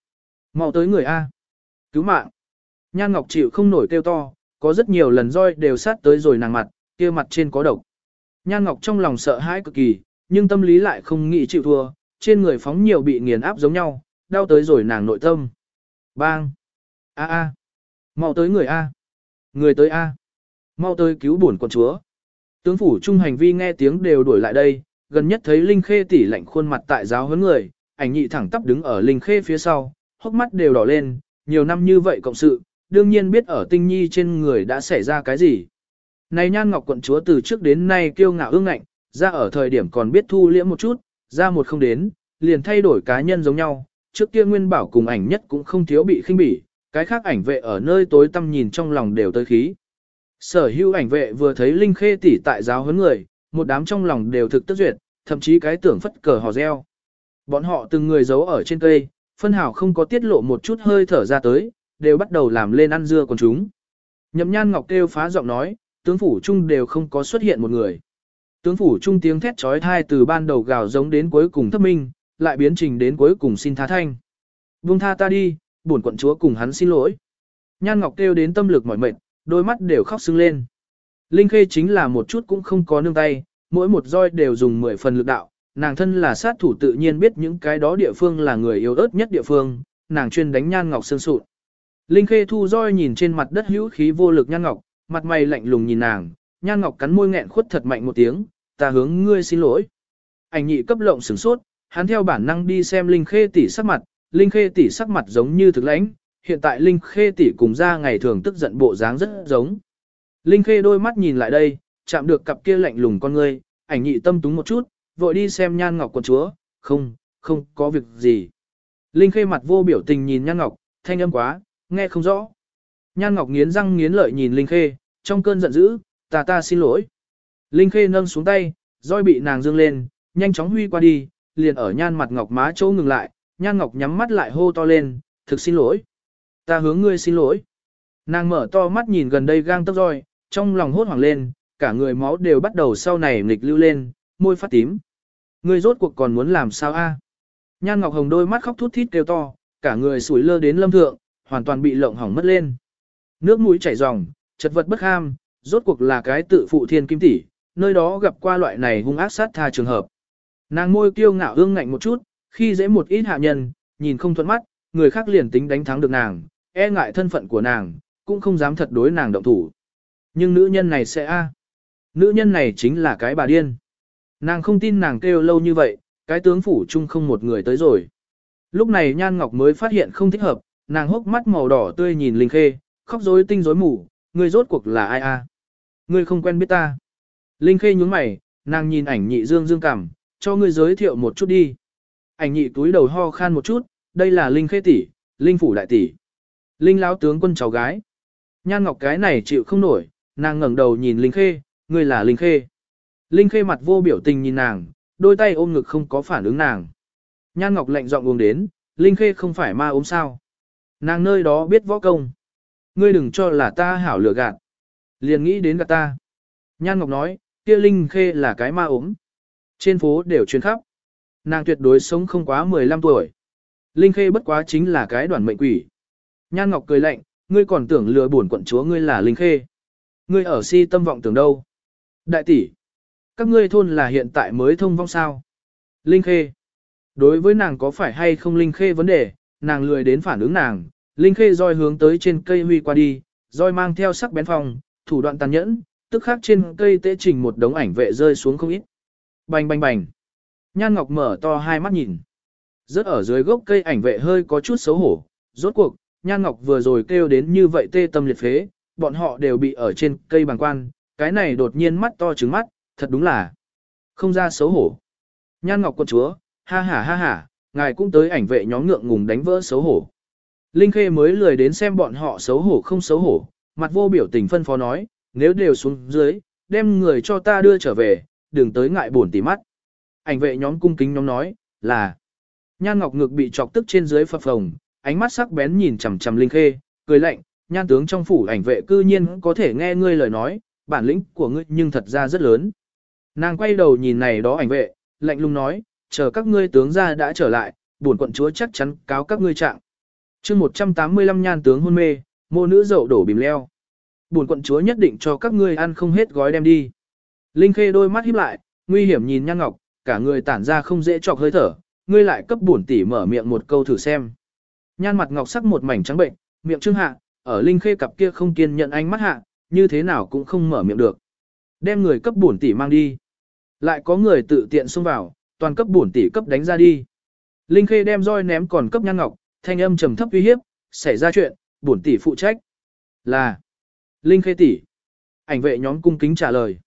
Mau tới người A. Cứu mạng. Nhan Ngọc chịu không nổi kêu to, có rất nhiều lần roi đều sát tới rồi nàng mặt, kia mặt trên có độc. Nhan Ngọc trong lòng sợ hãi cực kỳ, nhưng tâm lý lại không nghĩ chịu thua, trên người phóng nhiều bị nghiền áp giống nhau, đau tới rồi nàng nội tâm. Bang! A a! Mau tới người A! Người tới A! Mau tới cứu bổn quân chúa! Tướng phủ trung hành vi nghe tiếng đều đuổi lại đây, gần nhất thấy Linh Khê tỷ lạnh khuôn mặt tại giáo huấn người, ảnh nhị thẳng tắp đứng ở Linh Khê phía sau, hốc mắt đều đỏ lên, nhiều năm như vậy cộng sự, đương nhiên biết ở tinh nhi trên người đã xảy ra cái gì. Này nhan ngọc quận chúa từ trước đến nay kiêu ngạo ương ngạnh, ra ở thời điểm còn biết thu liễm một chút, ra một không đến, liền thay đổi cá nhân giống nhau, trước kia nguyên bảo cùng ảnh nhất cũng không thiếu bị khinh bỉ, cái khác ảnh vệ ở nơi tối tăm nhìn trong lòng đều tới khí. Sở hữu ảnh vệ vừa thấy Linh Khê tỷ tại giáo huấn người, một đám trong lòng đều thực tức duyệt, thậm chí cái tưởng phất cờ hò reo. Bọn họ từng người giấu ở trên cây, phân hảo không có tiết lộ một chút hơi thở ra tới, đều bắt đầu làm lên ăn dưa con chúng. Nhậm nhan ngọc kêu phá giọng nói, tướng phủ trung đều không có xuất hiện một người. Tướng phủ trung tiếng thét trói thai từ ban đầu gào giống đến cuối cùng thấp minh, lại biến trình đến cuối cùng xin tha thanh. Buông tha ta đi, bổn quận chúa cùng hắn xin lỗi. Nhan Ngọc kêu đến tâm lực mỏi mệt, đôi mắt đều khóc sưng lên. Linh Khê chính là một chút cũng không có nương tay, mỗi một roi đều dùng 10 phần lực đạo, nàng thân là sát thủ tự nhiên biết những cái đó địa phương là người yếu ớt nhất địa phương, nàng chuyên đánh Nhan Ngọc sương sụn. Linh Khê thu roi nhìn trên mặt đất hữu khí vô lực Nhan Ngọc, mặt mày lạnh lùng nhìn nàng, Nhan Ngọc cắn môi nghẹn khuất thật mạnh một tiếng, ta hướng ngươi xin lỗi. Ảnh nhị cấp lộng sửng sốt, hắn theo bản năng đi xem Linh Khê tỷ sắc mặt, Linh Khê tỷ sắc mặt giống như thực lãnh, hiện tại Linh Khê tỷ cùng ra ngày thường tức giận bộ dáng rất giống. Linh Khê đôi mắt nhìn lại đây, chạm được cặp kia lạnh lùng con ngươi, ảnh nhị tâm túng một chút, vội đi xem Nhan Ngọc quận chúa, không, không có việc gì. Linh Khê mặt vô biểu tình nhìn Nhan Ngọc, thanh âm quá, nghe không rõ. Nhan Ngọc nghiến răng nghiến lợi nhìn Linh Khê, trong cơn giận dữ, ta ta xin lỗi. Linh Khê nâng xuống tay, roi bị nàng dương lên, nhanh chóng huy qua đi, liền ở Nhan mặt Ngọc má chỗ ngừng lại, Nhan Ngọc nhắm mắt lại hô to lên, thực xin lỗi. Ta hướng ngươi xin lỗi. Nàng mở to mắt nhìn gần đây gang tấc roi, trong lòng hốt hoảng lên, cả người máu đều bắt đầu sau này nghịch lưu lên, môi phát tím. Ngươi rốt cuộc còn muốn làm sao a? Nhan Ngọc Hồng đôi mắt khóc thút thít kêu to, cả người sủi lơ đến lâm thượng, hoàn toàn bị lộng hỏng mất lên. Nước mũi chảy ròng, chật vật bất ham, rốt cuộc là cái tự phụ thiên kim tỷ, nơi đó gặp qua loại này hung ác sát tha trường hợp. Nàng môi kiêu ngạo ương ngạnh một chút, khi dễ một ít hạ nhân, nhìn không thuận mắt, người khác liền tính đánh thắng được nàng, e ngại thân phận của nàng, cũng không dám thật đối nàng động thủ. Nhưng nữ nhân này sẽ a, Nữ nhân này chính là cái bà điên. Nàng không tin nàng kêu lâu như vậy, cái tướng phủ chung không một người tới rồi. Lúc này Nhan Ngọc mới phát hiện không thích hợp, nàng hốc mắt màu đỏ tươi nhìn Linh Khê, khóc rối tinh rối mù, người rốt cuộc là ai a? Ngươi không quen biết ta. Linh Khê nhướng mày, nàng nhìn ảnh nhị dương dương cảm, cho ngươi giới thiệu một chút đi. Ảnh nhị túi đầu ho khan một chút, đây là Linh Khê tỷ, Linh phủ đại tỷ. Linh lão tướng quân cháu gái. Nhan Ngọc cái này chịu không nổi, nàng ngẩng đầu nhìn Linh Khê, ngươi là Linh Khê. Linh Khê mặt vô biểu tình nhìn nàng, đôi tay ôm ngực không có phản ứng nàng. Nhan Ngọc lạnh giọng uống đến, Linh Khê không phải ma ốm sao. Nàng nơi đó biết võ công. Ngươi đừng cho là ta hảo lừa gạt. Liền nghĩ đến gạt ta. Nhan Ngọc nói, kia Linh Khê là cái ma ốm. Trên phố đều truyền khắp. Nàng tuyệt đối sống không quá 15 tuổi. Linh Khê bất quá chính là cái đoàn mệnh quỷ. Nhan Ngọc cười lạnh, ngươi còn tưởng lừa buồn quận chúa ngươi là Linh Khê. Ngươi ở si tâm vọng tưởng đâu? Đại tỷ, các ngươi thôn là hiện tại mới thông vong sao? Linh Khê. Đối với nàng có phải hay không Linh Khê vấn đề, nàng lười đến phản ứng nàng, Linh Khê roi hướng tới trên cây huy qua đi, roi mang theo sắc bén phòng, thủ đoạn tàn nhẫn, tức khắc trên cây tế trình một đống ảnh vệ rơi xuống không ít. Bành bành bành. Nhan Ngọc mở to hai mắt nhìn. Rớt ở dưới gốc cây ảnh vệ hơi có chút xấu hổ, rốt cuộc, Nhan Ngọc vừa rồi kêu đến như vậy tê tâm liệt phế, bọn họ đều bị ở trên cây bàng quan, cái này đột nhiên mắt to trứng mắt, thật đúng là không ra xấu hổ. Nhan Ngọc quân chúa, ha ha ha ha, ngài cũng tới ảnh vệ nhóm ngượng ngùng đánh vỡ xấu hổ. Linh Khê mới lười đến xem bọn họ xấu hổ không xấu hổ, mặt vô biểu tình phân phó nói, nếu đều xuống dưới, đem người cho ta đưa trở về, đừng tới ngại buồn tỉ mắt. Ảnh vệ nhóm cung kính nhóm nói, là Nhan Ngọc ngực bị chọc tức trên dưới phập phồng, ánh mắt sắc bén nhìn chằm chằm Linh Khê, cười lạnh, nhan tướng trong phủ ảnh vệ cư nhiên có thể nghe ngươi lời nói, bản lĩnh của ngươi nhưng thật ra rất lớn. Nàng quay đầu nhìn này đó ảnh vệ, lạnh lùng nói, chờ các ngươi tướng ra đã trở lại, bổn quận chúa chắc chắn cáo các ngươi trạng. chương 185 nhan tướng hôn mê, mô nữ dậu đổ bìm leo. Bổn quận chúa nhất định cho các ngươi ăn không hết gói đem đi. Linh Khê đôi mắt híp lại, nguy hiểm nhìn Nhan Ngọc, cả người tản ra không dễ chọc hơi thở, ngươi lại cấp bổn tỷ mở miệng một câu thử xem. Nhan mặt ngọc sắc một mảnh trắng bệnh, miệng trương hạ, ở Linh Khê cặp kia không kiên nhận ánh mắt hạ, như thế nào cũng không mở miệng được. Đem người cấp bổn tỷ mang đi. Lại có người tự tiện xông vào, toàn cấp bổn tỷ cấp đánh ra đi. Linh Khê đem roi ném còn cấp Nhan Ngọc, thanh âm trầm thấp uy hiếp, xảy ra chuyện, bổn tỷ phụ trách. Là Linh Khê tỷ. Ảnh vệ nhóm cung kính trả lời.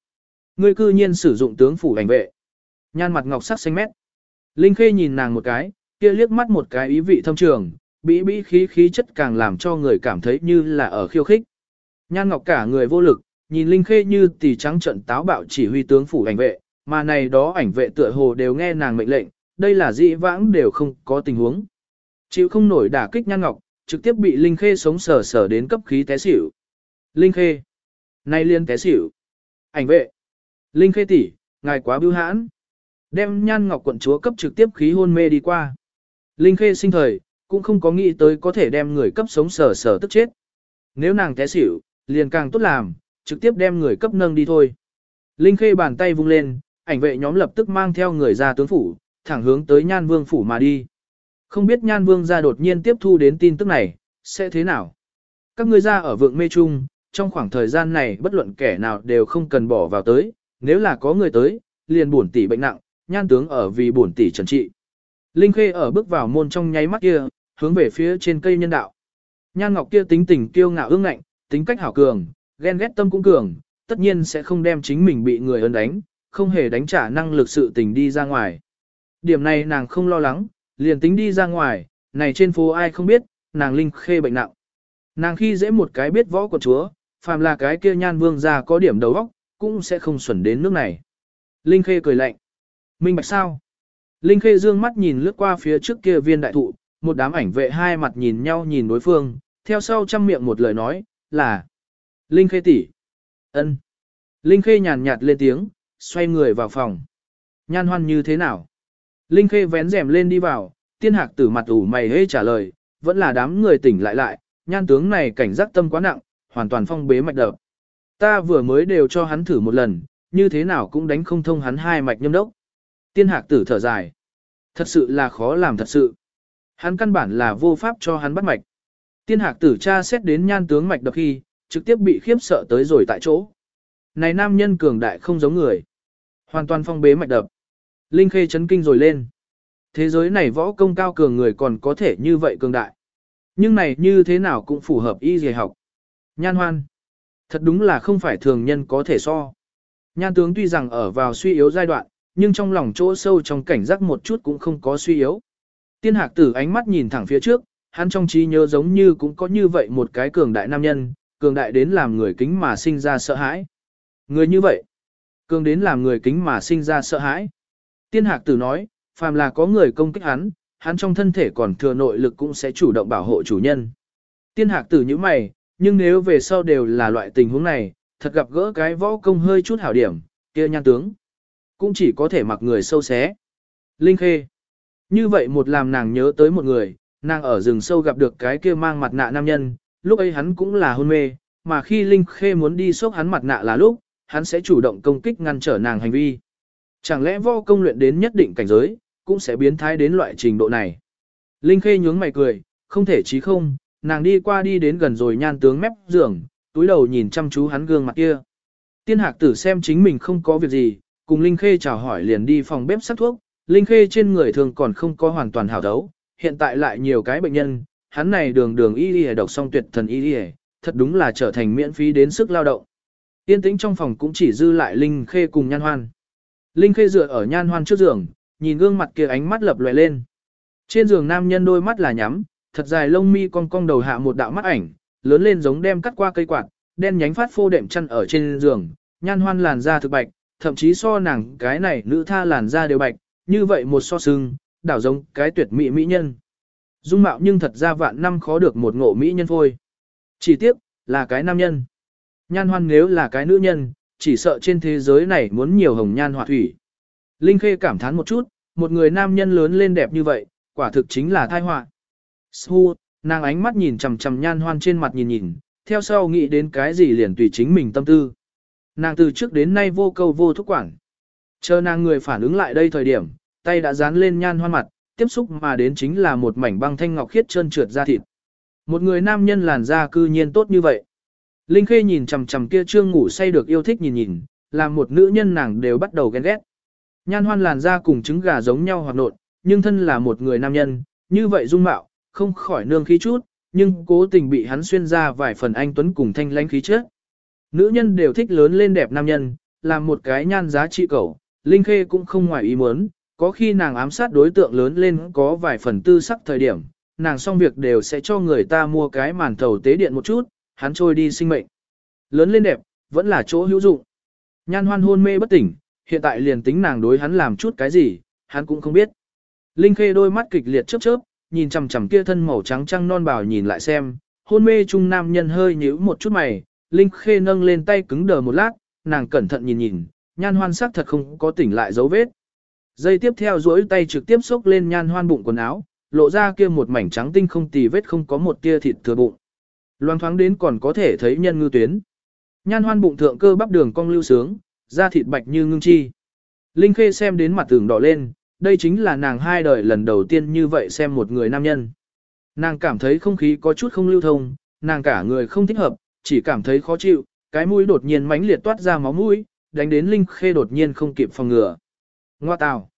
Ngươi cư nhiên sử dụng tướng phủ ảnh vệ. Nhan mặt ngọc sắc xanh mét. Linh Khê nhìn nàng một cái, kia liếc mắt một cái ý vị thâm trường, bĩ bĩ khí khí chất càng làm cho người cảm thấy như là ở khiêu khích. Nhan Ngọc cả người vô lực, nhìn Linh Khê như tỷ trắng trận táo bạo chỉ huy tướng phủ ảnh vệ, mà này đó ảnh vệ tựa hồ đều nghe nàng mệnh lệnh, đây là dị vãng đều không có tình huống. Chịu không nổi đả kích nhan ngọc, trực tiếp bị Linh Khê sống sờ sờ đến cấp khí té xỉu. Linh Khê. Nay liên té xỉu. Ảnh vệ. Linh Khê tỷ, ngài quá bưu hãn. Đem nhan ngọc quận chúa cấp trực tiếp khí hôn mê đi qua. Linh Khê sinh thời, cũng không có nghĩ tới có thể đem người cấp sống sờ sờ tức chết. Nếu nàng té xỉu, liền càng tốt làm, trực tiếp đem người cấp nâng đi thôi. Linh Khê bàn tay vung lên, ảnh vệ nhóm lập tức mang theo người ra tướng phủ, thẳng hướng tới Nhan Vương phủ mà đi. Không biết Nhan Vương gia đột nhiên tiếp thu đến tin tức này, sẽ thế nào? Các ngươi ra ở vượng mê trung, trong khoảng thời gian này bất luận kẻ nào đều không cần bỏ vào tới, nếu là có người tới, liền buồn tỷ bệnh nặng, Nhan tướng ở vì buồn tỷ trần trị. Linh Khê ở bước vào môn trong nháy mắt kia, hướng về phía trên cây nhân đạo. Nhan Ngọc kia tính tình kiêu ngạo ương ngạnh, tính cách hảo cường, ghen ghét tâm cũng cường, tất nhiên sẽ không đem chính mình bị người ơn đánh, không hề đánh trả năng lực sự tình đi ra ngoài. Điểm này nàng không lo lắng, liền tính đi ra ngoài, này trên phố ai không biết, nàng Linh Khê bệnh nặng. Nàng khi dễ một cái biết võ của chúa, phàm là cái kia nhan vương gia có điểm đầu óc, cũng sẽ không xuẩn đến nước này. Linh Khê cười lạnh. Minh bạch sao? Linh Khê dương mắt nhìn lướt qua phía trước kia viên đại thụ, một đám ảnh vệ hai mặt nhìn nhau nhìn đối phương, theo sau chăm miệng một lời nói, là Linh Khê tỷ, ân. Linh Khê nhàn nhạt lên tiếng, xoay người vào phòng. Nhan hoan như thế nào? Linh Khê vén rèm lên đi vào, tiên hạc tử mặt ủ mày hê trả lời, vẫn là đám người tỉnh lại lại, nhan tướng này cảnh giác tâm quá nặng, hoàn toàn phong bế mạch đập. Ta vừa mới đều cho hắn thử một lần, như thế nào cũng đánh không thông hắn hai mạch nhâm đốc. Tiên hạc tử thở dài. Thật sự là khó làm thật sự. Hắn căn bản là vô pháp cho hắn bắt mạch. Tiên hạc tử Cha xét đến nhan tướng mạch đập khi, trực tiếp bị khiếp sợ tới rồi tại chỗ. Này nam nhân cường đại không giống người. Hoàn toàn phong bế mạch đập. Linh Khê chấn kinh rồi lên. Thế giới này võ công cao cường người còn có thể như vậy cường đại. Nhưng này như thế nào cũng phù hợp y dề học. Nhan hoan. Thật đúng là không phải thường nhân có thể so. Nhan tướng tuy rằng ở vào suy yếu giai đoạn, nhưng trong lòng chỗ sâu trong cảnh giác một chút cũng không có suy yếu. Tiên hạc tử ánh mắt nhìn thẳng phía trước, hắn trong trí nhớ giống như cũng có như vậy một cái cường đại nam nhân, cường đại đến làm người kính mà sinh ra sợ hãi. Người như vậy, cường đến làm người kính mà sinh ra sợ hãi. Tiên hạc tử nói, phàm là có người công kích hắn, hắn trong thân thể còn thừa nội lực cũng sẽ chủ động bảo hộ chủ nhân. Tiên hạc tử như mày, nhưng nếu về sau đều là loại tình huống này, thật gặp gỡ cái võ công hơi chút hảo điểm, kia nhan tướng. Cũng chỉ có thể mặc người sâu xé. Linh Khê. Như vậy một làm nàng nhớ tới một người, nàng ở rừng sâu gặp được cái kia mang mặt nạ nam nhân, lúc ấy hắn cũng là hôn mê, mà khi Linh Khê muốn đi xốc hắn mặt nạ là lúc, hắn sẽ chủ động công kích ngăn trở nàng hành vi. Chẳng lẽ võ công luyện đến nhất định cảnh giới, cũng sẽ biến thái đến loại trình độ này. Linh Khê nhướng mày cười, không thể chí không, nàng đi qua đi đến gần rồi nhan tướng mép giường, túi đầu nhìn chăm chú hắn gương mặt kia. Tiên hạc tử xem chính mình không có việc gì, cùng Linh Khê chào hỏi liền đi phòng bếp sắc thuốc, Linh Khê trên người thường còn không có hoàn toàn hảo đấu, hiện tại lại nhiều cái bệnh nhân, hắn này đường đường y y độc song tuyệt thần y y, thật đúng là trở thành miễn phí đến sức lao động. Tiên tĩnh trong phòng cũng chỉ dư lại Linh Khê cùng Nhan Hoan. Linh Khê dựa ở Nhan Hoan trước giường, nhìn gương mặt kia ánh mắt lập lòe lên. Trên giường nam nhân đôi mắt là nhắm, thật dài lông mi cong cong đầu hạ một đạo mắt ảnh, lớn lên giống đem cắt qua cây quạt, đen nhánh phát phô đệm chăn ở trên giường, Nhan Hoan làn da thực bạch, thậm chí so nàng cái này nữ tha làn da đều bạch, như vậy một so sưng, đảo giống cái tuyệt mỹ mỹ nhân. Dung mạo nhưng thật ra vạn năm khó được một ngộ mỹ nhân thôi. Chỉ tiếc, là cái nam nhân. Nhan hoan nếu là cái nữ nhân, chỉ sợ trên thế giới này muốn nhiều hồng nhan họa thủy. Linh Khê cảm thán một chút, một người nam nhân lớn lên đẹp như vậy, quả thực chính là tai họa. Su, nàng ánh mắt nhìn chằm chằm nhan hoan trên mặt nhìn nhìn, theo sau nghĩ đến cái gì liền tùy chính mình tâm tư. Nàng từ trước đến nay vô câu vô thúc quản. Chờ nàng người phản ứng lại đây thời điểm, tay đã dán lên nhan hoan mặt, tiếp xúc mà đến chính là một mảnh băng thanh ngọc khiết trơn trượt da thịt. Một người nam nhân làn da cư nhiên tốt như vậy. Linh Khê nhìn chằm chằm kia trương ngủ say được yêu thích nhìn nhìn, làm một nữ nhân nàng đều bắt đầu ghen ghét. Nhan hoan làn da cùng trứng gà giống nhau hoặc nộn, nhưng thân là một người nam nhân, như vậy dung mạo, không khỏi nương khí chút, nhưng cố tình bị hắn xuyên ra vài phần anh tuấn cùng thanh lãnh khí chất. Nữ nhân đều thích lớn lên đẹp nam nhân, làm một cái nhan giá trị cầu, Linh Khê cũng không ngoài ý muốn, có khi nàng ám sát đối tượng lớn lên có vài phần tư sắc thời điểm, nàng xong việc đều sẽ cho người ta mua cái màn thầu tế điện một chút, hắn trôi đi sinh mệnh. Lớn lên đẹp, vẫn là chỗ hữu dụng. Nhan hoan hôn mê bất tỉnh, hiện tại liền tính nàng đối hắn làm chút cái gì, hắn cũng không biết. Linh Khê đôi mắt kịch liệt chớp chớp, nhìn chằm chằm kia thân màu trắng trăng non bào nhìn lại xem, hôn mê trung nam nhân hơi nhíu một chút mày, Linh Khê nâng lên tay cứng đờ một lát, nàng cẩn thận nhìn nhìn, nhan hoan sắc thật không có tỉnh lại dấu vết. Dây tiếp theo duỗi tay trực tiếp xốc lên nhan hoan bụng quần áo, lộ ra kia một mảnh trắng tinh không tì vết không có một tia thịt thừa bụng. Loang thoáng đến còn có thể thấy nhân ngư tuyến. Nhan hoan bụng thượng cơ bắp đường cong lưu sướng, da thịt bạch như ngưng chi. Linh Khê xem đến mặt tường đỏ lên, đây chính là nàng hai đời lần đầu tiên như vậy xem một người nam nhân. Nàng cảm thấy không khí có chút không lưu thông, nàng cả người không thích hợp, chỉ cảm thấy khó chịu, cái mũi đột nhiên mãnh liệt toát ra máu mũi, đánh đến Linh Khê đột nhiên không kịp phòng ngừa. Ngoa tào.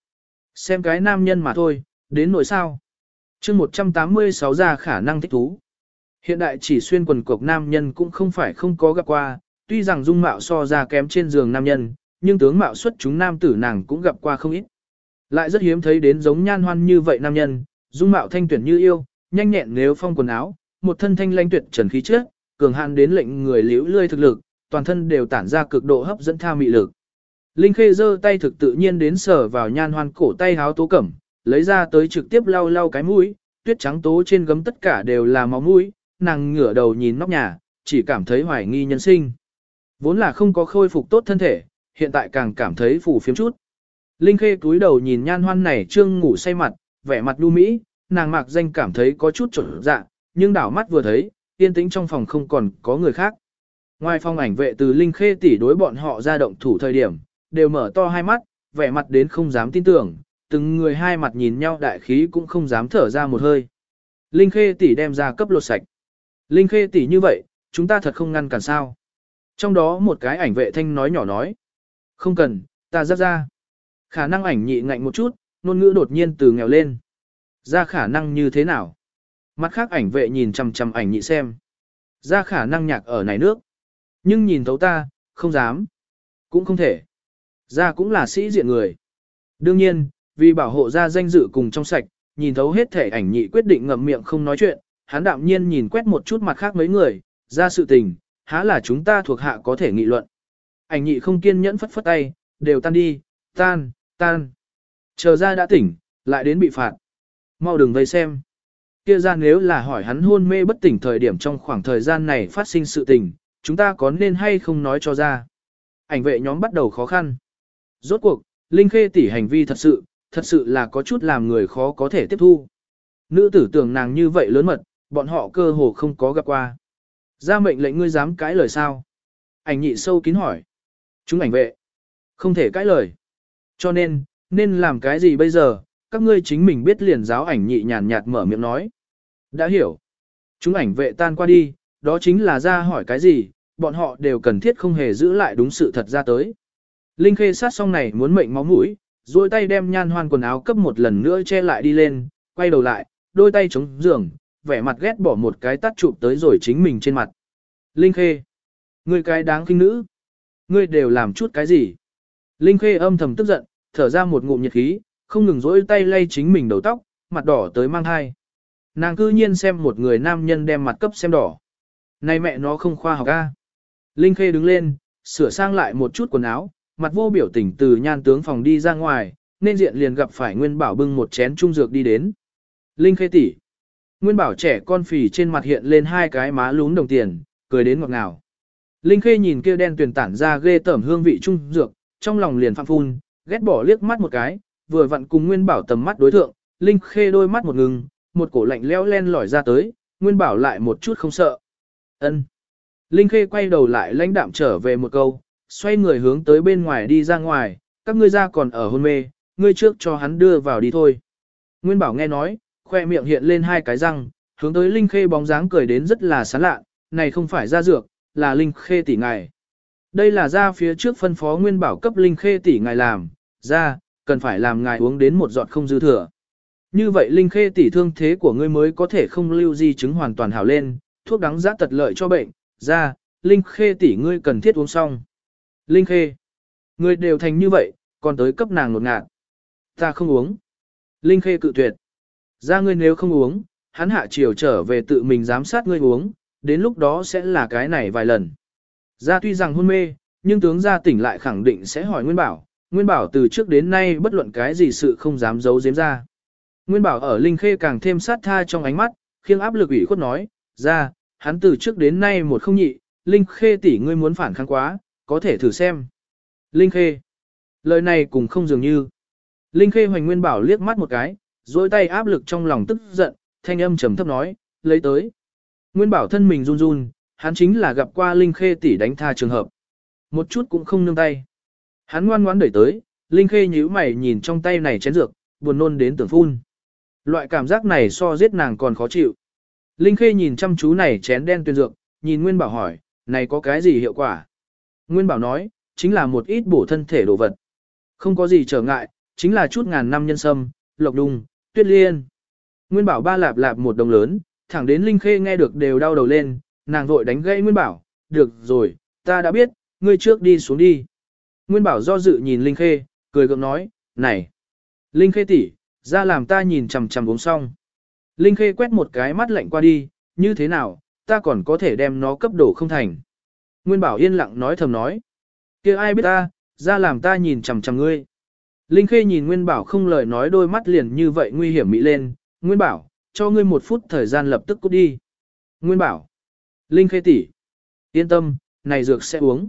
Xem cái nam nhân mà thôi, đến nỗi sao. chương 186 ra khả năng thích thú. Hiện đại chỉ xuyên quần cộc nam nhân cũng không phải không có gặp qua, tuy rằng dung mạo so ra kém trên giường nam nhân, nhưng tướng mạo xuất chúng nam tử nàng cũng gặp qua không ít. Lại rất hiếm thấy đến giống nhan hoan như vậy nam nhân, dung mạo thanh tuyển như yêu, nhanh nhẹn nếu phong quần áo, một thân thanh lãnh tuyệt trần khí trước, cường hạn đến lệnh người liễu lươi thực lực, toàn thân đều tản ra cực độ hấp dẫn tha mị lực. Linh Khê giơ tay thực tự nhiên đến sờ vào nhan hoan cổ tay háo tố cẩm, lấy ra tới trực tiếp lau lau cái mũi, tuyết trắng tố trên gấm tất cả đều là máu mũi, nàng ngửa đầu nhìn nóc nhà, chỉ cảm thấy hoài nghi nhân sinh. Vốn là không có khôi phục tốt thân thể, hiện tại càng cảm thấy phù phiếm chút. Linh Khê cúi đầu nhìn nhan hoan này trương ngủ say mặt, vẻ mặt đu mỹ, nàng mạc danh cảm thấy có chút trộn dạ, nhưng đảo mắt vừa thấy, yên tĩnh trong phòng không còn có người khác. Ngoài phong ảnh vệ từ Linh Khê tỷ đối bọn họ ra động thủ thời điểm, đều mở to hai mắt, vẻ mặt đến không dám tin tưởng, từng người hai mặt nhìn nhau đại khí cũng không dám thở ra một hơi. Linh Khê tỷ đem ra cấp lột sạch. Linh Khê tỷ như vậy, chúng ta thật không ngăn cản sao. Trong đó một cái ảnh vệ thanh nói nhỏ nói. Không cần, ta rất ra. Khả năng ảnh nhị ngạnh một chút, ngôn ngữ đột nhiên từ nghèo lên. Ra khả năng như thế nào? Mặt khác ảnh vệ nhìn chằm chằm ảnh nhị xem. Ra khả năng nhạc ở này nước. Nhưng nhìn thấu ta, không dám. Cũng không thể. Ra cũng là sĩ diện người. Đương nhiên, vì bảo hộ ra danh dự cùng trong sạch, nhìn thấu hết thể ảnh nhị quyết định ngậm miệng không nói chuyện, hắn đạm nhiên nhìn quét một chút mặt khác mấy người, ra sự tình, há là chúng ta thuộc hạ có thể nghị luận. Ảnh nhị không kiên nhẫn phất phất tay, đều tan đi, tan, tan. Chờ ra đã tỉnh, lại đến bị phạt. Mau đừng vây xem. Kia ra nếu là hỏi hắn hôn mê bất tỉnh thời điểm trong khoảng thời gian này phát sinh sự tình, chúng ta có nên hay không nói cho ra. Ảnh vệ nhóm bắt đầu khó khăn. Rốt cuộc, Linh Khê tỷ hành vi thật sự, thật sự là có chút làm người khó có thể tiếp thu. Nữ tử tưởng nàng như vậy lớn mật, bọn họ cơ hồ không có gặp qua. Ra mệnh lệnh ngươi dám cãi lời sao? Ảnh nhị sâu kín hỏi. Chúng ảnh vệ. Không thể cãi lời. Cho nên, nên làm cái gì bây giờ, các ngươi chính mình biết liền giáo ảnh nhị nhàn nhạt mở miệng nói. Đã hiểu. Chúng ảnh vệ tan qua đi, đó chính là ra hỏi cái gì, bọn họ đều cần thiết không hề giữ lại đúng sự thật ra tới. Linh khê sát xong này muốn mệnh máu mũi, duỗi tay đem nhan hoan quần áo cấp một lần nữa che lại đi lên, quay đầu lại, đôi tay chống giường, vẻ mặt ghét bỏ một cái tắt chụp tới rồi chính mình trên mặt. Linh khê, ngươi cái đáng khinh nữ, ngươi đều làm chút cái gì? Linh khê âm thầm tức giận, thở ra một ngụm nhiệt khí, không ngừng duỗi tay lay chính mình đầu tóc, mặt đỏ tới mang hai. Nàng cư nhiên xem một người nam nhân đem mặt cấp xem đỏ. Này mẹ nó không khoa học a. Linh Khê đứng lên, sửa sang lại một chút quần áo, mặt vô biểu tình từ nhan tướng phòng đi ra ngoài, nên diện liền gặp phải Nguyên Bảo bưng một chén trung dược đi đến. Linh Khê tỷ. Nguyên Bảo trẻ con phì trên mặt hiện lên hai cái má lún đồng tiền, cười đến ngọt ngào. Linh Khê nhìn kia đen tuyền tản ra ghê tởm hương vị trung dược, trong lòng liền phạm phun, ghét bỏ liếc mắt một cái, vừa vặn cùng Nguyên Bảo tầm mắt đối thượng, Linh Khê đôi mắt một ngừng, một cổ lạnh lẽo len lỏi ra tới, Nguyên Bảo lại một chút không sợ. Ân. Linh Khê quay đầu lại lãnh đạm trở về một câu, xoay người hướng tới bên ngoài đi ra ngoài, các ngươi ra còn ở hôn mê, ngươi trước cho hắn đưa vào đi thôi. Nguyên Bảo nghe nói, khoe miệng hiện lên hai cái răng, hướng tới Linh Khê bóng dáng cười đến rất là sán lạ, này không phải ra dược, là Linh Khê tỷ ngài. Đây là ra phía trước phân phó Nguyên Bảo cấp Linh Khê tỷ ngài làm, ra, cần phải làm ngài uống đến một giọt không dư thừa. Như vậy Linh Khê tỷ thương thế của ngươi mới có thể không lưu di chứng hoàn toàn hảo lên, thuốc đắng giá tật lợi cho bệnh, ra, Linh Khê tỷ ngươi cần thiết uống xong. Linh Khê, ngươi đều thành như vậy, còn tới cấp nàng nột ngạt. Ta không uống. Linh Khê cự tuyệt. Ra ngươi nếu không uống, hắn hạ chiều trở về tự mình giám sát ngươi uống, đến lúc đó sẽ là cái này vài lần. Ra tuy rằng hôn mê, nhưng tướng gia tỉnh lại khẳng định sẽ hỏi Nguyên Bảo, Nguyên Bảo từ trước đến nay bất luận cái gì sự không dám giấu giếm ra. Nguyên Bảo ở Linh Khê càng thêm sát tha trong ánh mắt, khiêng áp lực ủy khuất nói, ra, hắn từ trước đến nay một không nhị, Linh Khê tỷ ngươi muốn phản kháng quá, có thể thử xem. Linh Khê. Lời này cũng không dường như. Linh Khê hoành Nguyên Bảo liếc mắt một cái, dối tay áp lực trong lòng tức giận, thanh âm trầm thấp nói, lấy tới. Nguyên Bảo thân mình run run, hắn chính là gặp qua Linh Khê tỷ đánh tha trường hợp. Một chút cũng không nương tay. Hắn ngoan ngoãn đẩy tới, Linh Khê nhíu mày nhìn trong tay này chén dược, buồn nôn đến tưởng phun. Loại cảm giác này so giết nàng còn khó chịu. Linh Khê nhìn chăm chú này chén đen tuyên dược, nhìn Nguyên Bảo hỏi, này có cái gì hiệu quả? Nguyên Bảo nói, chính là một ít bổ thân thể đồ vật. Không có gì trở ngại, chính là chút ngàn năm nhân sâm, lộc đùng, tuyết liên. Nguyên Bảo ba lạp lạp một đồng lớn, thẳng đến Linh Khê nghe được đều đau đầu lên, nàng vội đánh gãy Nguyên Bảo, được rồi, ta đã biết, ngươi trước đi xuống đi. Nguyên Bảo do dự nhìn Linh Khê, cười gượng nói, này, Linh Khê tỷ, ra làm ta nhìn chằm chằm uống xong. Linh Khê quét một cái mắt lạnh qua đi, như thế nào, ta còn có thể đem nó cấp đổ không thành. Nguyên Bảo yên lặng nói thầm nói, kia ai biết ta, ra làm ta nhìn chằm chằm ngươi. Linh Khê nhìn Nguyên Bảo không lời nói đôi mắt liền như vậy nguy hiểm mị lên, Nguyên Bảo, cho ngươi một phút thời gian lập tức cút đi. Nguyên Bảo, Linh Khê tỷ, yên tâm, này dược sẽ uống.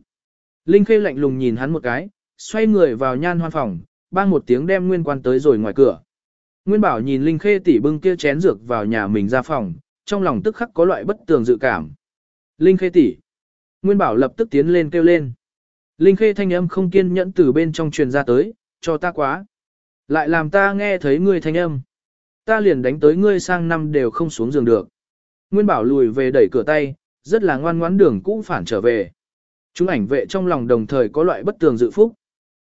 Linh Khê lạnh lùng nhìn hắn một cái, xoay người vào nhan hoan phòng, bang một tiếng đem Nguyên Quan tới rồi ngoài cửa. Nguyên Bảo nhìn Linh Khê tỷ bưng kia chén dược vào nhà mình ra phòng, trong lòng tức khắc có loại bất tường dự cảm. Linh Khê tỷ. Nguyên Bảo lập tức tiến lên kêu lên. Linh Khê thanh âm không kiên nhẫn từ bên trong truyền ra tới, cho ta quá. Lại làm ta nghe thấy ngươi thanh âm. Ta liền đánh tới ngươi sang năm đều không xuống giường được. Nguyên Bảo lùi về đẩy cửa tay, rất là ngoan ngoãn đường cũ phản trở về. Chúng ảnh vệ trong lòng đồng thời có loại bất tường dự phúc.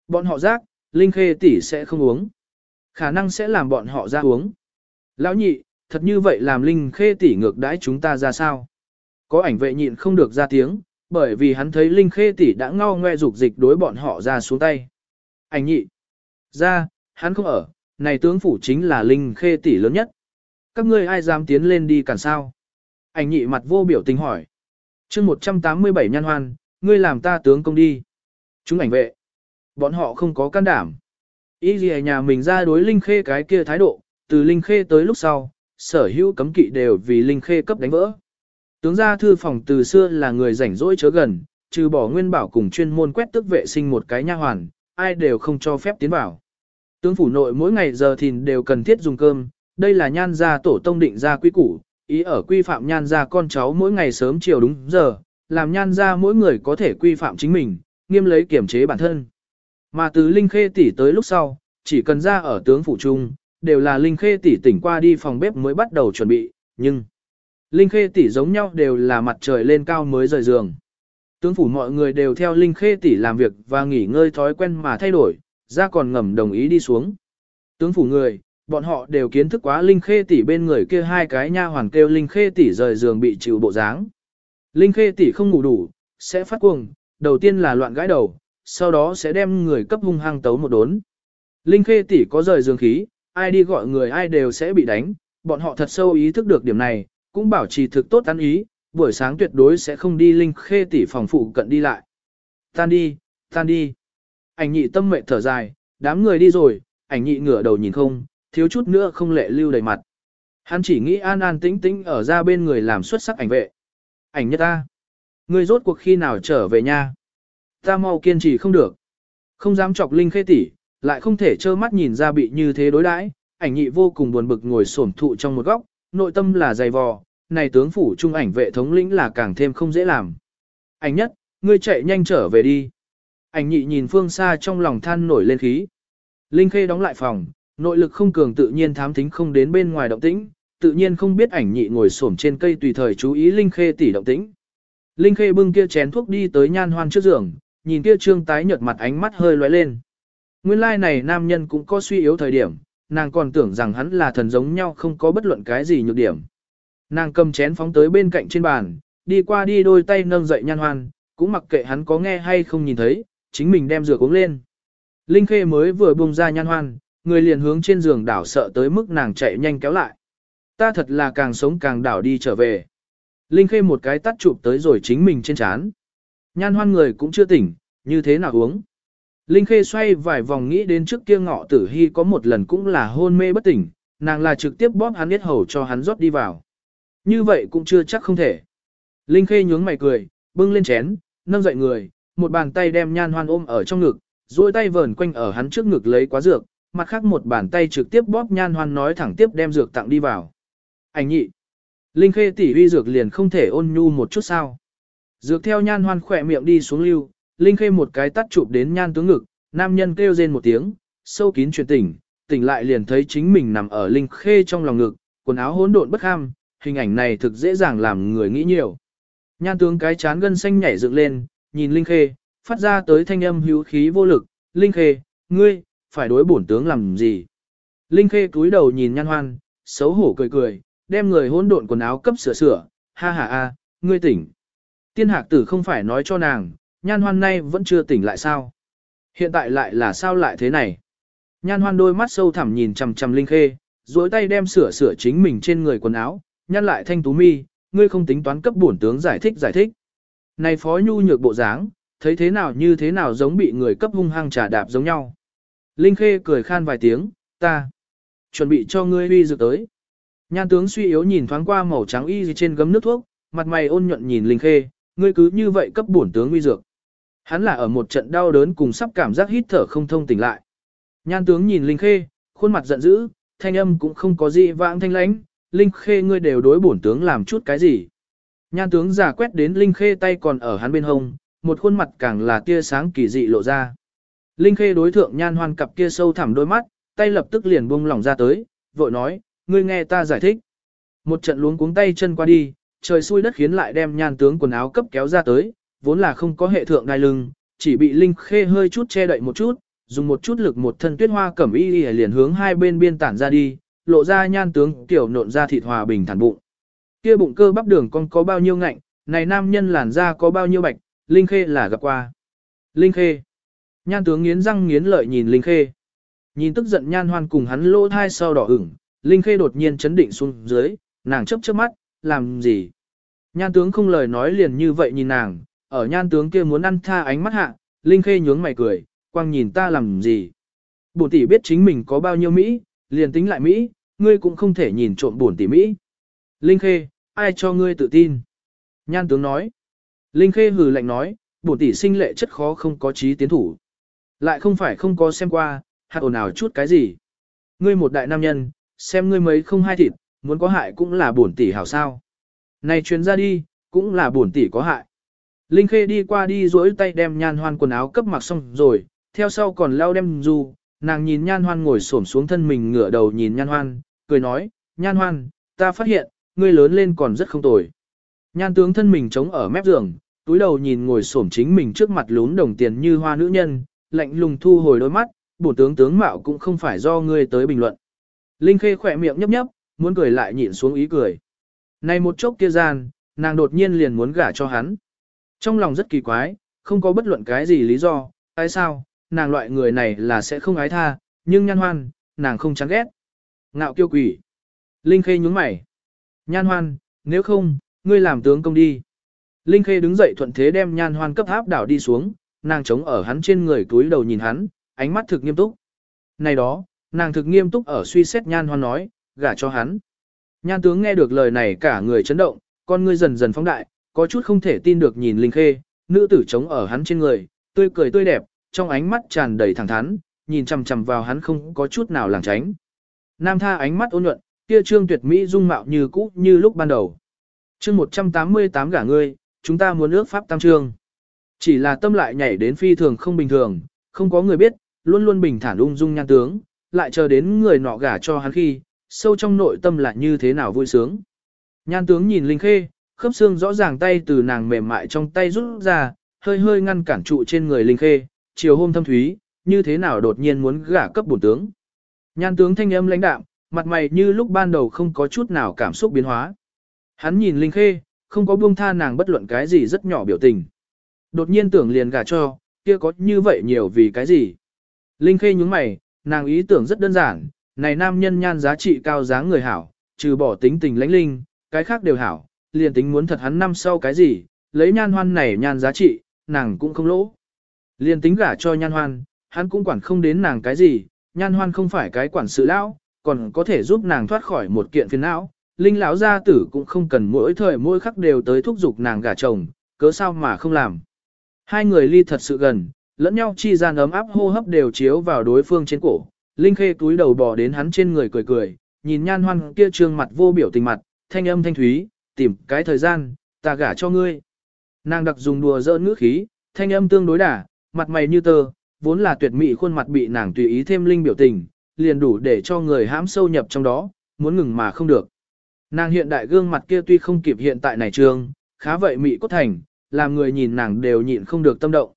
Bọn họ giác, Linh Khê tỷ sẽ không uống. Khả năng sẽ làm bọn họ ra uống. Lão nhị, thật như vậy làm Linh Khê tỷ ngược đãi chúng ta ra sao? Có ảnh vệ nhịn không được ra tiếng, bởi vì hắn thấy Linh Khê tỷ đã ngao ngoe dục dịch đối bọn họ ra xuống tay. Ảnh nhị. Ra, hắn không ở, này tướng phủ chính là Linh Khê tỷ lớn nhất. Các ngươi ai dám tiến lên đi cản sao? Ảnh nhị mặt vô biểu tình hỏi. chương 187 nhan hoan, ngươi làm ta tướng công đi. Chúng ảnh vệ. Bọn họ không có can đảm. Ý gì nhà mình ra đối Linh Khê cái kia thái độ, từ Linh Khê tới lúc sau, sở hữu cấm kỵ đều vì Linh Khê cấp đánh vỡ. Tướng gia thư phòng từ xưa là người rảnh rỗi chớ gần, trừ bỏ nguyên bảo cùng chuyên môn quét tức vệ sinh một cái nha hoàn, ai đều không cho phép tiến vào. Tướng phủ nội mỗi ngày giờ thìn đều cần thiết dùng cơm, đây là nhan gia tổ tông định ra quy củ, ý ở quy phạm nhan gia con cháu mỗi ngày sớm chiều đúng giờ, làm nhan gia mỗi người có thể quy phạm chính mình, nghiêm lấy kiểm chế bản thân. Mà từ Linh Khê tỷ tới lúc sau, chỉ cần ra ở tướng phủ trung, đều là Linh Khê tỷ tỉnh qua đi phòng bếp mới bắt đầu chuẩn bị, nhưng Linh Khê tỷ giống nhau đều là mặt trời lên cao mới rời giường. Tướng phủ mọi người đều theo Linh Khê tỷ làm việc và nghỉ ngơi thói quen mà thay đổi, ra còn ngầm đồng ý đi xuống. Tướng phủ người, bọn họ đều kiến thức quá Linh Khê tỷ bên người kia hai cái nha hoàn kêu Linh Khê tỷ rời giường bị chịu bộ dáng. Linh Khê tỷ không ngủ đủ, sẽ phát cuồng, đầu tiên là loạn gãi đầu, sau đó sẽ đem người cấp hung hăng tấu một đốn. Linh Khê tỷ có rời dương khí, ai đi gọi người ai đều sẽ bị đánh, bọn họ thật sâu ý thức được điểm này, cũng bảo trì thực tốt ăn ý, buổi sáng tuyệt đối sẽ không đi Linh Khê tỷ phòng phụ cận đi lại. Tan đi, tan đi. Ảnh nhị tâm mệnh thở dài, đám người đi rồi, ảnh nhị ngửa đầu nhìn không, thiếu chút nữa không lệ lưu đầy mặt. Hắn chỉ nghĩ an an tĩnh tĩnh ở ra bên người làm xuất sắc ảnh vệ. Ảnh nhất ta. Ngươi rốt cuộc khi nào trở về nha? Ta mau kiên trì không được. Không dám chọc Linh Khê tỷ, lại không thể trơ mắt nhìn ra bị như thế đối đãi. Ảnh nhị vô cùng buồn bực ngồi xổm thụ trong một góc, nội tâm là dày vò, này tướng phủ trung ảnh vệ thống lĩnh là càng thêm không dễ làm. Ảnh nhất, ngươi chạy nhanh trở về đi. Ảnh nhị nhìn phương xa trong lòng than nổi lên khí. Linh Khê đóng lại phòng, nội lực không cường tự nhiên thám thính không đến bên ngoài động tĩnh, tự nhiên không biết ảnh nhị ngồi xổm trên cây tùy thời chú ý Linh Khê tỷ động tĩnh. Linh Khê bưng kia chén thuốc đi tới nhan hoan trước giường, nhìn kia trương tái nhợt mặt ánh mắt hơi lóe lên. Nguyên lai này nam nhân cũng có suy yếu thời điểm, nàng còn tưởng rằng hắn là thần giống nhau không có bất luận cái gì nhược điểm. Nàng cầm chén phóng tới bên cạnh trên bàn, đi qua đi đôi tay nâng dậy nhan hoan, cũng mặc kệ hắn có nghe hay không nhìn thấy, chính mình đem rửa uống lên. Linh Khê mới vừa buông ra nhan hoan, người liền hướng trên giường đảo sợ tới mức nàng chạy nhanh kéo lại. Ta thật là càng sống càng đảo đi trở về. Linh Khê một cái tắt chụp tới rồi chính mình trên chán. Nhan hoan người cũng chưa tỉnh, như thế nào uống. Linh Khê xoay vài vòng nghĩ đến trước kia ngọ tử hy có một lần cũng là hôn mê bất tỉnh, nàng là trực tiếp bóp hắn biết hầu cho hắn rót đi vào. Như vậy cũng chưa chắc không thể. Linh Khê nhướng mày cười, bưng lên chén, nâng dậy người, một bàn tay đem nhan hoan ôm ở trong ngực, duỗi tay vờn quanh ở hắn trước ngực lấy quá dược, mặt khác một bàn tay trực tiếp bóp nhan hoan nói thẳng tiếp đem dược tặng đi vào. Anh nhị. Linh Khê tỷ uy dược liền không thể ôn nhu một chút sao. Dược theo nhan hoan khỏe miệng đi xuống lưu, Linh Khê một cái tắt chụp đến nhan tướng ngực, nam nhân kêu rên một tiếng, sâu kín truyền tỉnh, tỉnh lại liền thấy chính mình nằm ở Linh Khê trong lòng ngực, quần áo hỗn độn bất ham, hình ảnh này thực dễ dàng làm người nghĩ nhiều. Nhan tướng cái chán gân xanh nhảy dựng lên, nhìn Linh Khê, phát ra tới thanh âm hữu khí vô lực, Linh Khê, ngươi, phải đối bổn tướng làm gì? Linh Khê cúi đầu nhìn nhan hoan, xấu hổ cười cười, đem người hỗn độn quần áo cấp sửa sửa, ha ha a, ngươi tỉnh. Tiên hạc tử không phải nói cho nàng, nhan hoan nay vẫn chưa tỉnh lại sao? Hiện tại lại là sao lại thế này? Nhan hoan đôi mắt sâu thẳm nhìn chằm chằm Linh Khê, duỗi tay đem sửa sửa chính mình trên người quần áo, nhăn lại thanh tú mi, ngươi không tính toán cấp bổn tướng giải thích giải thích. Này phó nhu nhược bộ dáng, thấy thế nào như thế nào giống bị người cấp hung hăng trả đạp giống nhau. Linh Khê cười khan vài tiếng, ta chuẩn bị cho ngươi uy dược tới. Nhan tướng suy yếu nhìn thoáng qua màu trắng y trên gấm nước thuốc, mặt mày ôn nhuận nhìn Linh Khê, ngươi cứ như vậy cấp bổn tướng uy dược. Hắn là ở một trận đau đớn cùng sắp cảm giác hít thở không thông tỉnh lại. Nhan tướng nhìn Linh Khê, khuôn mặt giận dữ, thanh âm cũng không có gì vãng thanh lãnh, Linh Khê ngươi đều đối bổn tướng làm chút cái gì. Nhan tướng giả quét đến Linh Khê tay còn ở hắn bên hông, một khuôn mặt càng là tia sáng kỳ dị lộ ra. Linh Khê đối thượng nhan hoan cặp kia sâu thẳm đôi mắt, tay lập tức liền buông lỏng ra tới, vội nói, ngươi nghe ta giải thích. Một trận luống cuống tay chân qua đi, trời xui đất khiến lại đem nhan tướng quần áo cấp kéo ra tới, vốn là không có hệ thượng đai lưng, chỉ bị Linh Khê hơi chút che đậy một chút, dùng một chút lực một thân tuyết hoa cẩm y liền hướng hai bên biên tản ra đi, lộ ra nhan tướng tiểu nộn ra thịt hòa bình thản bụng. Kia bụng cơ bắp đường con có bao nhiêu ngạnh, này nam nhân làn da có bao nhiêu bạch, Linh Khê là gặp qua. Linh Khê. Nhan tướng nghiến răng nghiến lợi nhìn Linh Khê. Nhìn tức giận nhan hoan cùng hắn lỗ thai sau đỏ ửng, Linh Khê đột nhiên chấn định xuống dưới, nàng chớp chớp mắt, làm gì? Nhan tướng không lời nói liền như vậy nhìn nàng, ở nhan tướng kia muốn ăn tha ánh mắt hạ, Linh Khê nhướng mày cười, quang nhìn ta làm gì? Bổn tỷ biết chính mình có bao nhiêu Mỹ, liền tính lại Mỹ, ngươi cũng không thể nhìn trộm bổn tỷ Mỹ. Linh Khê, ai cho ngươi tự tin? Nhan tướng nói. Linh Khê hừ lạnh nói, bổn tỷ sinh lệ chất khó không có trí tiến thủ. Lại không phải không có xem qua, hạt ồn ào chút cái gì. Ngươi một đại nam nhân, xem ngươi mấy không hai thịt, muốn có hại cũng là bổn tỷ hảo sao. Này truyền ra đi, cũng là bổn tỷ có hại. Linh Khê đi qua đi duỗi tay đem nhan hoan quần áo cấp mặc xong rồi, theo sau còn leo đem du, nàng nhìn nhan hoan ngồi xổm xuống thân mình ngửa đầu nhìn nhan hoan, cười nói, nhan hoan, ta phát hiện, ngươi lớn lên còn rất không tồi. Nhan tướng thân mình chống ở mép giường, túi đầu nhìn ngồi xổm chính mình trước mặt lún đồng tiền như hoa nữ nhân, lạnh lùng thu hồi đôi mắt, bổ tướng tướng mạo cũng không phải do ngươi tới bình luận. Linh Khê khỏe miệng nhấp nhấp, muốn cười lại nhịn xuống ý cười. Này một chốc kia gian, nàng đột nhiên liền muốn gả cho hắn. Trong lòng rất kỳ quái, không có bất luận cái gì lý do, tại sao, nàng loại người này là sẽ không ái tha, nhưng nhan hoan, nàng không chán ghét. Ngạo kiêu quỷ. Linh Khê nhúng mày. Nhan hoan, nếu không, ngươi làm tướng công đi. Linh Khê đứng dậy thuận thế đem nhan hoan cấp áp đảo đi xuống, nàng chống ở hắn trên người túi đầu nhìn hắn, ánh mắt thực nghiêm túc. Này đó, nàng thực nghiêm túc ở suy xét nhan hoan nói, gả cho hắn. Nhan tướng nghe được lời này cả người chấn động, con ngươi dần dần phóng đại, có chút không thể tin được nhìn Linh Khê, nữ tử chống ở hắn trên người, tươi cười tươi đẹp, trong ánh mắt tràn đầy thẳng thắn, nhìn chằm chằm vào hắn không có chút nào lảng tránh. Nam tha ánh mắt ôn nhuận, kia trương tuyệt mỹ dung mạo như cũ như lúc ban đầu. Chương 188 gả ngươi, chúng ta muốn ước pháp tam trương. Chỉ là tâm lại nhảy đến phi thường không bình thường, không có người biết, luôn luôn bình thản ung dung nhan tướng, lại chờ đến người nọ gả cho hắn khi, sâu trong nội tâm là như thế nào vui sướng. Nhan tướng nhìn Linh Khê, khớp xương rõ ràng tay từ nàng mềm mại trong tay rút ra, hơi hơi ngăn cản trụ trên người Linh Khê, chiều hôm thâm thúy, như thế nào đột nhiên muốn gả cấp bổn tướng. Nhan tướng thanh âm lãnh đạm, mặt mày như lúc ban đầu không có chút nào cảm xúc biến hóa. Hắn nhìn Linh Khê, không có buông tha nàng bất luận cái gì rất nhỏ biểu tình. Đột nhiên tưởng liền gả cho, kia có như vậy nhiều vì cái gì. Linh Khê nhướng mày, nàng ý tưởng rất đơn giản, này nam nhân nhan giá trị cao dáng người hảo, trừ bỏ tính tình lãnh linh, cái khác đều hảo, liền tính muốn thật hắn năm sau cái gì, lấy nhan hoan này nhan giá trị, nàng cũng không lỗ. Liền tính gả cho nhan hoan, hắn cũng quản không đến nàng cái gì, nhan hoan không phải cái quản sự lão, còn có thể giúp nàng thoát khỏi một kiện phiền não. Linh lão gia tử cũng không cần mỗi thời mỗi khắc đều tới thúc giục nàng gả chồng, cớ sao mà không làm. Hai người ly thật sự gần, lẫn nhau chi gian ấm áp hô hấp đều chiếu vào đối phương trên cổ. Linh khê túi đầu bò đến hắn trên người cười cười, nhìn nhan hoan kia trương mặt vô biểu tình mặt, thanh âm thanh thúy, tìm cái thời gian, ta gả cho ngươi. Nàng đặc dùng đùa giỡn ngữ khí, thanh âm tương đối đả, mặt mày như tơ, vốn là tuyệt mỹ khuôn mặt bị nàng tùy ý thêm linh biểu tình, liền đủ để cho người hãm sâu nhập trong đó, muốn ngừng mà không được. Nàng hiện đại gương mặt kia tuy không kịp hiện tại này trương khá vậy mỹ cốt thành, làm người nhìn nàng đều nhịn không được tâm động.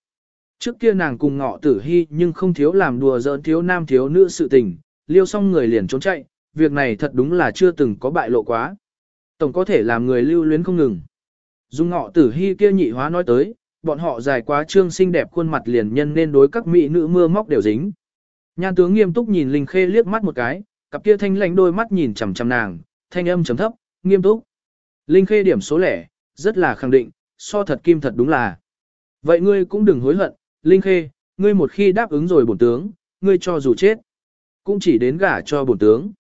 Trước kia nàng cùng ngọ tử hy nhưng không thiếu làm đùa giỡn thiếu nam thiếu nữ sự tình, liêu xong người liền trốn chạy, việc này thật đúng là chưa từng có bại lộ quá. Tổng có thể làm người lưu luyến không ngừng. Dung ngọ tử hy kia nhị hóa nói tới, bọn họ dài quá trương xinh đẹp khuôn mặt liền nhân nên đối các mỹ nữ mưa móc đều dính. Nhan tướng nghiêm túc nhìn Linh Khê liếc mắt một cái, cặp kia thanh lãnh đôi mắt nhìn chằm chằm nàng, thanh âm trầm thấp, nghiêm túc. Linh Khê điểm số lẻ, rất là khẳng định, so thật kim thật đúng là. Vậy ngươi cũng đừng hối hận, Linh Khê, ngươi một khi đáp ứng rồi bổn tướng, ngươi cho dù chết, cũng chỉ đến gả cho bổn tướng.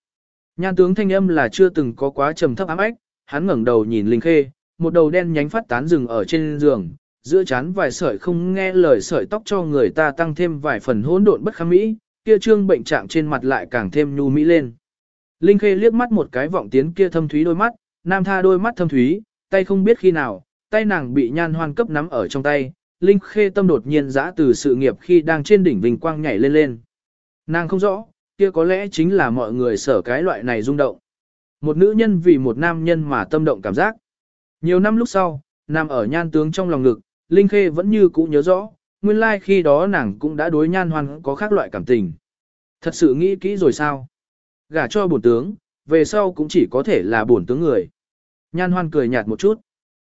Nhan tướng thanh âm là chưa từng có quá trầm thấp ám ách, hắn ngẩng đầu nhìn Linh Khê, một đầu đen nhánh phát tán rừng ở trên giường, giữa chán vài sợi không nghe lời sợi tóc cho người ta tăng thêm vài phần hỗn độn bất kham mỹ, kia trương bệnh trạng trên mặt lại càng thêm nhu mỹ lên. Linh Khê liếc mắt một cái vọng tiến kia thâm thúy đôi mắt, nam tha đôi mắt thâm thúy, tay không biết khi nào, tay nàng bị nhan hoan cấp nắm ở trong tay, Linh Khê tâm đột nhiên dã từ sự nghiệp khi đang trên đỉnh vinh quang nhảy lên lên. Nàng không rõ, kia có lẽ chính là mọi người sở cái loại này rung động. Một nữ nhân vì một nam nhân mà tâm động cảm giác. Nhiều năm lúc sau, nằm ở nhan tướng trong lòng ngực, Linh Khê vẫn như cũ nhớ rõ, nguyên lai like khi đó nàng cũng đã đối nhan hoan có khác loại cảm tình. Thật sự nghĩ kỹ rồi sao? Gả cho bổn tướng, về sau cũng chỉ có thể là bổn tướng người. Nhan hoan cười nhạt một chút.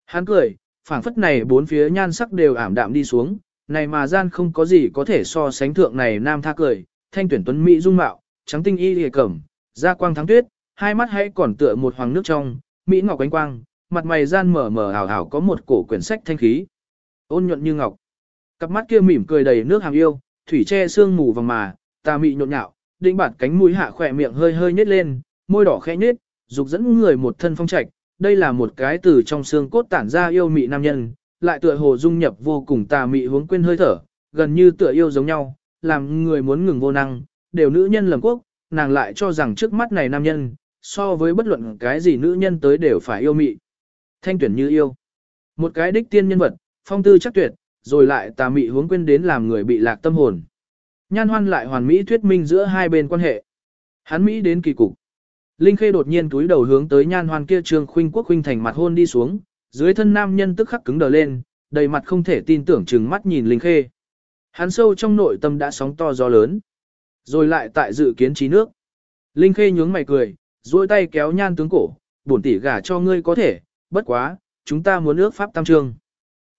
Hắn cười, phảng phất này bốn phía nhan sắc đều ảm đạm đi xuống, này mà gian không có gì có thể so sánh thượng này nam tha cười, thanh tuyển tuấn mỹ dung mạo, trắng tinh y lìa cẩm, da quang thắng tuyết, hai mắt hãy còn tựa một hoàng nước trong, mỹ ngọc ánh quang, mặt mày gian mở mở ảo ảo có một cổ quyển sách thanh khí. Ôn nhuận như ngọc. Cặp mắt kia mỉm cười đầy nước hàm yêu, thủy che sương mù vàng mà, tà mị nhộn nhạo, định bản cánh mũi hạ khỏe miệng hơi hơi nhếch lên, môi đỏ khẽ nhếch, dục dẫn người một thân phong trạch. Đây là một cái từ trong xương cốt tản ra yêu mị nam nhân, lại tựa hồ dung nhập vô cùng tà mị hướng quên hơi thở, gần như tựa yêu giống nhau, làm người muốn ngừng vô năng, đều nữ nhân lầm quốc, nàng lại cho rằng trước mắt này nam nhân, so với bất luận cái gì nữ nhân tới đều phải yêu mị. Thanh tuyển như yêu. Một cái đích tiên nhân vật, phong tư chắc tuyệt, rồi lại tà mị hướng quên đến làm người bị lạc tâm hồn. Nhan hoan lại hoàn mỹ thuyết minh giữa hai bên quan hệ. Hắn Mỹ đến kỳ cục. Linh Khê đột nhiên túi đầu hướng tới nhan hoan kia trương khuynh quốc khuynh thành mặt hôn đi xuống, dưới thân nam nhân tức khắc cứng đờ lên, đầy mặt không thể tin tưởng chừng mắt nhìn Linh Khê. Hắn sâu trong nội tâm đã sóng to gió lớn. Rồi lại tại dự kiến trí nước. Linh Khê nhướng mày cười, duỗi tay kéo nhan tướng cổ, bổn tỷ gả cho ngươi có thể, bất quá, chúng ta muốn ước pháp tam trương.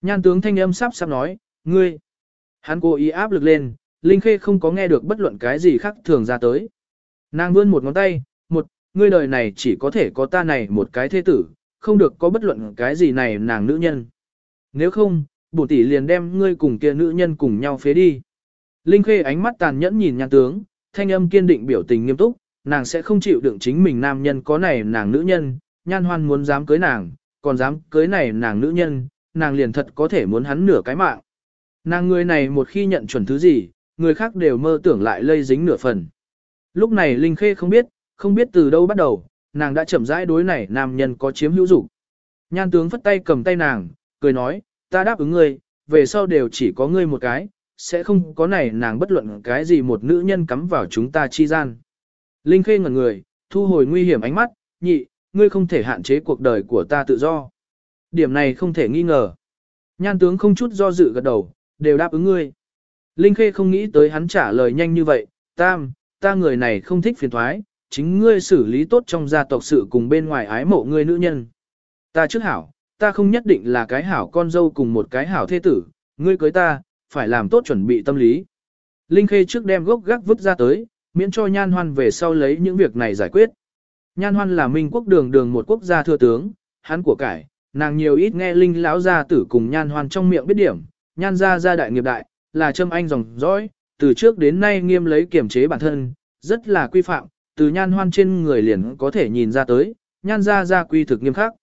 Nhan tướng thanh âm sắp sắp nói, ngươi. Hắn cố ý áp lực lên, Linh Khê không có nghe được bất luận cái gì khác thường ra tới. Nàng vươn một ngón tay, ngươi đời này chỉ có thể có ta này một cái thế tử, không được có bất luận cái gì này nàng nữ nhân. Nếu không, bổ tỷ liền đem ngươi cùng kia nữ nhân cùng nhau phế đi. Linh Khê ánh mắt tàn nhẫn nhìn nhan tướng, thanh âm kiên định biểu tình nghiêm túc, nàng sẽ không chịu đựng chính mình nam nhân có này nàng nữ nhân, nhan hoan muốn dám cưới nàng, còn dám cưới này nàng nữ nhân, nàng liền thật có thể muốn hắn nửa cái mạng. Nàng người này một khi nhận chuẩn thứ gì, người khác đều mơ tưởng lại lây dính nửa phần. Lúc này Linh Khê không biết, không biết từ đâu bắt đầu, nàng đã chậm rãi đối này nam nhân có chiếm hữu dục. Nhan tướng phất tay cầm tay nàng, cười nói, ta đáp ứng ngươi, về sau đều chỉ có ngươi một cái, sẽ không có này nàng bất luận cái gì một nữ nhân cắm vào chúng ta chi gian. Linh Khê ngẩn người, thu hồi nguy hiểm ánh mắt, nhị, ngươi không thể hạn chế cuộc đời của ta tự do. Điểm này không thể nghi ngờ. Nhan tướng không chút do dự gật đầu, đều đáp ứng ngươi. Linh Khê không nghĩ tới hắn trả lời nhanh như vậy, tam, ta người này không thích phiền thoái, chính ngươi xử lý tốt trong gia tộc sự cùng bên ngoài ái mộ ngươi nữ nhân. Ta trước hảo, ta không nhất định là cái hảo con dâu cùng một cái hảo thế tử, ngươi cưới ta, phải làm tốt chuẩn bị tâm lý. Linh Khê trước đem gốc gác vứt ra tới, miễn cho Nhan Hoan về sau lấy những việc này giải quyết. Nhan Hoan là Minh quốc đường đường một quốc gia thừa tướng, hắn của cải, nàng nhiều ít nghe Linh lão gia tử cùng Nhan Hoan trong miệng biết điểm, Nhan gia gia đại nghiệp đại, là châm anh dòng dõi, từ trước đến nay nghiêm lấy kiểm chế bản thân, rất là quy phạm, từ nhan hoan trên người liền có thể nhìn ra tới, nhan ra ra quy thực nghiêm khắc.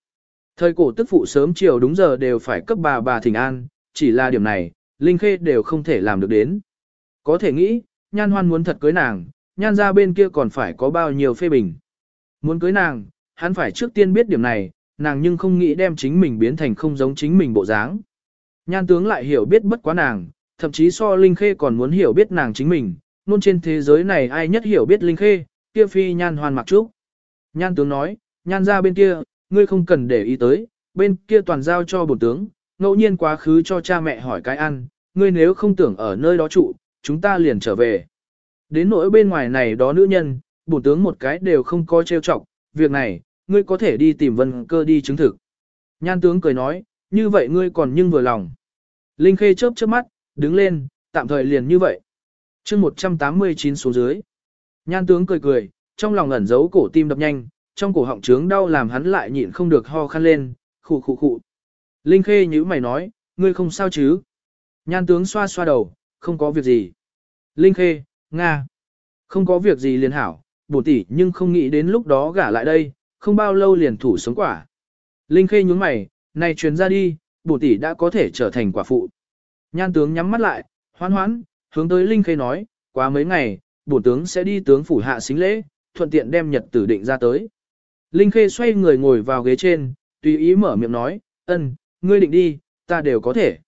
Thời cổ tức phụ sớm chiều đúng giờ đều phải cấp bà bà thỉnh an, chỉ là điểm này, Linh Khê đều không thể làm được đến. Có thể nghĩ, nhan hoan muốn thật cưới nàng, nhan ra bên kia còn phải có bao nhiêu phê bình. Muốn cưới nàng, hắn phải trước tiên biết điểm này, nàng nhưng không nghĩ đem chính mình biến thành không giống chính mình bộ dáng. Nhan tướng lại hiểu biết bất quá nàng, thậm chí so Linh Khê còn muốn hiểu biết nàng chính mình, luôn trên thế giới này ai nhất hiểu biết Linh Khê, kia phi nhan hoan mặc trúc. Nhan tướng nói, nhan ra bên kia, ngươi không cần để ý tới, bên kia toàn giao cho bổn tướng, ngẫu nhiên quá khứ cho cha mẹ hỏi cái ăn, ngươi nếu không tưởng ở nơi đó trụ, chúng ta liền trở về. Đến nỗi bên ngoài này đó nữ nhân, bổn tướng một cái đều không có trêu chọc, việc này, ngươi có thể đi tìm vân cơ đi chứng thực. Nhan tướng cười nói, như vậy ngươi còn nhưng vừa lòng. Linh Khê chớp chớp mắt, đứng lên, tạm thời liền như vậy. chương 189 xuống dưới. Nhan tướng cười cười, trong lòng ẩn giấu cổ tim đập nhanh, trong cổ họng trướng đau làm hắn lại nhịn không được ho khăn lên, khụ khụ khụ. Linh Khê nhíu mày nói, ngươi không sao chứ? Nhan tướng xoa xoa đầu, không có việc gì. Linh Khê, Nga. Không có việc gì liền hảo, bổ tỷ nhưng không nghĩ đến lúc đó gả lại đây, không bao lâu liền thủ sống quả. Linh Khê nhún mày, này truyền ra đi, bổ tỷ đã có thể trở thành quả phụ. Nhan tướng nhắm mắt lại, hoan hoãn, hướng tới Linh Khê nói, quá mấy ngày, bổn tướng sẽ đi tướng phủ hạ xính lễ, thuận tiện đem nhật tử định ra tới. Linh Khê xoay người ngồi vào ghế trên, tùy ý mở miệng nói, ân, ngươi định đi, ta đều có thể.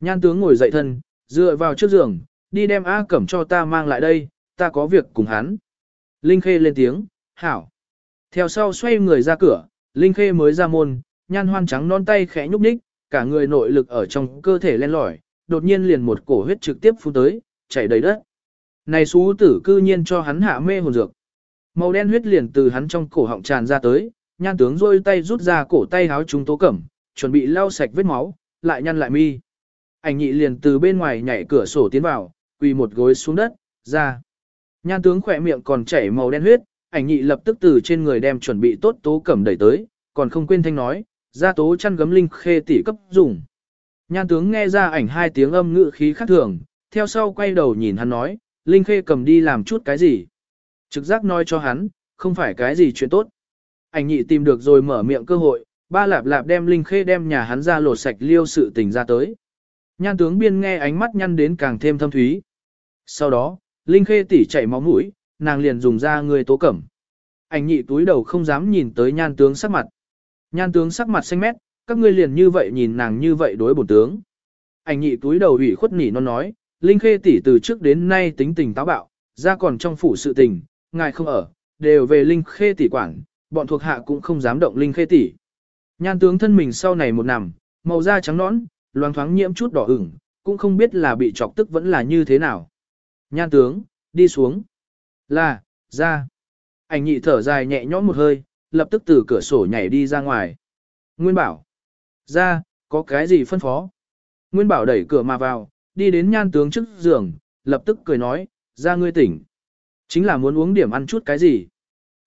Nhan tướng ngồi dậy thân, dựa vào trước giường, đi đem A Cẩm cho ta mang lại đây, ta có việc cùng hắn. Linh Khê lên tiếng, hảo. Theo sau xoay người ra cửa, Linh Khê mới ra môn, nhan hoan trắng non tay khẽ nhúc nhích, cả người nội lực ở trong cơ thể len lỏi, đột nhiên liền một cổ huyết trực tiếp phun tới, chảy đầy đất. Này xú tử cư nhiên cho hắn hạ mê hồn dược. Màu đen huyết liền từ hắn trong cổ họng tràn ra tới, nhan tướng rôi tay rút ra cổ tay háo chúng tố cẩm, chuẩn bị lau sạch vết máu, lại nhăn lại mi. Ảnh nhị liền từ bên ngoài nhảy cửa sổ tiến vào, quỳ một gối xuống đất, ra. Nhan tướng khỏe miệng còn chảy màu đen huyết, ảnh nhị lập tức từ trên người đem chuẩn bị tốt tố cẩm đẩy tới, còn không quên thanh nói, ra tố chăn gấm linh khê tỷ cấp dùng. Nhan tướng nghe ra ảnh hai tiếng âm ngữ khí khác thường, theo sau quay đầu nhìn hắn nói, linh khê cầm đi làm chút cái gì. Trực giác nói cho hắn, không phải cái gì chuyện tốt. Ảnh nhị tìm được rồi mở miệng cơ hội, ba lạp lạp đem linh khê đem nhà hắn ra lột sạch liêu sự tình ra tới. Nhan tướng biên nghe ánh mắt nhăn đến càng thêm thâm thúy. Sau đó, linh khê tỉ chảy máu mũi, nàng liền dùng ra người tố cẩm. Ảnh nhị túi đầu không dám nhìn tới nhan tướng sắc mặt. Nhan tướng sắc mặt xanh mét, các ngươi liền như vậy nhìn nàng như vậy đối bổn tướng. Ảnh nhị túi đầu ủy khuất nỉ non nói, Linh Khê tỷ từ trước đến nay tính tình táo bạo, ra còn trong phủ sự tình, ngài không ở, đều về Linh Khê tỷ quản, bọn thuộc hạ cũng không dám động Linh Khê tỷ. Nhan tướng thân mình sau này một nằm, màu da trắng nõn, loang thoáng nhiễm chút đỏ ửng, cũng không biết là bị chọc tức vẫn là như thế nào. Nhan tướng, đi xuống. Là, ra. Ảnh nhị thở dài nhẹ nhõm một hơi, lập tức từ cửa sổ nhảy đi ra ngoài. Nguyên bảo. Ra, có cái gì phân phó? Nguyên bảo đẩy cửa mà vào, đi đến nhan tướng trước giường, lập tức cười nói, ra ngươi tỉnh. Chính là muốn uống điểm ăn chút cái gì?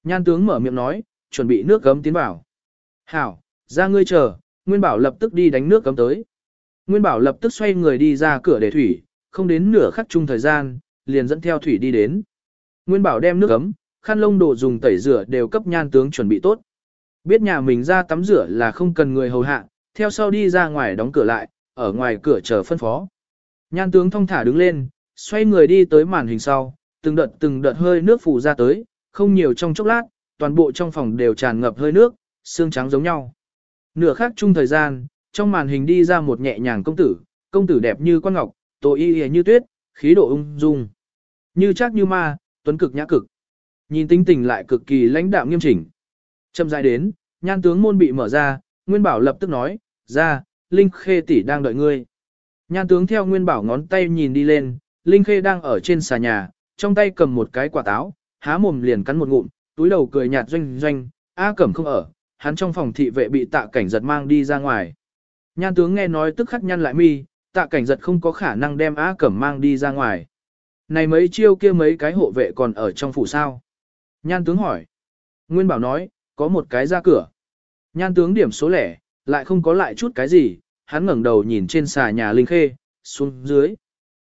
Nhan tướng mở miệng nói, chuẩn bị nước gấm tiến vào. Hảo, ra ngươi chờ, Nguyên bảo lập tức đi đánh nước gấm tới. Nguyên bảo lập tức xoay người đi ra cửa để thủy, không đến nửa khắc chung thời gian, liền dẫn theo thủy đi đến. Nguyên bảo đem nước gấm, khăn lông đồ dùng tẩy rửa đều cấp nhan tướng chuẩn bị tốt. Biết nhà mình ra tắm rửa là không cần người hầu hạ, theo sau đi ra ngoài đóng cửa lại, ở ngoài cửa chờ phân phó. Nhan tướng thong thả đứng lên, xoay người đi tới màn hình sau, từng đợt từng đợt hơi nước phủ ra tới, không nhiều trong chốc lát, toàn bộ trong phòng đều tràn ngập hơi nước, xương trắng giống nhau. Nửa khác chung thời gian, trong màn hình đi ra một nhẹ nhàng công tử, công tử đẹp như quan ngọc, tổ y như tuyết, khí độ ung dung. Như chắc như ma, tuấn cực nhã cực. Nhìn tính tình lại cực kỳ lãnh đạm nghiêm chỉnh. Chậm rãi đến, nhan tướng môn bị mở ra, Nguyên Bảo lập tức nói, ra, Linh Khê tỷ đang đợi ngươi. Nhan tướng theo Nguyên Bảo ngón tay nhìn đi lên, Linh Khê đang ở trên xà nhà, trong tay cầm một cái quả táo, há mồm liền cắn một ngụm, túi đầu cười nhạt doanh doanh, A Cẩm không ở, hắn trong phòng thị vệ bị tạ cảnh giật mang đi ra ngoài. Nhan tướng nghe nói tức khắc nhăn lại mi, tạ cảnh giật không có khả năng đem A Cẩm mang đi ra ngoài. Này mấy chiêu kia mấy cái hộ vệ còn ở trong phủ sao? Nhan tướng hỏi. Nguyên bảo nói, có một cái ra cửa. Nhan tướng điểm số lẻ, lại không có lại chút cái gì, hắn ngẩng đầu nhìn trên xà nhà Linh Khê, xuống dưới.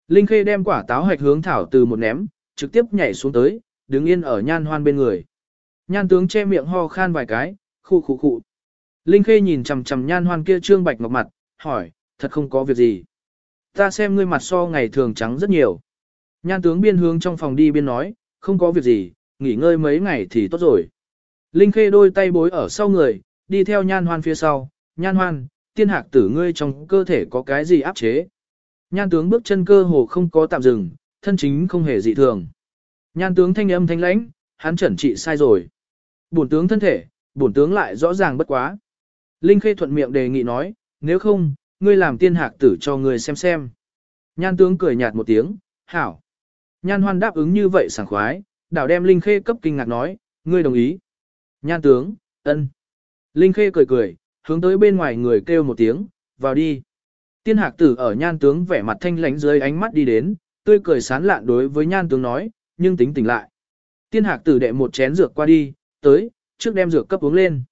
Linh Khê đem quả táo hạch hướng thảo từ một ném, trực tiếp nhảy xuống tới, đứng yên ở nhan hoan bên người. Nhan tướng che miệng ho khan vài cái, khu khu khu. Linh Khê nhìn chằm chằm nhan hoan kia trương bạch ngọc mặt, hỏi, thật không có việc gì. Ta xem ngươi mặt so ngày thường trắng rất nhiều. Nhan tướng biên hướng trong phòng đi biên nói, không có việc gì, nghỉ ngơi mấy ngày thì tốt rồi. Linh Khê đôi tay bối ở sau người, đi theo nhan hoan phía sau, nhan hoan, tiên hạc tử ngươi trong cơ thể có cái gì áp chế. Nhan tướng bước chân cơ hồ không có tạm dừng, thân chính không hề dị thường. Nhan tướng thanh âm thanh lãnh, hắn chuẩn trị sai rồi. Bổn tướng thân thể, bổn tướng lại rõ ràng bất quá. Linh Khê thuận miệng đề nghị nói, nếu không, ngươi làm tiên hạc tử cho ngươi xem xem. Nhan tướng cười nhạt một tiếng, hảo. Nhan hoan đáp ứng như vậy sảng khoái, đảo đem Linh Khê cấp kinh ngạc nói, ngươi đồng ý. Nhan tướng, ân. Linh Khê cười cười, hướng tới bên ngoài người kêu một tiếng, vào đi. Tiên hạc tử ở nhan tướng vẻ mặt thanh lánh dưới ánh mắt đi đến, tươi cười sán lạn đối với nhan tướng nói, nhưng tính tỉnh lại. Tiên hạc tử đệ một chén dược qua đi, tới, trước đem dược cấp uống lên.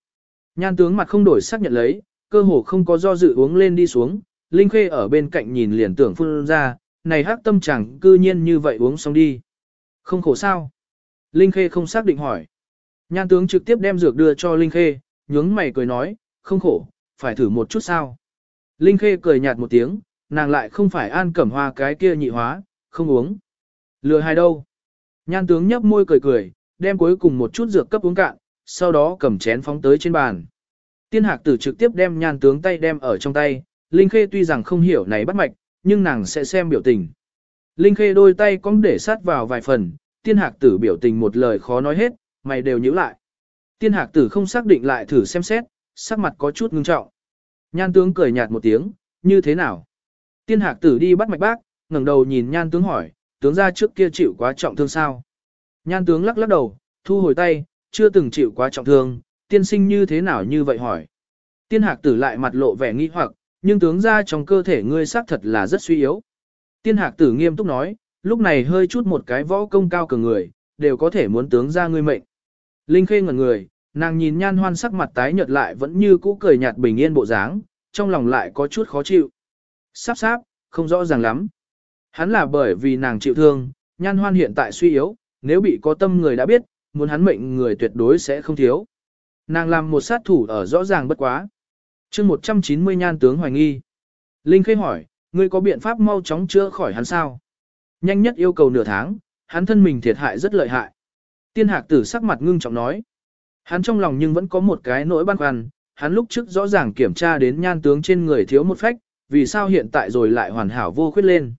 Nhan tướng mặt không đổi xác nhận lấy, cơ hồ không có do dự uống lên đi xuống, Linh Khê ở bên cạnh nhìn liền tưởng phun ra, này hắc tâm chẳng cư nhiên như vậy uống xong đi. Không khổ sao? Linh Khê không xác định hỏi. Nhan tướng trực tiếp đem dược đưa cho Linh Khê, nhướng mày cười nói, không khổ, phải thử một chút sao. Linh Khê cười nhạt một tiếng, nàng lại không phải an cẩm hoa cái kia nhị hóa, không uống. Lừa hai đâu. Nhan tướng nhấp môi cười cười, đem cuối cùng một chút dược cấp uống cạn, sau đó cầm chén phóng tới trên bàn. Tiên hạc tử trực tiếp đem nhan tướng tay đem ở trong tay, Linh Khê tuy rằng không hiểu này bắt mạch, nhưng nàng sẽ xem biểu tình. Linh Khê đôi tay cong để sát vào vài phần, tiên hạc tử biểu tình một lời khó nói hết, mày đều nhíu lại. Tiên hạc tử không xác định lại thử xem xét, sắc mặt có chút ngưng trọng. Nhan tướng cười nhạt một tiếng, như thế nào? Tiên hạc tử đi bắt mạch bác, ngẩng đầu nhìn nhan tướng hỏi, tướng ra trước kia chịu quá trọng thương sao? Nhan tướng lắc lắc đầu, thu hồi tay, chưa từng chịu quá trọng thương, tiên sinh như thế nào như vậy hỏi. Tiên hạc tử lại mặt lộ vẻ nghi hoặc, nhưng tướng ra trong cơ thể ngươi xác thật là rất suy yếu. Tiên hạc tử nghiêm túc nói, lúc này hơi chút một cái võ công cao cường người, đều có thể muốn tướng ra ngươi mệnh. Linh khê ngẩn người, nàng nhìn nhan hoan sắc mặt tái nhợt lại vẫn như cũ cười nhạt bình yên bộ dáng, trong lòng lại có chút khó chịu. Sắp sáp, không rõ ràng lắm. Hắn là bởi vì nàng chịu thương, nhan hoan hiện tại suy yếu, nếu bị có tâm người đã biết, muốn hắn mệnh người tuyệt đối sẽ không thiếu. Nàng làm một sát thủ ở rõ ràng bất quá. chương 190 nhan tướng hoài nghi. Linh khê hỏi, ngươi có biện pháp mau chóng chữa khỏi hắn sao? Nhanh nhất yêu cầu nửa tháng, hắn thân mình thiệt hại rất lợi hại. Tiên hạc tử sắc mặt ngưng trọng nói. Hắn trong lòng nhưng vẫn có một cái nỗi băn khoăn, hắn lúc trước rõ ràng kiểm tra đến nhan tướng trên người thiếu một phách, vì sao hiện tại rồi lại hoàn hảo vô khuyết lên.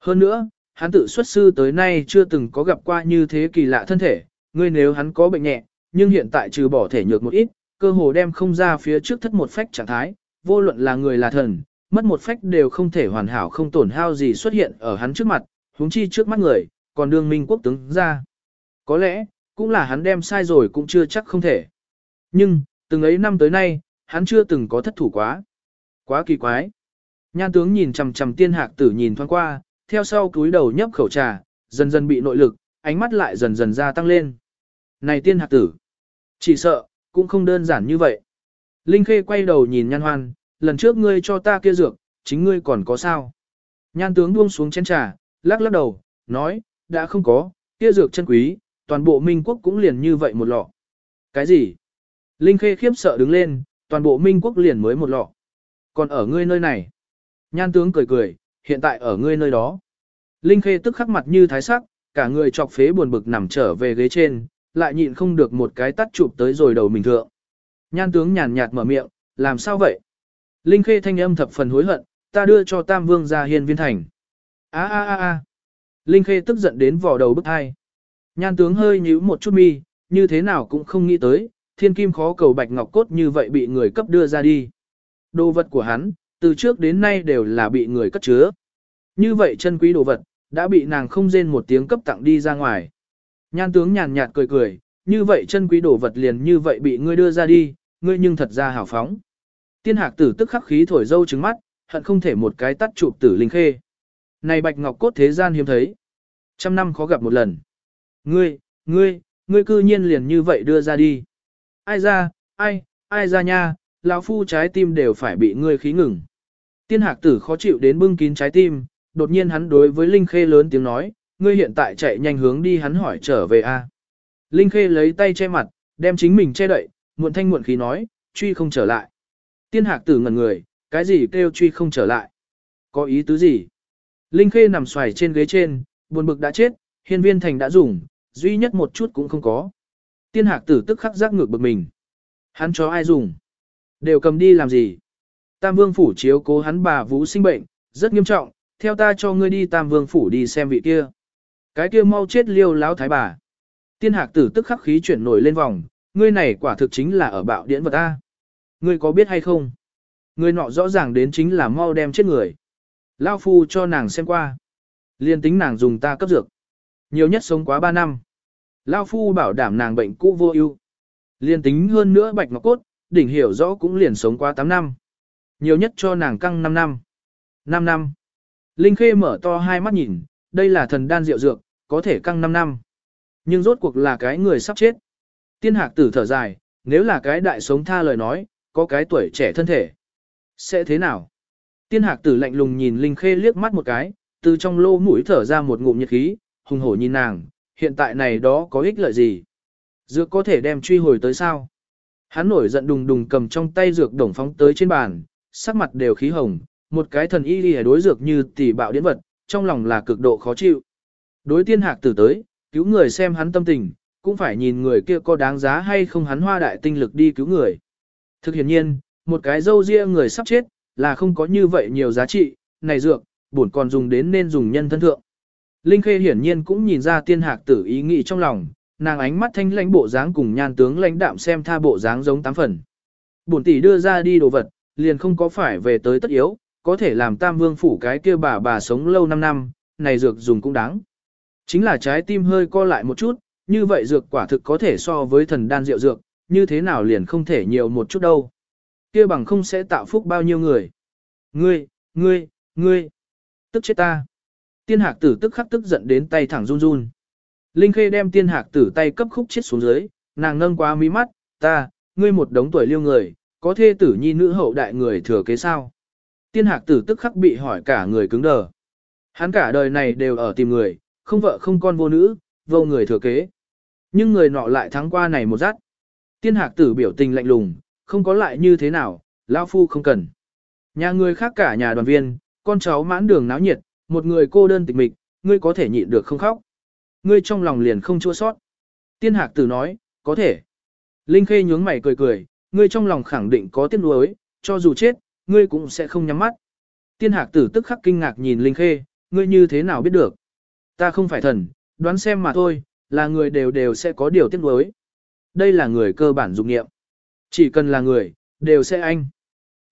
Hơn nữa, hắn tự xuất sư tới nay chưa từng có gặp qua như thế kỳ lạ thân thể, ngươi nếu hắn có bệnh nhẹ, nhưng hiện tại trừ bỏ thể nhược một ít, cơ hồ đem không ra phía trước thất một phách trạng thái, vô luận là người là thần, mất một phách đều không thể hoàn hảo không tổn hao gì xuất hiện ở hắn trước mặt, huống chi trước mắt người, còn đương minh quốc tướng ra. Có lẽ, cũng là hắn đem sai rồi cũng chưa chắc không thể. Nhưng, từng ấy năm tới nay, hắn chưa từng có thất thủ quá. Quá kỳ quái. Nhan tướng nhìn chằm chằm tiên hạc tử nhìn thoáng qua, theo sau cúi đầu nhấp khẩu trà, dần dần bị nội lực, ánh mắt lại dần dần gia tăng lên. Này tiên hạc tử, chỉ sợ, cũng không đơn giản như vậy. Linh Khê quay đầu nhìn nhan hoan, lần trước ngươi cho ta kia dược, chính ngươi còn có sao? Nhan tướng buông xuống chén trà, lắc lắc đầu, nói, đã không có, kia dược chân quý, toàn bộ Minh quốc cũng liền như vậy một lọ. Cái gì? Linh Khê khiếp sợ đứng lên, toàn bộ Minh quốc liền mới một lọ. Còn ở ngươi nơi này? Nhan tướng cười cười, hiện tại ở ngươi nơi đó. Linh Khê tức khắc mặt như thái sắc, cả người chọc phế buồn bực nằm trở về ghế trên, lại nhịn không được một cái tắt chụp tới rồi đầu mình thượng. Nhan tướng nhàn nhạt mở miệng, làm sao vậy? Linh Khê thanh âm thập phần hối hận, ta đưa cho Tam Vương ra hiên viên thành. Á á á á. Linh Khê tức giận đến vò đầu bức hai. Nhan tướng hơi nhíu một chút mi, như thế nào cũng không nghĩ tới, thiên kim khó cầu bạch ngọc cốt như vậy bị người cấp đưa ra đi. Đồ vật của hắn, từ trước đến nay đều là bị người cất chứa. Như vậy chân quý đồ vật, đã bị nàng không rên một tiếng cấp tặng đi ra ngoài. Nhan tướng nhàn nhạt cười cười, như vậy chân quý đồ vật liền như vậy bị ngươi đưa ra đi, ngươi nhưng thật ra hào phóng. Tiên hạc tử tức khắc khí thổi dâu trứng mắt, hận không thể một cái tắt chụp tử linh khê. Này bạch ngọc cốt thế gian hiếm thấy. Trăm năm khó gặp một lần. Ngươi, ngươi, ngươi cư nhiên liền như vậy đưa ra đi. Ai ra, ai, ai ra nha, lão phu trái tim đều phải bị ngươi khí ngừng. Tiên hạc tử khó chịu đến bưng kín trái tim, đột nhiên hắn đối với Linh Khê lớn tiếng nói, ngươi hiện tại chạy nhanh hướng đi hắn hỏi trở về a. Linh Khê lấy tay che mặt, đem chính mình che đậy, muộn thanh muộn khí nói, truy không trở lại. Tiên hạc tử ngẩn người, cái gì kêu truy không trở lại? Có ý tứ gì? Linh Khê nằm xoài trên ghế trên, buồn bực đã chết, hiên viên thành đã dùng, duy nhất một chút cũng không có. Tiên hạc tử tức khắc giác ngược bực mình. Hắn cho ai dùng? Đều cầm đi làm gì? Tam vương phủ chiếu cố hắn bà vũ sinh bệnh, rất nghiêm trọng, theo ta cho ngươi đi tam vương phủ đi xem vị kia. Cái kia mau chết liêu láo thái bà. Tiên hạc tử tức khắc khí chuyển nổi lên vòng, ngươi này quả thực chính là ở bạo điển vật ta. Ngươi có biết hay không? Ngươi nọ rõ ràng đến chính là mau đem chết người. Lao phu cho nàng xem qua. Liên tính nàng dùng ta cấp dược. Nhiều nhất sống quá 3 năm. Lao phu bảo đảm nàng bệnh cũ vô ưu. Liên tính hơn nữa bạch ngọc cốt, đỉnh hiểu rõ cũng liền sống qua 8 năm. Nhiều nhất cho nàng căng 5 năm. 5 năm. Linh Khê mở to hai mắt nhìn, đây là thần đan rượu dược, có thể căng 5 năm. Nhưng rốt cuộc là cái người sắp chết. Tiên hạc tử thở dài, nếu là cái đại sống tha lời nói, có cái tuổi trẻ thân thể. Sẽ thế nào? Tiên hạc tử lạnh lùng nhìn Linh Khê liếc mắt một cái, từ trong lô mũi thở ra một ngụm nhiệt khí, hùng hổ nhìn nàng, hiện tại này đó có ích lợi gì? Dược có thể đem truy hồi tới sao? Hắn nổi giận đùng đùng cầm trong tay dược đồng phóng tới trên bàn, sắc mặt đều khí hồng, một cái thần y đi đối dược như tỷ bạo điển vật, trong lòng là cực độ khó chịu. Đối tiên hạc tử tới, cứu người xem hắn tâm tình, cũng phải nhìn người kia có đáng giá hay không hắn hoa đại tinh lực đi cứu người. Thực hiện nhiên, một cái dâu ria người sắp chết, là không có như vậy nhiều giá trị, này dược, bổn còn dùng đến nên dùng nhân thân thượng. Linh Khê hiển nhiên cũng nhìn ra tiên hạc tử ý nghĩ trong lòng, nàng ánh mắt thanh lãnh bộ dáng cùng nhan tướng lãnh đạm xem tha bộ dáng giống tám phần. Bổn tỷ đưa ra đi đồ vật, liền không có phải về tới tất yếu, có thể làm tam vương phủ cái kia bà bà sống lâu 5 năm, này dược dùng cũng đáng. Chính là trái tim hơi co lại một chút, như vậy dược quả thực có thể so với thần đan rượu dược, như thế nào liền không thể nhiều một chút đâu. kia bằng không sẽ tạo phúc bao nhiêu người. Ngươi, ngươi, ngươi, tức chết ta. Tiên hạc tử tức khắc tức giận đến tay thẳng run run. Linh Khê đem tiên hạc tử tay cấp khúc chết xuống dưới, nàng nâng qua mí mắt, ta, ngươi một đống tuổi liêu người, có thê tử nhi nữ hậu đại người thừa kế sao. Tiên hạc tử tức khắc bị hỏi cả người cứng đờ. Hắn cả đời này đều ở tìm người, không vợ không con vô nữ, vô người thừa kế. Nhưng người nọ lại thắng qua này một dắt. Tiên hạc tử biểu tình lạnh lùng, không có lại như thế nào, lão phu không cần. Nhà người khác cả nhà đoàn viên, con cháu mãn đường náo nhiệt, một người cô đơn tịch mịch, ngươi có thể nhịn được không khóc. Ngươi trong lòng liền không chua sót. Tiên hạc tử nói, có thể. Linh khê nhướng mày cười cười, ngươi trong lòng khẳng định có tiếc nuối, cho dù chết, ngươi cũng sẽ không nhắm mắt. Tiên hạc tử tức khắc kinh ngạc nhìn Linh khê, ngươi như thế nào biết được. Ta không phải thần, đoán xem mà thôi, là người đều đều sẽ có điều tiếc nuối. Đây là người cơ bản dụng nghiệm. Chỉ cần là người, đều sẽ anh.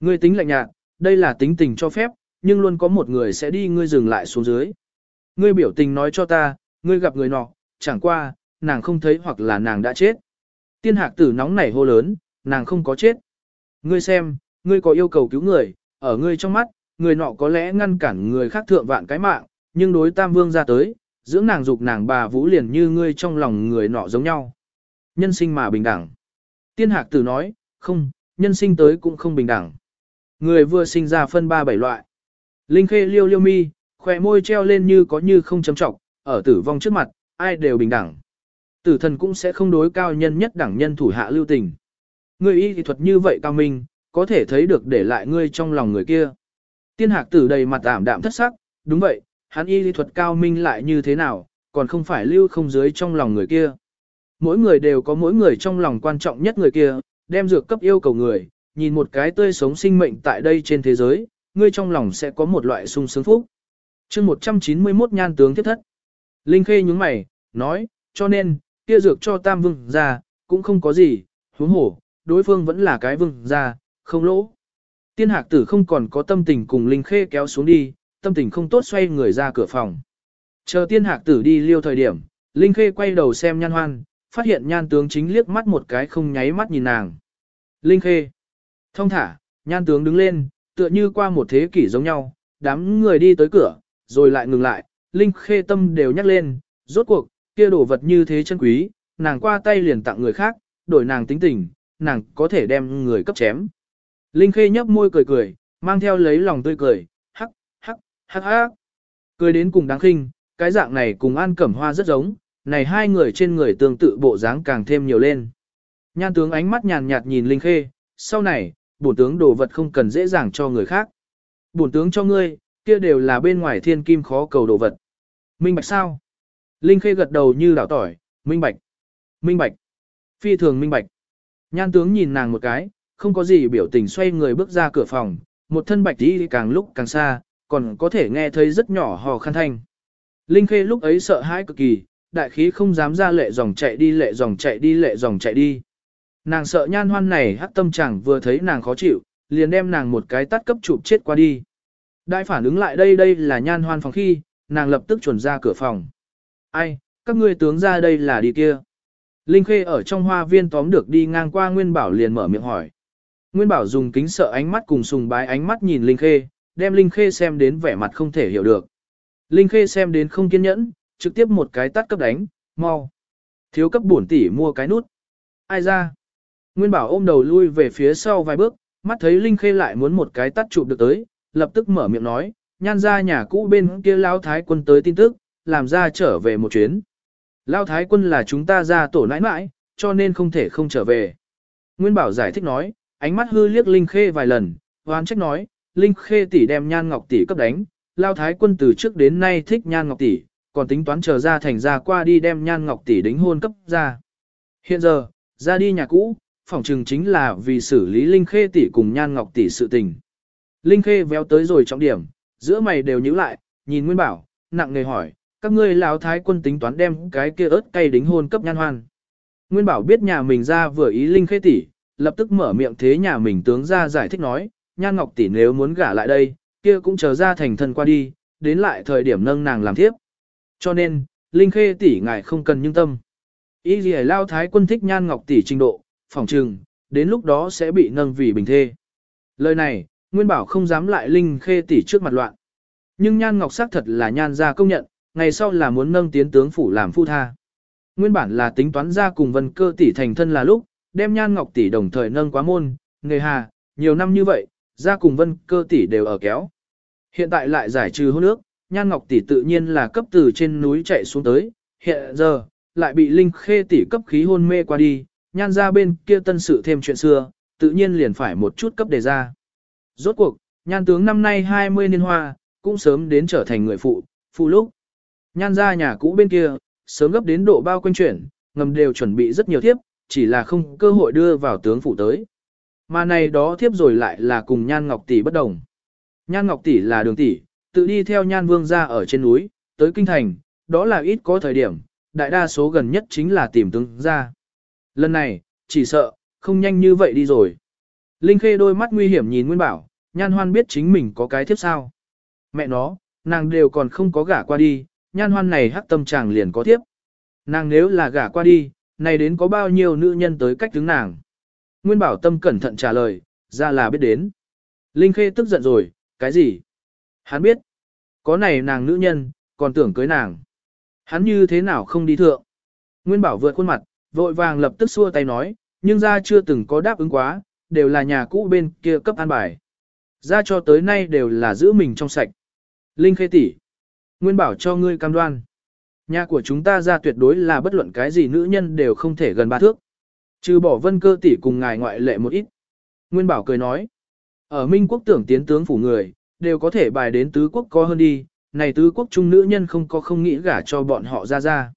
Ngươi tính lạnh nhạt, đây là tính tình cho phép, nhưng luôn có một người sẽ đi ngươi dừng lại xuống dưới. Ngươi biểu tình nói cho ta, ngươi gặp người nọ, chẳng qua, nàng không thấy hoặc là nàng đã chết. Tiên hạc tử nóng nảy hô lớn, nàng không có chết. Ngươi xem, ngươi có yêu cầu cứu người, ở ngươi trong mắt, người nọ có lẽ ngăn cản người khác thượng vạn cái mạng, nhưng đối tam vương ra tới, dưỡng nàng dục nàng bà vũ liền như ngươi trong lòng người nọ giống nhau. Nhân sinh mà bình đẳng. Tiên hạc tử nói, không, nhân sinh tới cũng không bình đẳng. Người vừa sinh ra phân ba bảy loại. Linh khê liêu liêu mi, khỏe môi treo lên như có như không chấm trọng, ở tử vong trước mặt, ai đều bình đẳng. Tử thần cũng sẽ không đối cao nhân nhất đẳng nhân thủ hạ lưu tình. Người y thì thuật như vậy cao minh, có thể thấy được để lại ngươi trong lòng người kia. Tiên hạc tử đầy mặt ảm đạm thất sắc, đúng vậy, hắn y lý thuật cao minh lại như thế nào, còn không phải lưu không dưới trong lòng người kia. Mỗi người đều có mỗi người trong lòng quan trọng nhất người kia, đem dược cấp yêu cầu người, nhìn một cái tươi sống sinh mệnh tại đây trên thế giới, ngươi trong lòng sẽ có một loại sung sướng phúc. chương 191 nhan tướng thiết thất. Linh Khê nhúng mày, nói, cho nên, kia dược cho tam vương ra, cũng không có gì, huống hổ, đối phương vẫn là cái vương ra, không lỗ. Tiên hạc tử không còn có tâm tình cùng Linh Khê kéo xuống đi, tâm tình không tốt xoay người ra cửa phòng. Chờ tiên hạc tử đi liêu thời điểm, Linh Khê quay đầu xem nhan hoan, phát hiện nhan tướng chính liếc mắt một cái không nháy mắt nhìn nàng. Linh Khê. Thông thả, nhan tướng đứng lên, tựa như qua một thế kỷ giống nhau, đám người đi tới cửa, rồi lại ngừng lại, Linh Khê tâm đều nhắc lên, rốt cuộc, kia đồ vật như thế chân quý, nàng qua tay liền tặng người khác, đổi nàng tính tình, nàng có thể đem người cấp chém. Linh Khê nhấp môi cười cười, mang theo lấy lòng tươi cười, hắc, hắc, hắc hắc. Cười đến cùng đáng khinh, cái dạng này cùng An Cẩm Hoa rất giống, này hai người trên người tương tự bộ dáng càng thêm nhiều lên. Nhan tướng ánh mắt nhàn nhạt nhìn Linh Khê, sau này, bổn tướng đồ vật không cần dễ dàng cho người khác. Bổn tướng cho ngươi, kia đều là bên ngoài thiên kim khó cầu đồ vật. Minh bạch sao? Linh Khê gật đầu như đảo tỏi, minh bạch. Minh bạch. Phi thường minh bạch. Nhan tướng nhìn nàng một cái, không có gì biểu tình xoay người bước ra cửa phòng, một thân bạch đi càng lúc càng xa, còn có thể nghe thấy rất nhỏ hò khăn thanh. Linh Khê lúc ấy sợ hãi cực kỳ, đại khí không dám ra lệ dòng chạy đi lệ dòng chạy đi lệ dòng chạy đi. Nàng sợ nhan hoan này hắc tâm chẳng vừa thấy nàng khó chịu, liền đem nàng một cái tắt cấp chụp chết qua đi. Đại phản ứng lại đây đây là nhan hoan phòng khi, nàng lập tức chuẩn ra cửa phòng. Ai, các ngươi tướng ra đây là đi kia. Linh Khê ở trong hoa viên tóm được đi ngang qua Nguyên Bảo liền mở miệng hỏi. Nguyên Bảo dùng kính sợ ánh mắt cùng sùng bái ánh mắt nhìn Linh Khê, đem Linh Khê xem đến vẻ mặt không thể hiểu được. Linh Khê xem đến không kiên nhẫn, trực tiếp một cái tát cấp đánh, mau. Thiếu cấp bổn tỷ mua cái nút. Ai ra? Nguyên Bảo ôm đầu lui về phía sau vài bước, mắt thấy Linh Khê lại muốn một cái tắt chụp được tới, lập tức mở miệng nói, nhan ra nhà cũ bên kia Lão Thái quân tới tin tức, làm ra trở về một chuyến. Lão Thái quân là chúng ta ra tổ nãi nãi, cho nên không thể không trở về. Nguyên Bảo giải thích nói, ánh mắt hư liếc Linh Khê vài lần, hoán trách nói, Linh Khê tỷ đem nhan ngọc tỷ cấp đánh, Lão Thái quân từ trước đến nay thích nhan ngọc tỷ, còn tính toán chờ ra thành ra qua đi đem nhan ngọc tỷ đính hôn cấp ra. Hiện giờ, ra đi nhà cũ, phỏng chừng chính là vì xử lý Linh Khê tỷ cùng nhan ngọc tỷ sự tình. Linh Khê véo tới rồi trọng điểm, giữa mày đều nhíu lại, nhìn Nguyên Bảo, nặng nề hỏi, các ngươi lão thái quân tính toán đem cái kia ớt cay đính hôn cấp nhan hoan. Nguyên Bảo biết nhà mình ra vừa ý Linh Khê tỷ, lập tức mở miệng thế nhà mình tướng ra giải thích nói, nhan ngọc tỷ nếu muốn gả lại đây, kia cũng chờ ra thành thân qua đi, đến lại thời điểm nâng nàng làm thiếp. Cho nên, Linh Khê tỷ ngài không cần nhưng tâm. Ý gì lao thái quân thích nhan ngọc tỷ trình độ, phỏng trừng, đến lúc đó sẽ bị nâng vì bình thê. Lời này, Nguyên Bảo không dám lại Linh Khê tỷ trước mặt loạn. Nhưng Nhan Ngọc xác thật là Nhan gia công nhận, ngày sau là muốn nâng tiến tướng phủ làm phu tha. Nguyên bản là tính toán ra cùng Vân Cơ tỷ thành thân là lúc, đem Nhan Ngọc tỷ đồng thời nâng quá môn, nghề hà, nhiều năm như vậy, ra cùng Vân Cơ tỷ đều ở kéo. Hiện tại lại giải trừ hôn nước, Nhan Ngọc tỷ tự nhiên là cấp từ trên núi chạy xuống tới, hiện giờ lại bị Linh Khê tỷ cấp khí hôn mê qua đi, Nhan ra bên kia tân sự thêm chuyện xưa, tự nhiên liền phải một chút cấp đề ra. Rốt cuộc, nhan tướng năm nay 20 niên hoa, cũng sớm đến trở thành người phụ, phụ lúc. Nhan ra nhà cũ bên kia, sớm gấp đến độ bao quanh chuyển, ngầm đều chuẩn bị rất nhiều thiếp, chỉ là không cơ hội đưa vào tướng phụ tới. Mà này đó thiếp rồi lại là cùng Nhan Ngọc Tỷ bất đồng. Nhan Ngọc Tỷ là đường tỷ, tự đi theo Nhan Vương ra ở trên núi, tới kinh thành, đó là ít có thời điểm, đại đa số gần nhất chính là tìm tướng ra. Lần này, chỉ sợ, không nhanh như vậy đi rồi. Linh Khê đôi mắt nguy hiểm nhìn Nguyên Bảo, Nhan Hoan biết chính mình có cái thiếp sao. Mẹ nó, nàng đều còn không có gả qua đi, Nhan Hoan này hắc tâm chàng liền có thiếp. Nàng nếu là gả qua đi, này đến có bao nhiêu nữ nhân tới cách đứng nàng. Nguyên Bảo tâm cẩn thận trả lời, ra là biết đến. Linh Khê tức giận rồi, cái gì? Hắn biết. Có này nàng nữ nhân, còn tưởng cưới nàng. Hắn như thế nào không đi thượng? Nguyên Bảo vượt khuôn mặt, vội vàng lập tức xua tay nói, nhưng ra chưa từng có đáp ứng quá, đều là nhà cũ bên kia cấp an bài. Ra cho tới nay đều là giữ mình trong sạch. Linh khê tỷ, Nguyên bảo cho ngươi cam đoan. Nhà của chúng ta ra tuyệt đối là bất luận cái gì nữ nhân đều không thể gần ba thước. Trừ bỏ vân cơ tỷ cùng ngài ngoại lệ một ít. Nguyên bảo cười nói. Ở Minh quốc tưởng tiến tướng phủ người, đều có thể bài đến tứ quốc có hơn đi. Này tứ quốc trung nữ nhân không có không nghĩ gả cho bọn họ ra ra.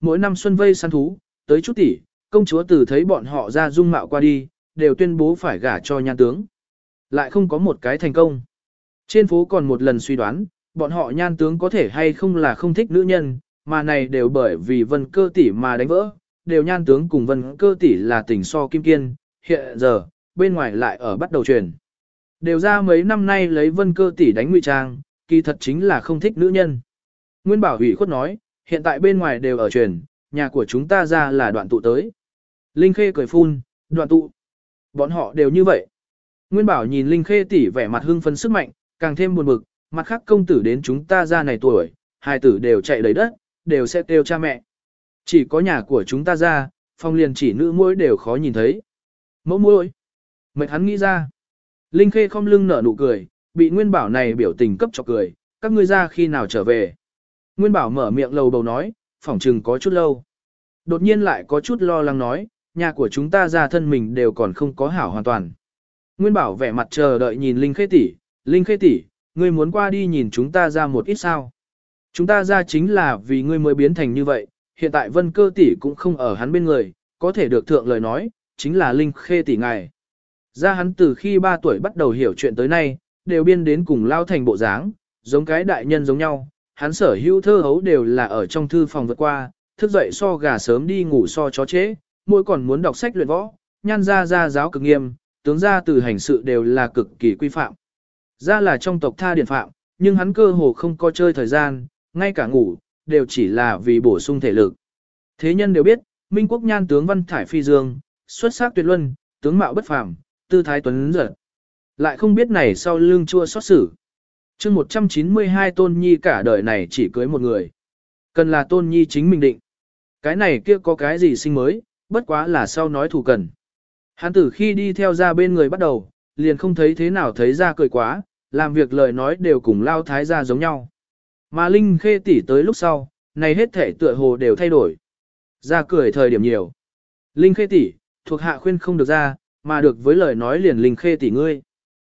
Mỗi năm xuân vây săn thú, tới chút tỷ, công chúa từ thấy bọn họ ra dung mạo qua đi, đều tuyên bố phải gả cho nhan tướng. Lại không có một cái thành công. Trên phố còn một lần suy đoán, bọn họ nhan tướng có thể hay không là không thích nữ nhân, mà này đều bởi vì vân cơ tỷ mà đánh vỡ, đều nhan tướng cùng vân cơ tỷ là tình so kim kiên, hiện giờ, bên ngoài lại ở bắt đầu truyền. Đều ra mấy năm nay lấy vân cơ tỷ đánh ngụy trang, kỳ thật chính là không thích nữ nhân. Nguyên bảo hủy khuất nói, hiện tại bên ngoài đều ở truyền, nhà của chúng ta ra là đoạn tụ tới. Linh Khê cười phun, đoạn tụ. Bọn họ đều như vậy. Nguyên Bảo nhìn Linh Khê tỷ vẻ mặt hưng phấn sức mạnh, càng thêm buồn bực, mặt khác công tử đến chúng ta ra này tuổi, hai tử đều chạy đầy đất, đều sẽ kêu cha mẹ. Chỉ có nhà của chúng ta ra, phong liền chỉ nữ mũi đều khó nhìn thấy. Mẫu môi, Mệt hắn nghĩ ra. Linh Khê không lưng nở nụ cười, bị Nguyên Bảo này biểu tình cấp cho cười, các ngươi ra khi nào trở về. Nguyên Bảo mở miệng lầu bầu nói, phỏng chừng có chút lâu. Đột nhiên lại có chút lo lắng nói, nhà của chúng ta ra thân mình đều còn không có hảo hoàn toàn. Nguyên Bảo vẻ mặt chờ đợi nhìn Linh Khê tỷ, Linh Khê tỷ, ngươi muốn qua đi nhìn chúng ta ra một ít sao? Chúng ta ra chính là vì ngươi mới biến thành như vậy, hiện tại Vân Cơ tỷ cũng không ở hắn bên người, có thể được thượng lời nói, chính là Linh Khê tỷ ngài. Ra hắn từ khi 3 tuổi bắt đầu hiểu chuyện tới nay, đều biên đến cùng lao thành bộ dáng, giống cái đại nhân giống nhau, hắn sở hữu thơ hấu đều là ở trong thư phòng vượt qua, thức dậy so gà sớm đi ngủ so chó chế, mỗi còn muốn đọc sách luyện võ, nhan ra ra giáo cực nghiêm, tướng ra từ hành sự đều là cực kỳ quy phạm. Ra là trong tộc tha điển phạm, nhưng hắn cơ hồ không có chơi thời gian, ngay cả ngủ, đều chỉ là vì bổ sung thể lực. Thế nhân đều biết, Minh quốc nhan tướng Văn Thải Phi Dương, xuất sắc tuyệt luân, tướng mạo bất phàm, tư thái tuấn giật. Lại không biết này sau lưng chua xót xử chương 192 tôn nhi cả đời này chỉ cưới một người. Cần là tôn nhi chính mình định. Cái này kia có cái gì sinh mới, bất quá là sau nói thủ cần. Hắn tử khi đi theo ra bên người bắt đầu, liền không thấy thế nào thấy ra cười quá, làm việc lời nói đều cùng lao thái ra giống nhau. Mà Linh Khê tỷ tới lúc sau, này hết thể tựa hồ đều thay đổi. Ra cười thời điểm nhiều. Linh Khê tỷ, thuộc hạ khuyên không được ra, mà được với lời nói liền Linh Khê tỷ ngươi.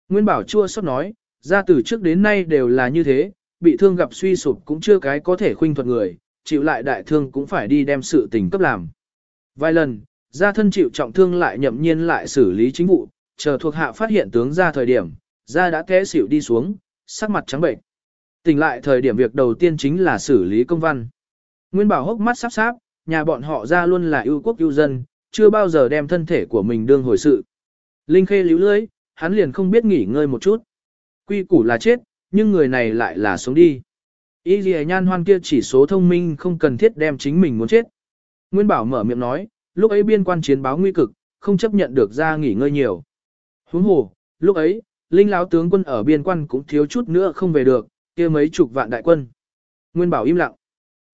Nguyên Bảo chua xót nói, gia tử trước đến nay đều là như thế, bị thương gặp suy sụp cũng chưa cái có thể khuynh thuật người, chịu lại đại thương cũng phải đi đem sự tình cấp làm. Vài lần, gia thân chịu trọng thương lại nhậm nhiên lại xử lý chính vụ, chờ thuộc hạ phát hiện tướng ra thời điểm, gia đã té xỉu đi xuống, sắc mặt trắng bệnh. Tỉnh lại thời điểm việc đầu tiên chính là xử lý công văn. Nguyên Bảo hốc mắt sắp sáp, nhà bọn họ ra luôn là ưu quốc ưu dân, chưa bao giờ đem thân thể của mình đương hồi sự. Linh Khê líu lưới, hắn liền không biết nghỉ ngơi một chút. Quy củ là chết, nhưng người này lại là sống đi. Y gì nhan hoan kia chỉ số thông minh không cần thiết đem chính mình muốn chết. Nguyên Bảo mở miệng nói, lúc ấy biên quan chiến báo nguy cực, không chấp nhận được ra nghỉ ngơi nhiều. Huống hồ, lúc ấy, Linh lão tướng quân ở biên quan cũng thiếu chút nữa không về được, kia mấy chục vạn đại quân. Nguyên Bảo im lặng.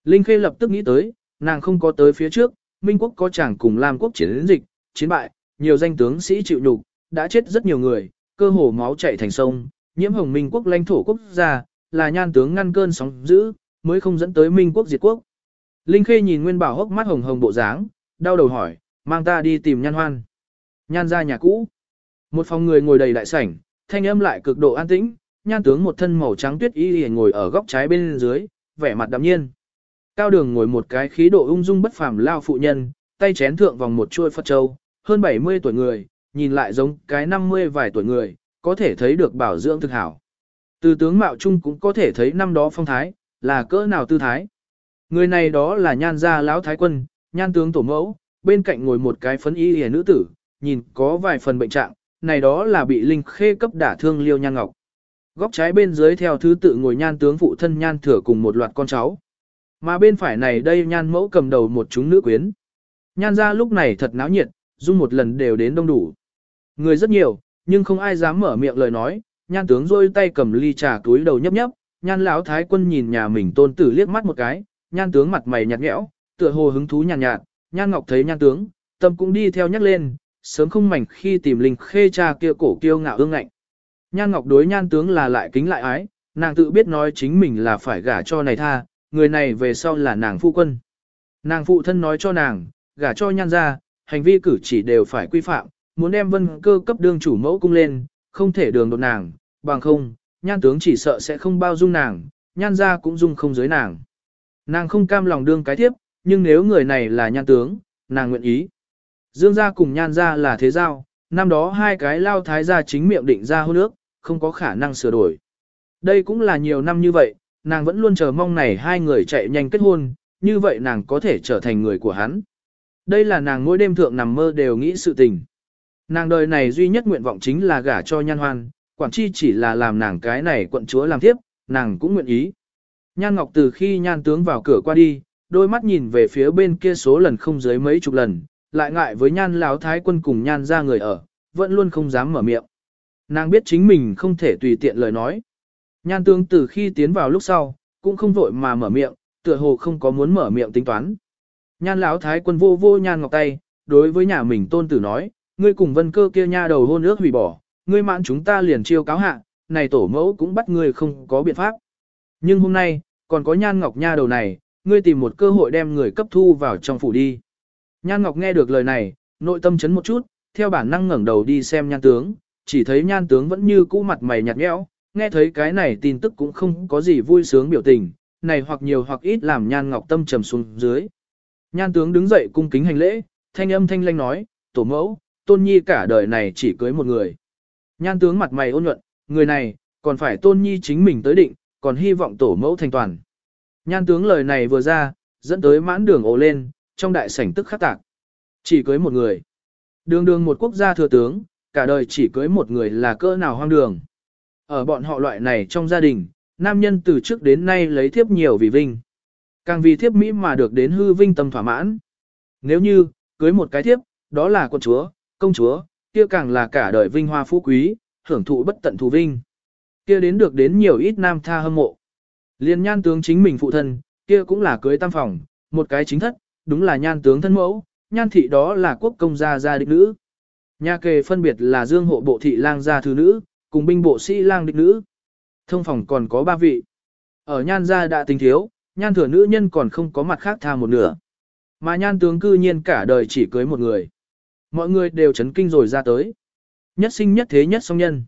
Linh Khê lập tức nghĩ tới, nàng không có tới phía trước, Minh quốc có chẳng cùng Lam quốc chiến dịch, chiến bại, nhiều danh tướng sĩ chịu nhục, đã chết rất nhiều người, cơ hồ máu chảy thành sông, nhiễm hồng Minh quốc lãnh thổ quốc gia, là nhan tướng ngăn cơn sóng dữ, mới không dẫn tới Minh quốc diệt quốc. Linh Khê nhìn Nguyên Bảo hốc mắt hồng hồng bộ dáng, đau đầu hỏi, mang ta đi tìm nhan hoan. Nhan ra nhà cũ. Một phòng người ngồi đầy đại sảnh, thanh âm lại cực độ an tĩnh, nhan tướng một thân màu trắng tuyết y ngồi ở góc trái bên dưới, vẻ mặt đạm nhiên. Cao đường ngồi một cái khí độ ung dung bất phàm lao phụ nhân, tay chén thượng vòng một chuôi Phật Châu, hơn 70 tuổi người, nhìn lại giống cái 50 vài tuổi người, có thể thấy được bảo dưỡng thực hảo. Từ tướng mạo chung cũng có thể thấy năm đó phong thái, là cỡ nào tư thái. Người này đó là nhan gia lão thái quân, nhan tướng tổ mẫu, bên cạnh ngồi một cái phấn y hề nữ tử, nhìn có vài phần bệnh trạng, này đó là bị linh khê cấp đả thương liêu nhan ngọc. Góc trái bên dưới theo thứ tự ngồi nhan tướng phụ thân nhan thừa cùng một loạt con cháu. Mà bên phải này đây nhan mẫu cầm đầu một chúng nữ quyến. Nhan gia lúc này thật náo nhiệt, dung một lần đều đến đông đủ. Người rất nhiều, nhưng không ai dám mở miệng lời nói, nhan tướng rôi tay cầm ly trà túi đầu nhấp nhấp, nhan lão thái quân nhìn nhà mình tôn tử liếc mắt một cái, nhan tướng mặt mày nhạt nhẽo, tựa hồ hứng thú nhàn nhạt, nhạt, nhan ngọc thấy nhan tướng, tâm cũng đi theo nhắc lên, sớm không mảnh khi tìm linh khê cha kia cổ kiêu ngạo ương ngạnh. Nhan ngọc đối nhan tướng là lại kính lại ái, nàng tự biết nói chính mình là phải gả cho này tha, người này về sau là nàng phu quân. Nàng phụ thân nói cho nàng, gả cho nhan ra, hành vi cử chỉ đều phải quy phạm, muốn đem vân cơ cấp đương chủ mẫu cung lên, không thể đường đột nàng, bằng không, nhan tướng chỉ sợ sẽ không bao dung nàng, nhan ra cũng dung không giới nàng. Nàng không cam lòng đương cái tiếp, nhưng nếu người này là nhan tướng, nàng nguyện ý. Dương gia cùng nhan gia là thế giao, năm đó hai cái lao thái gia chính miệng định ra hôn ước, không có khả năng sửa đổi. Đây cũng là nhiều năm như vậy, nàng vẫn luôn chờ mong này hai người chạy nhanh kết hôn, như vậy nàng có thể trở thành người của hắn. Đây là nàng mỗi đêm thượng nằm mơ đều nghĩ sự tình. Nàng đời này duy nhất nguyện vọng chính là gả cho nhan hoan, quản chi chỉ là làm nàng cái này quận chúa làm tiếp, nàng cũng nguyện ý. Nhan Ngọc từ khi nhan tướng vào cửa qua đi, đôi mắt nhìn về phía bên kia số lần không dưới mấy chục lần, lại ngại với nhan lão thái quân cùng nhan ra người ở, vẫn luôn không dám mở miệng. Nàng biết chính mình không thể tùy tiện lời nói. Nhan tướng từ khi tiến vào lúc sau, cũng không vội mà mở miệng, tựa hồ không có muốn mở miệng tính toán. Nhan lão thái quân vô vô nhan ngọc tay, đối với nhà mình tôn tử nói, ngươi cùng vân cơ kia nha đầu hôn ước hủy bỏ, ngươi mãn chúng ta liền chiêu cáo hạ, này tổ mẫu cũng bắt ngươi không có biện pháp. Nhưng hôm nay, còn có nhan ngọc nha đầu này, ngươi tìm một cơ hội đem người cấp thu vào trong phủ đi. Nhan ngọc nghe được lời này, nội tâm chấn một chút, theo bản năng ngẩng đầu đi xem nhan tướng, chỉ thấy nhan tướng vẫn như cũ mặt mày nhạt nhẽo, nghe thấy cái này tin tức cũng không có gì vui sướng biểu tình, này hoặc nhiều hoặc ít làm nhan ngọc tâm trầm xuống dưới. Nhan tướng đứng dậy cung kính hành lễ, thanh âm thanh lanh nói, tổ mẫu, tôn nhi cả đời này chỉ cưới một người. Nhan tướng mặt mày ôn nhuận, người này, còn phải tôn nhi chính mình tới định, còn hy vọng tổ mẫu thành toàn. Nhan tướng lời này vừa ra, dẫn tới mãn đường ồ lên, trong đại sảnh tức khắc tạc. Chỉ cưới một người. Đường đường một quốc gia thừa tướng, cả đời chỉ cưới một người là cỡ nào hoang đường. Ở bọn họ loại này trong gia đình, nam nhân từ trước đến nay lấy thiếp nhiều vì vinh. Càng vì thiếp Mỹ mà được đến hư vinh tâm thỏa mãn. Nếu như, cưới một cái thiếp, đó là con chúa, công chúa, kia càng là cả đời vinh hoa phú quý, hưởng thụ bất tận thù vinh. Kia đến được đến nhiều ít nam tha hâm mộ. Liên nhan tướng chính mình phụ thân, kia cũng là cưới tam phòng, một cái chính thất, đúng là nhan tướng thân mẫu, nhan thị đó là quốc công gia gia đích nữ. Nhà kề phân biệt là dương hộ bộ thị lang gia thứ nữ, cùng binh bộ sĩ lang đích nữ. Thông phòng còn có ba vị. Ở nhan gia đã tính thiếu, nhan thừa nữ nhân còn không có mặt khác tha một nửa. Mà nhan tướng cư nhiên cả đời chỉ cưới một người. Mọi người đều chấn kinh rồi ra tới. Nhất sinh nhất thế nhất song nhân.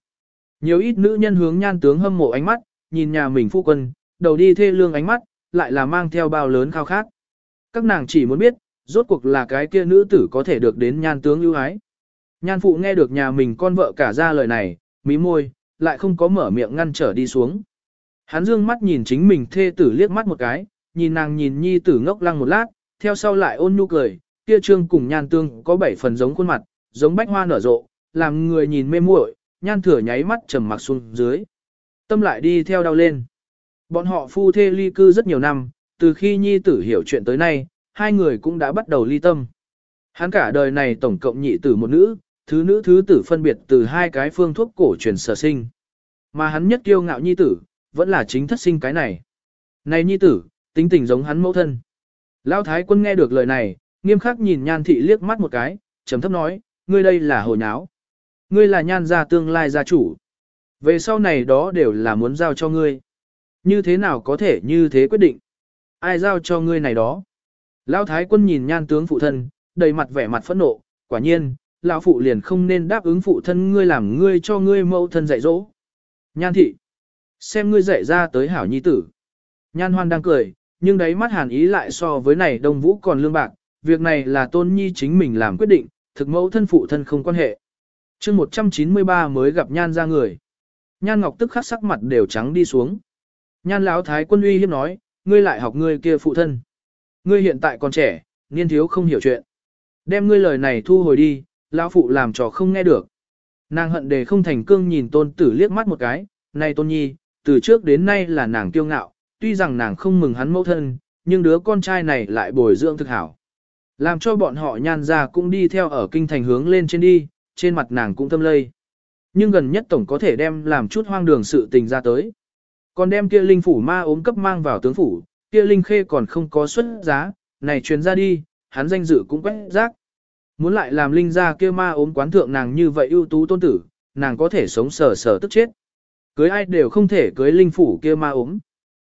Nhiều ít nữ nhân hướng nhan tướng hâm mộ ánh mắt, nhìn nhà mình phu quân, đầu đi thê lương ánh mắt, lại là mang theo bao lớn khao khát. Các nàng chỉ muốn biết, rốt cuộc là cái kia nữ tử có thể được đến nhan tướng ưu ái. Nhan phụ nghe được nhà mình con vợ cả ra lời này, mí môi, lại không có mở miệng ngăn trở đi xuống. Hắn dương mắt nhìn chính mình thê tử liếc mắt một cái, nhìn nàng nhìn nhi tử ngốc lăng một lát, theo sau lại ôn nhu cười, kia trương cùng nhan tương có bảy phần giống khuôn mặt, giống bách hoa nở rộ, làm người nhìn mê muội, nhan thừa nháy mắt trầm mặc xuống dưới. Tâm lại đi theo đau lên. Bọn họ phu thê ly cư rất nhiều năm, từ khi nhi tử hiểu chuyện tới nay, hai người cũng đã bắt đầu ly tâm. Hắn cả đời này tổng cộng nhị tử một nữ, thứ nữ thứ tử phân biệt từ hai cái phương thuốc cổ truyền sở sinh. Mà hắn nhất kiêu ngạo nhi tử, vẫn là chính thất sinh cái này. Này nhi tử, tính tình giống hắn mẫu thân. Lão thái quân nghe được lời này, nghiêm khắc nhìn nhan thị liếc mắt một cái, trầm thấp nói, ngươi đây là hồ nháo. Ngươi là nhan gia tương lai gia chủ. Về sau này đó đều là muốn giao cho ngươi. Như thế nào có thể như thế quyết định? Ai giao cho ngươi này đó? Lão thái quân nhìn nhan tướng phụ thân, đầy mặt vẻ mặt phẫn nộ, quả nhiên, lão phụ liền không nên đáp ứng phụ thân ngươi làm ngươi cho ngươi mẫu thân dạy dỗ. Nhan thị, xem ngươi dạy ra tới hảo nhi tử. Nhan hoan đang cười, nhưng đấy mắt hàn ý lại so với này đông vũ còn lương bạc, việc này là tôn nhi chính mình làm quyết định, thực mẫu thân phụ thân không quan hệ. chương 193 mới gặp nhan ra người. Nhan ngọc tức khắc sắc mặt đều trắng đi xuống. Nhan lão thái quân uy hiếp nói, ngươi lại học ngươi kia phụ thân. Ngươi hiện tại còn trẻ, niên thiếu không hiểu chuyện. Đem ngươi lời này thu hồi đi, lão phụ làm trò không nghe được. Nàng hận đề không thành cương nhìn tôn tử liếc mắt một cái, này tôn nhi, từ trước đến nay là nàng kiêu ngạo, tuy rằng nàng không mừng hắn mẫu thân, nhưng đứa con trai này lại bồi dưỡng thực hảo. Làm cho bọn họ nhan ra cũng đi theo ở kinh thành hướng lên trên đi, trên mặt nàng cũng thâm lây. Nhưng gần nhất tổng có thể đem làm chút hoang đường sự tình ra tới. Còn đem kia linh phủ ma ốm cấp mang vào tướng phủ, kia linh khê còn không có xuất giá, này truyền ra đi, hắn danh dự cũng quét rác. Muốn lại làm linh ra kia ma ốm quán thượng nàng như vậy ưu tú tôn tử, nàng có thể sống sờ sờ tức chết. Cưới ai đều không thể cưới linh phủ kia ma ốm.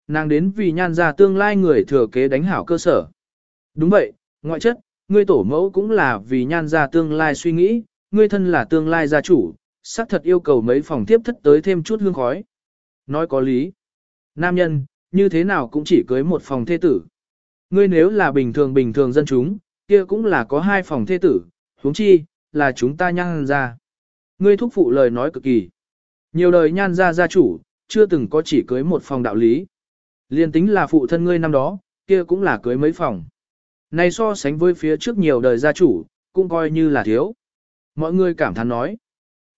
Nàng đến vì nhan ra tương lai người thừa kế đánh hảo cơ sở. Đúng vậy, ngoại chất, ngươi tổ mẫu cũng là vì nhan ra tương lai suy nghĩ, ngươi thân là tương lai gia chủ, xác thật yêu cầu mấy phòng tiếp thất tới thêm chút hương khói. Nói có lý. Nam nhân, như thế nào cũng chỉ cưới một phòng thê tử. Ngươi nếu là bình thường bình thường dân chúng, kia cũng là có hai phòng thê tử, huống chi, là chúng ta nhan ra. Ngươi thúc phụ lời nói cực kỳ. Nhiều đời nhan ra gia chủ, chưa từng có chỉ cưới một phòng đạo lý. Liên tính là phụ thân ngươi năm đó, kia cũng là cưới mấy phòng. Này so sánh với phía trước nhiều đời gia chủ, cũng coi như là thiếu. Mọi người cảm thán nói.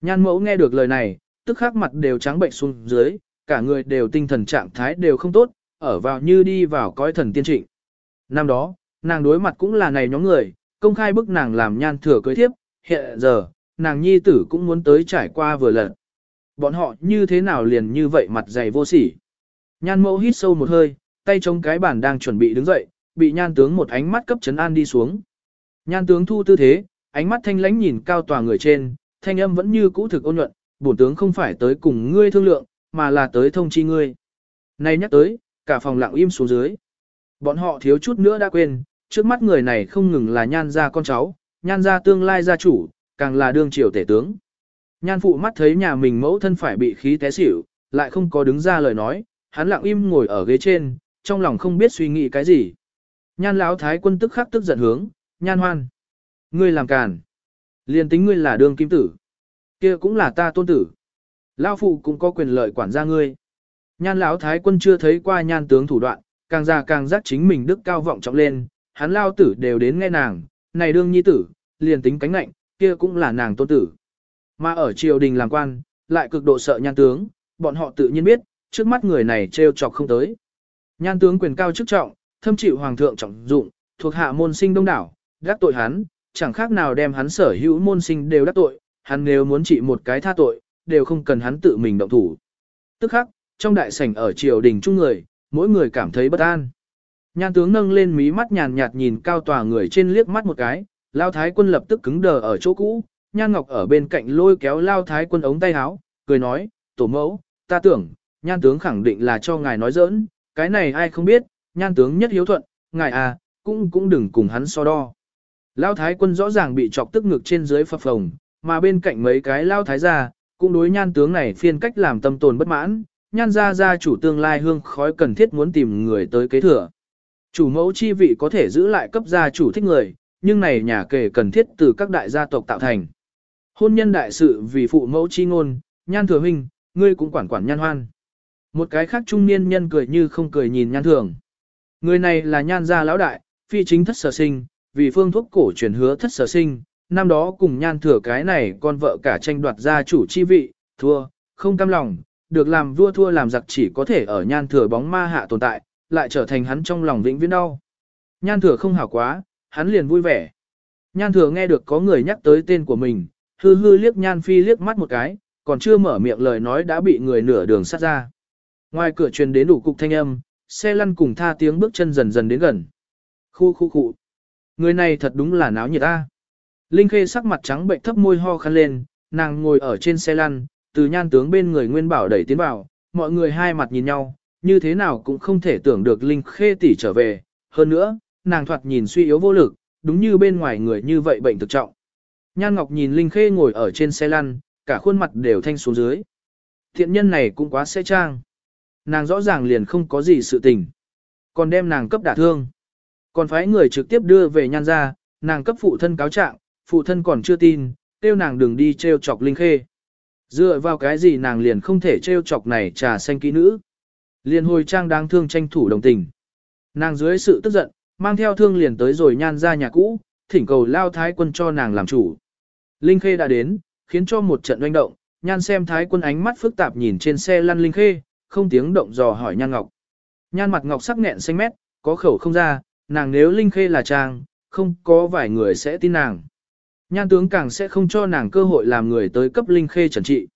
Nhan mẫu nghe được lời này, tức khắc mặt đều trắng bệnh xuống dưới, cả người đều tinh thần trạng thái đều không tốt, ở vào như đi vào cõi thần tiên trịnh. Năm đó, nàng đối mặt cũng là này nhóm người, công khai bức nàng làm nhan thừa cưới thiếp, hiện giờ, nàng nhi tử cũng muốn tới trải qua vừa lần. Bọn họ như thế nào liền như vậy mặt dày vô sỉ. Nhan mẫu hít sâu một hơi, tay chống cái bàn đang chuẩn bị đứng dậy, bị nhan tướng một ánh mắt cấp chấn an đi xuống. Nhan tướng thu tư thế, ánh mắt thanh lãnh nhìn cao tòa người trên, thanh âm vẫn như cũ thực ôn nhuận, bổn tướng không phải tới cùng ngươi thương lượng, mà là tới thông chi ngươi. nay nhắc tới, cả phòng lặng im xuống dưới. Bọn họ thiếu chút nữa đã quên, trước mắt người này không ngừng là nhan gia con cháu, nhan gia tương lai gia chủ, càng là đương triều tể tướng. Nhan phụ mắt thấy nhà mình mẫu thân phải bị khí té xỉu, lại không có đứng ra lời nói, hắn lặng im ngồi ở ghế trên, trong lòng không biết suy nghĩ cái gì. Nhan lão thái quân tức khắc tức giận hướng, nhan hoan. Ngươi làm càn. Liên tính ngươi là đương kim tử. kia cũng là ta tôn tử. Lão phụ cũng có quyền lợi quản gia ngươi. Nhan lão thái quân chưa thấy qua nhan tướng thủ đoạn, càng già càng giác chính mình đức cao vọng trọng lên, hắn lao tử đều đến nghe nàng, này đương nhi tử, liền tính cánh nạnh, kia cũng là nàng tôn tử. Mà ở triều đình làm quan, lại cực độ sợ nhan tướng, bọn họ tự nhiên biết, trước mắt người này trêu chọc không tới. Nhan tướng quyền cao chức trọng, thâm chịu hoàng thượng trọng dụng, thuộc hạ môn sinh đông đảo, đắc tội hắn, chẳng khác nào đem hắn sở hữu môn sinh đều đắc tội, hắn nếu muốn trị một cái tha tội, đều không cần hắn tự mình động thủ. Tức khắc, trong đại sảnh ở triều đình chung người, mỗi người cảm thấy bất an. Nhan tướng nâng lên mí mắt nhàn nhạt nhìn cao tòa người trên liếc mắt một cái, lao thái quân lập tức cứng đờ ở chỗ cũ, nhan ngọc ở bên cạnh lôi kéo lao thái quân ống tay áo, cười nói, tổ mẫu, ta tưởng, nhan tướng khẳng định là cho ngài nói giỡn, cái này ai không biết, nhan tướng nhất hiếu thuận, ngài à, cũng cũng đừng cùng hắn so đo. Lao thái quân rõ ràng bị chọc tức ngực trên dưới phập phồng, mà bên cạnh mấy cái lao thái gia, cũng đối nhan tướng này phiên cách làm tâm tồn bất mãn, nhan gia gia chủ tương lai hương khói cần thiết muốn tìm người tới kế thừa. Chủ mẫu chi vị có thể giữ lại cấp gia chủ thích người, nhưng này nhà kể cần thiết từ các đại gia tộc tạo thành. Hôn nhân đại sự vì phụ mẫu chi ngôn, nhan thừa huynh, ngươi cũng quản quản nhan hoan. Một cái khác trung niên nhân cười như không cười nhìn nhan thường. Người này là nhan gia lão đại, phi chính thất sở sinh, vì phương thuốc cổ truyền hứa thất sở sinh, năm đó cùng nhan thừa cái này con vợ cả tranh đoạt gia chủ chi vị, thua, không cam lòng, được làm vua thua làm giặc chỉ có thể ở nhan thừa bóng ma hạ tồn tại, lại trở thành hắn trong lòng vĩnh viễn đau. Nhan thừa không hảo quá, hắn liền vui vẻ. Nhan thừa nghe được có người nhắc tới tên của mình, hư hư liếc nhan phi liếc mắt một cái, còn chưa mở miệng lời nói đã bị người nửa đường sát ra. Ngoài cửa truyền đến đủ cục thanh âm, xe lăn cùng tha tiếng bước chân dần dần đến gần. Khu khu khu. Người này thật đúng là náo nhiệt ta. Linh Khê sắc mặt trắng bệnh thấp môi ho khăn lên, nàng ngồi ở trên xe lăn, từ nhan tướng bên người nguyên bảo đẩy tiến vào, mọi người hai mặt nhìn nhau, như thế nào cũng không thể tưởng được Linh Khê tỷ trở về. Hơn nữa, nàng thoạt nhìn suy yếu vô lực, đúng như bên ngoài người như vậy bệnh thực trọng. Nhan Ngọc nhìn Linh Khê ngồi ở trên xe lăn, cả khuôn mặt đều thanh xuống dưới. Thiện nhân này cũng quá xe trang. Nàng rõ ràng liền không có gì sự tình. Còn đem nàng cấp đả thương. Còn phái người trực tiếp đưa về nhan ra, nàng cấp phụ thân cáo trạng, phụ thân còn chưa tin, tiêu nàng đừng đi treo chọc Linh Khê. Dựa vào cái gì nàng liền không thể treo chọc này trà xanh kỹ nữ. Liền hồi trang đáng thương tranh thủ đồng tình. Nàng dưới sự tức giận, mang theo thương liền tới rồi nhan ra nhà cũ, thỉnh cầu lao thái quân cho nàng làm chủ. Linh Khê đã đến, khiến cho một trận doanh động, nhan xem thái quân ánh mắt phức tạp nhìn trên xe lăn Linh Khê, không tiếng động dò hỏi nhan ngọc. Nhan mặt ngọc sắc nghẹn xanh mét, có khẩu không ra, nàng nếu Linh Khê là trang, không có vài người sẽ tin nàng. Nhan tướng càng sẽ không cho nàng cơ hội làm người tới cấp Linh Khê trần trị.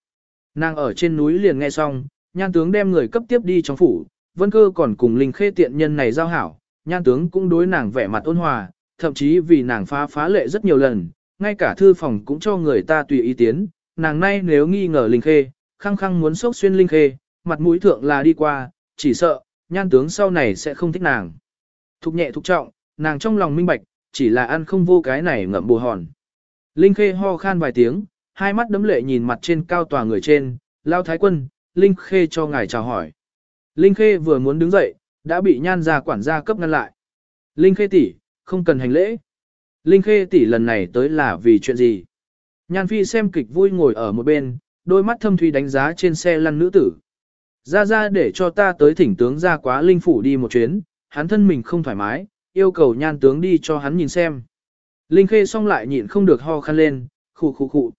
Nàng ở trên núi liền nghe xong, nhan tướng đem người cấp tiếp đi trong phủ, vân cơ còn cùng Linh Khê tiện nhân này giao hảo, nhan tướng cũng đối nàng vẻ mặt ôn hòa, thậm chí vì nàng phá phá lệ rất nhiều lần, ngay cả thư phòng cũng cho người ta tùy ý tiến, nàng nay nếu nghi ngờ Linh Khê, khăng khăng muốn sốc xuyên Linh Khê, mặt mũi thượng là đi qua, chỉ sợ, nhan tướng sau này sẽ không thích nàng. Thục nhẹ thục trọng, nàng trong lòng minh bạch, chỉ là ăn không vô cái này ngậm bù hòn. Linh Khê ho khan vài tiếng, hai mắt đấm lệ nhìn mặt trên cao tòa người trên, lao thái quân, Linh Khê cho ngài chào hỏi. Linh Khê vừa muốn đứng dậy, đã bị nhan gia quản gia cấp ngăn lại. Linh Khê tỷ, không cần hành lễ. Linh Khê tỷ lần này tới là vì chuyện gì? Nhan Phi xem kịch vui ngồi ở một bên, đôi mắt thâm thủy đánh giá trên xe lăn nữ tử. Ra ra để cho ta tới thỉnh tướng ra quá linh phủ đi một chuyến, hắn thân mình không thoải mái, yêu cầu nhan tướng đi cho hắn nhìn xem. Linh Khê xong lại nhịn không được ho khăn lên, khụ khụ khụ.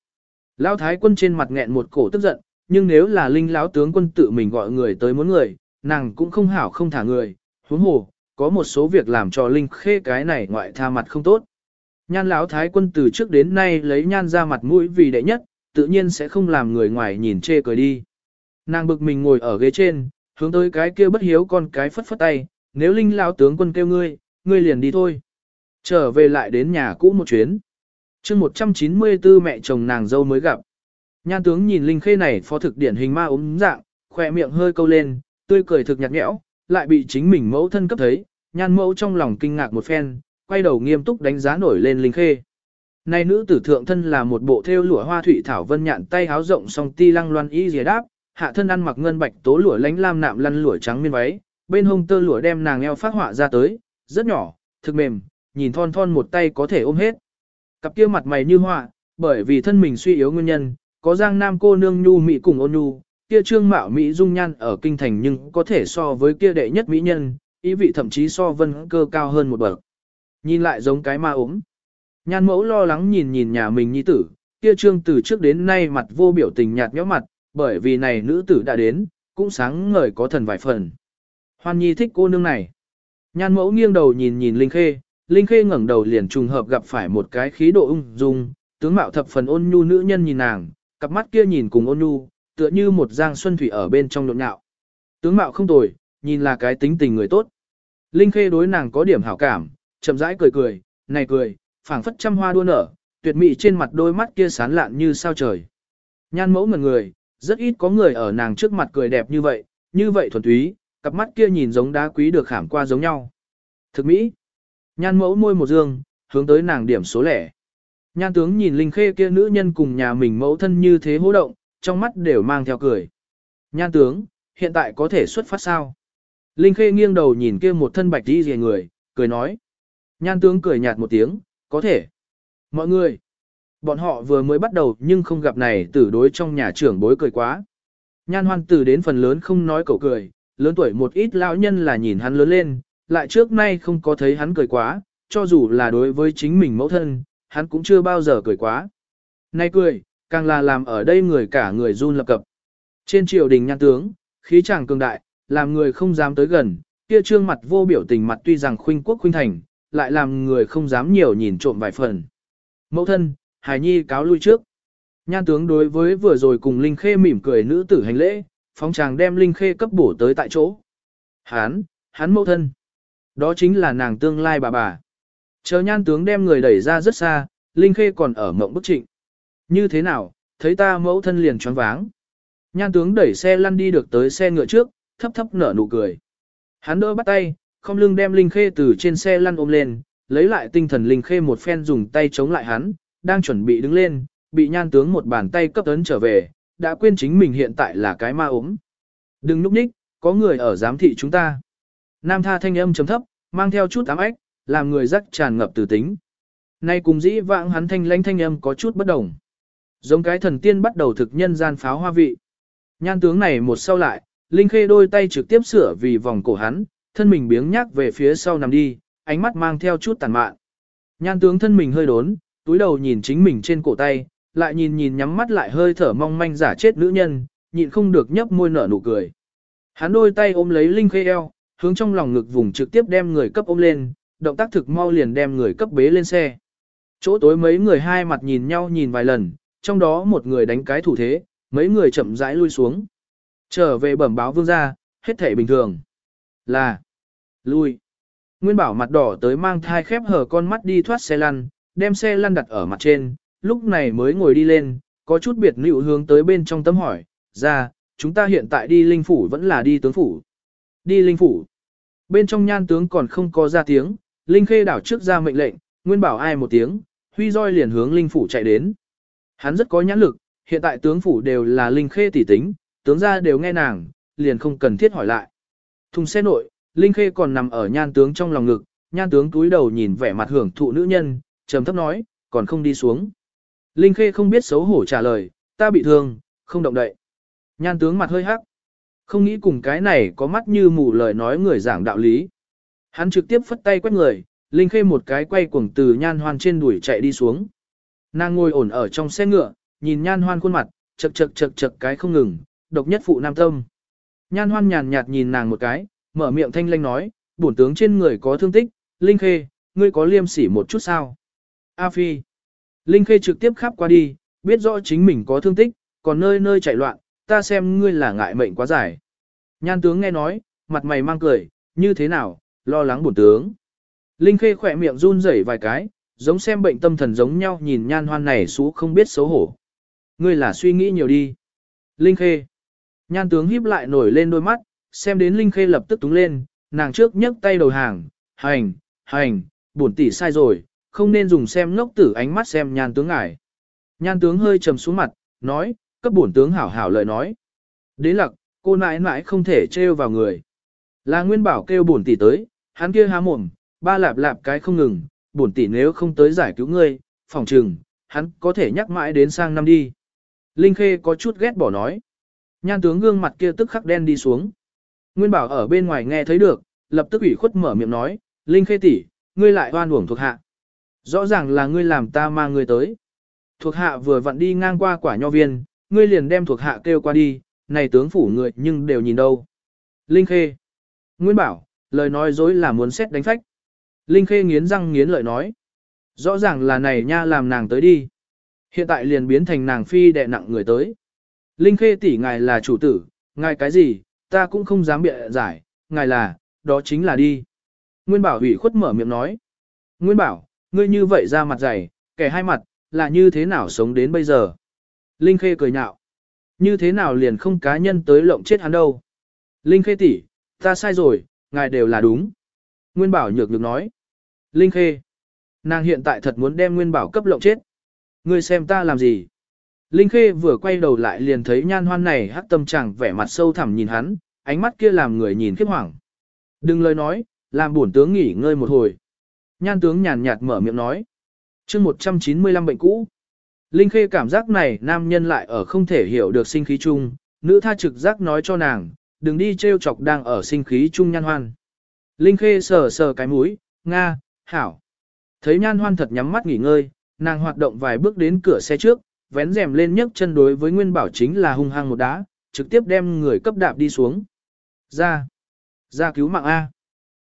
Lão thái quân trên mặt nghẹn một cổ tức giận, nhưng nếu là Linh lão tướng quân tự mình gọi người tới muốn người, nàng cũng không hảo không thả người, huống hồ, có một số việc làm cho Linh Khê cái này ngoại tha mặt không tốt. Nhan lão thái quân từ trước đến nay lấy nhan ra mặt mũi vì đệ nhất, tự nhiên sẽ không làm người ngoài nhìn chê cười đi. Nàng bực mình ngồi ở ghế trên, hướng tới cái kia bất hiếu con cái phất phất tay, nếu Linh lao tướng quân kêu ngươi, ngươi liền đi thôi. Trở về lại đến nhà cũ một chuyến. chương 194 mẹ chồng nàng dâu mới gặp. Nhan tướng nhìn Linh Khê này phó thực điển hình ma ốm dạng, khỏe miệng hơi câu lên, tươi cười thực nhạt nhẽo, lại bị chính mình mẫu thân cấp thấy, nhan mẫu trong lòng kinh ngạc một phen, quay đầu nghiêm túc đánh giá nổi lên Linh Khê. Này nữ tử thượng thân là một bộ thêu lụa hoa thủy thảo vân nhạn tay háo rộng song ti lăng loan y dìa đáp, hạ thân ăn mặc ngân bạch tố lụa lánh lam nạm lăn lụa trắng miên váy, bên hông tơ lụa đem nàng eo phát họa ra tới, rất nhỏ, thực mềm, nhìn thon thon một tay có thể ôm hết. Cặp kia mặt mày như họa, bởi vì thân mình suy yếu nguyên nhân, có giang nam cô nương nhu mỹ cùng ôn nhu, kia trương mạo mỹ dung nhan ở kinh thành nhưng có thể so với kia đệ nhất mỹ nhân, ý vị thậm chí so vân cơ cao hơn một bậc. Nhìn lại giống cái ma ốm. Nhan mẫu lo lắng nhìn nhìn nhà mình nhi tử, kia trương từ trước đến nay mặt vô biểu tình nhạt nhẽo mặt, bởi vì này nữ tử đã đến, cũng sáng ngời có thần vài phần. Hoan nhi thích cô nương này. Nhan mẫu nghiêng đầu nhìn nhìn Linh Khê, Linh Khê ngẩng đầu liền trùng hợp gặp phải một cái khí độ ung dung, tướng mạo thập phần ôn nhu nữ nhân nhìn nàng, cặp mắt kia nhìn cùng ôn nhu, tựa như một giang xuân thủy ở bên trong nhộn nhạo. Tướng mạo không tồi, nhìn là cái tính tình người tốt. Linh Khê đối nàng có điểm hảo cảm, chậm rãi cười cười, này cười, phảng phất trăm hoa đua nở, tuyệt mỹ trên mặt đôi mắt kia sán lạn như sao trời. Nhan mẫu ngẩn người, rất ít có người ở nàng trước mặt cười đẹp như vậy, như vậy thuần túy, cặp mắt kia nhìn giống đá quý được khảm qua giống nhau. Thực mỹ. Nhan mẫu môi một dương, hướng tới nàng điểm số lẻ. Nhan tướng nhìn Linh Khê kia nữ nhân cùng nhà mình mẫu thân như thế hô động, trong mắt đều mang theo cười. Nhan tướng, hiện tại có thể xuất phát sao? Linh Khê nghiêng đầu nhìn kia một thân bạch đi rìa người, cười nói. Nhan tướng cười nhạt một tiếng, có thể. Mọi người, bọn họ vừa mới bắt đầu nhưng không gặp này tử đối trong nhà trưởng bối cười quá. Nhan hoan tử đến phần lớn không nói cậu cười, lớn tuổi một ít lão nhân là nhìn hắn lớn lên, lại trước nay không có thấy hắn cười quá, cho dù là đối với chính mình mẫu thân, hắn cũng chưa bao giờ cười quá. Nay cười, càng là làm ở đây người cả người run lập cập. Trên triều đình nhan tướng, khí chàng cường đại, làm người không dám tới gần, kia trương mặt vô biểu tình mặt tuy rằng khuynh quốc khuynh thành, lại làm người không dám nhiều nhìn trộm vài phần. Mẫu thân, Hải Nhi cáo lui trước. Nhan tướng đối với vừa rồi cùng Linh Khê mỉm cười nữ tử hành lễ, phóng chàng đem Linh Khê cấp bổ tới tại chỗ. Hán, hắn mẫu thân. Đó chính là nàng tương lai bà bà. Chờ nhan tướng đem người đẩy ra rất xa, Linh Khê còn ở mộng bức trịnh. Như thế nào, thấy ta mẫu thân liền choáng váng. Nhan tướng đẩy xe lăn đi được tới xe ngựa trước, thấp thấp nở nụ cười. Hắn đỡ bắt tay, không lưng đem Linh Khê từ trên xe lăn ôm lên, lấy lại tinh thần Linh Khê một phen dùng tay chống lại hắn, đang chuẩn bị đứng lên, bị nhan tướng một bàn tay cấp ấn trở về, đã quên chính mình hiện tại là cái ma ốm. Đừng núp ních, có người ở giám thị chúng ta. Nam tha thanh âm chấm thấp, mang theo chút ám ếch, làm người rắc tràn ngập từ tính. Nay cùng dĩ vãng hắn thanh lãnh thanh âm có chút bất đồng. Giống cái thần tiên bắt đầu thực nhân gian pháo hoa vị. Nhan tướng này một sau lại, Linh Khê đôi tay trực tiếp sửa vì vòng cổ hắn, thân mình biếng nhác về phía sau nằm đi, ánh mắt mang theo chút tàn mạn. Nhan tướng thân mình hơi đốn, túi đầu nhìn chính mình trên cổ tay, lại nhìn nhìn nhắm mắt lại hơi thở mong manh giả chết nữ nhân, nhịn không được nhấp môi nở nụ cười. Hắn đôi tay ôm lấy Linh Khê eo, hướng trong lòng ngực vùng trực tiếp đem người cấp ôm lên, động tác thực mau liền đem người cấp bế lên xe. Chỗ tối mấy người hai mặt nhìn nhau nhìn vài lần, trong đó một người đánh cái thủ thế, mấy người chậm rãi lui xuống. Trở về bẩm báo vương gia, hết thể bình thường. Là, lui. Nguyên bảo mặt đỏ tới mang thai khép hở con mắt đi thoát xe lăn, đem xe lăn đặt ở mặt trên, lúc này mới ngồi đi lên, có chút biệt nữ hướng tới bên trong tấm hỏi, ra, chúng ta hiện tại đi linh phủ vẫn là đi tướng phủ. Đi linh phủ. Bên trong nhan tướng còn không có ra tiếng, linh khê đảo trước ra mệnh lệnh, nguyên bảo ai một tiếng, huy roi liền hướng linh phủ chạy đến. Hắn rất có nhãn lực, hiện tại tướng phủ đều là linh khê tỷ tính, tướng gia đều nghe nàng, liền không cần thiết hỏi lại. Thùng xe nội, linh khê còn nằm ở nhan tướng trong lòng ngực, nhan tướng túi đầu nhìn vẻ mặt hưởng thụ nữ nhân, trầm thấp nói, còn không đi xuống. Linh khê không biết xấu hổ trả lời, ta bị thương, không động đậy. Nhan tướng mặt hơi hắc. Không nghĩ cùng cái này có mắt như mù lời nói người giảng đạo lý. Hắn trực tiếp phất tay quét người, Linh Khê một cái quay cuồng từ nhan hoan trên đuổi chạy đi xuống. Nàng ngồi ổn ở trong xe ngựa, nhìn nhan hoan khuôn mặt, chật chật chật chật cái không ngừng, độc nhất phụ nam tâm. Nhan hoan nhàn nhạt nhìn nàng một cái, mở miệng thanh lanh nói, bổn tướng trên người có thương tích, Linh Khê, ngươi có liêm sỉ một chút sao? A Phi. Linh Khê trực tiếp khắp qua đi, biết rõ chính mình có thương tích, còn nơi nơi chạy loạn, ta xem ngươi là ngại mệnh quá dài. Nhan tướng nghe nói, mặt mày mang cười, như thế nào, lo lắng bổn tướng. Linh Khê khỏe miệng run rẩy vài cái, giống xem bệnh tâm thần giống nhau nhìn nhan hoan này xú không biết xấu hổ. Ngươi là suy nghĩ nhiều đi. Linh Khê. Nhan tướng híp lại nổi lên đôi mắt, xem đến Linh Khê lập tức túng lên, nàng trước nhấc tay đầu hàng, hành, hành, bổn tỷ sai rồi, không nên dùng xem ngốc tử ánh mắt xem nhan tướng ngài. Nhan tướng hơi trầm xuống mặt, nói, cấp bổn tướng hảo hảo lời nói. Đến lặc, cô nãi nãi không thể trêu vào người. Là nguyên bảo kêu bổn tỷ tới, hắn kia há mồm, ba lạp lạp cái không ngừng, bổn tỷ nếu không tới giải cứu ngươi, phòng trừng, hắn có thể nhắc mãi đến sang năm đi. Linh Khê có chút ghét bỏ nói. Nhan tướng gương mặt kia tức khắc đen đi xuống. Nguyên bảo ở bên ngoài nghe thấy được, lập tức ủy khuất mở miệng nói, Linh Khê tỷ, ngươi lại hoan uổng thuộc hạ. Rõ ràng là ngươi làm ta mang ngươi tới. Thuộc hạ vừa vặn đi ngang qua quả nho viên, ngươi liền đem thuộc hạ kêu qua đi, này tướng phủ người nhưng đều nhìn đâu. Linh Khê. Nguyên bảo, lời nói dối là muốn xét đánh phách. Linh Khê nghiến răng nghiến lợi nói. Rõ ràng là này nha làm nàng tới đi. Hiện tại liền biến thành nàng phi đệ nặng người tới. Linh Khê tỷ ngài là chủ tử, ngài cái gì, ta cũng không dám bịa giải, ngài là, đó chính là đi. Nguyên bảo ủy khuất mở miệng nói. Nguyên bảo, ngươi như vậy ra mặt dày, kẻ hai mặt, là như thế nào sống đến bây giờ? Linh Khê cười nhạo. Như thế nào liền không cá nhân tới lộng chết hắn đâu? Linh Khê tỷ, ta sai rồi, ngài đều là đúng. Nguyên bảo nhược nhược nói. Linh Khê. Nàng hiện tại thật muốn đem Nguyên bảo cấp lộng chết. Ngươi xem ta làm gì? Linh Khê vừa quay đầu lại liền thấy nhan hoan này hắc tâm chẳng vẻ mặt sâu thẳm nhìn hắn, ánh mắt kia làm người nhìn khiếp hoảng. Đừng lời nói, làm bổn tướng nghỉ ngơi một hồi. Nhan tướng nhàn nhạt mở miệng nói. chương 195 bệnh cũ. Linh Khê cảm giác này nam nhân lại ở không thể hiểu được sinh khí chung, nữ tha trực giác nói cho nàng, đừng đi treo chọc đang ở sinh khí chung nhan hoan. Linh Khê sờ sờ cái mũi, Nga, Hảo. Thấy nhan hoan thật nhắm mắt nghỉ ngơi, nàng hoạt động vài bước đến cửa xe trước, vén rèm lên nhấc chân đối với Nguyên Bảo chính là hung hăng một đá, trực tiếp đem người cấp đạp đi xuống. Ra, ra cứu mạng A.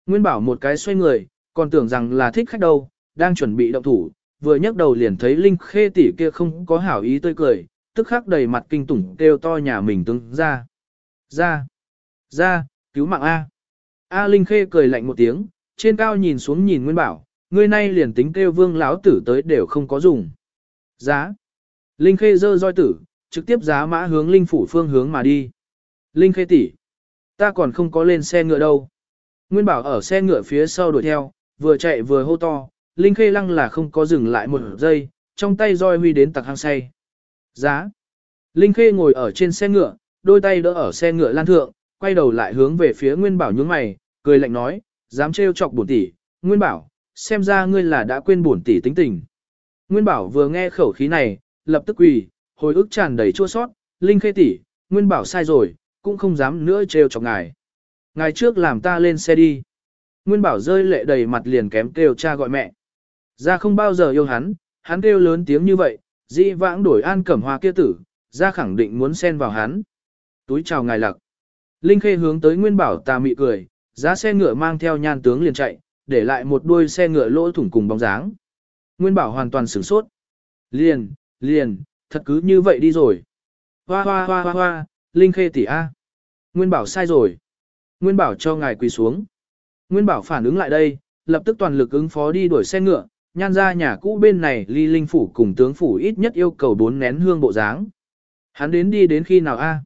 Nguyên Bảo một cái xoay người, còn tưởng rằng là thích khách đâu, đang chuẩn bị động thủ, vừa nhấc đầu liền thấy Linh Khê tỷ kia không có hảo ý tươi cười, tức khắc đầy mặt kinh tủng kêu to nhà mình tướng ra. Ra, ra, cứu mạng A. A Linh Khê cười lạnh một tiếng, trên cao nhìn xuống nhìn Nguyên Bảo, ngươi nay liền tính kêu vương lão tử tới đều không có dùng. Giá. Linh Khê dơ roi tử, trực tiếp giá mã hướng Linh phủ phương hướng mà đi. Linh Khê tỷ, ta còn không có lên xe ngựa đâu. Nguyên Bảo ở xe ngựa phía sau đuổi theo, vừa chạy vừa hô to, Linh Khê lăng là không có dừng lại một giây, trong tay roi huy đến tặc hang say. Giá. Linh Khê ngồi ở trên xe ngựa, đôi tay đỡ ở xe ngựa lan thượng, quay đầu lại hướng về phía Nguyên Bảo nhướng mày, cười lạnh nói, dám trêu chọc bổn tỷ, Nguyên Bảo, xem ra ngươi là đã quên bổn tỷ tính tình. Nguyên Bảo vừa nghe khẩu khí này, lập tức quỳ, hồi ức tràn đầy chua xót, Linh Khê tỷ, Nguyên Bảo sai rồi, cũng không dám nữa trêu chọc ngài. Ngài trước làm ta lên xe đi. Nguyên Bảo rơi lệ đầy mặt liền kém kêu cha gọi mẹ. Ra không bao giờ yêu hắn, hắn kêu lớn tiếng như vậy, dĩ vãng đổi an cẩm hoa kia tử, ra khẳng định muốn xen vào hắn. Túi chào ngài lặc. Linh Khê hướng tới Nguyên Bảo ta mị cười, giá xe ngựa mang theo nhan tướng liền chạy, để lại một đuôi xe ngựa lỗ thủng cùng bóng dáng. Nguyên Bảo hoàn toàn sửng sốt. Liền, liền, thật cứ như vậy đi rồi. Hoa hoa hoa hoa hoa, Linh Khê tỷ A. Nguyên Bảo sai rồi. Nguyên Bảo cho ngài quỳ xuống. Nguyên Bảo phản ứng lại đây, lập tức toàn lực ứng phó đi đuổi xe ngựa, nhan ra nhà cũ bên này ly linh phủ cùng tướng phủ ít nhất yêu cầu bốn nén hương bộ dáng. Hắn đến đi đến khi nào a?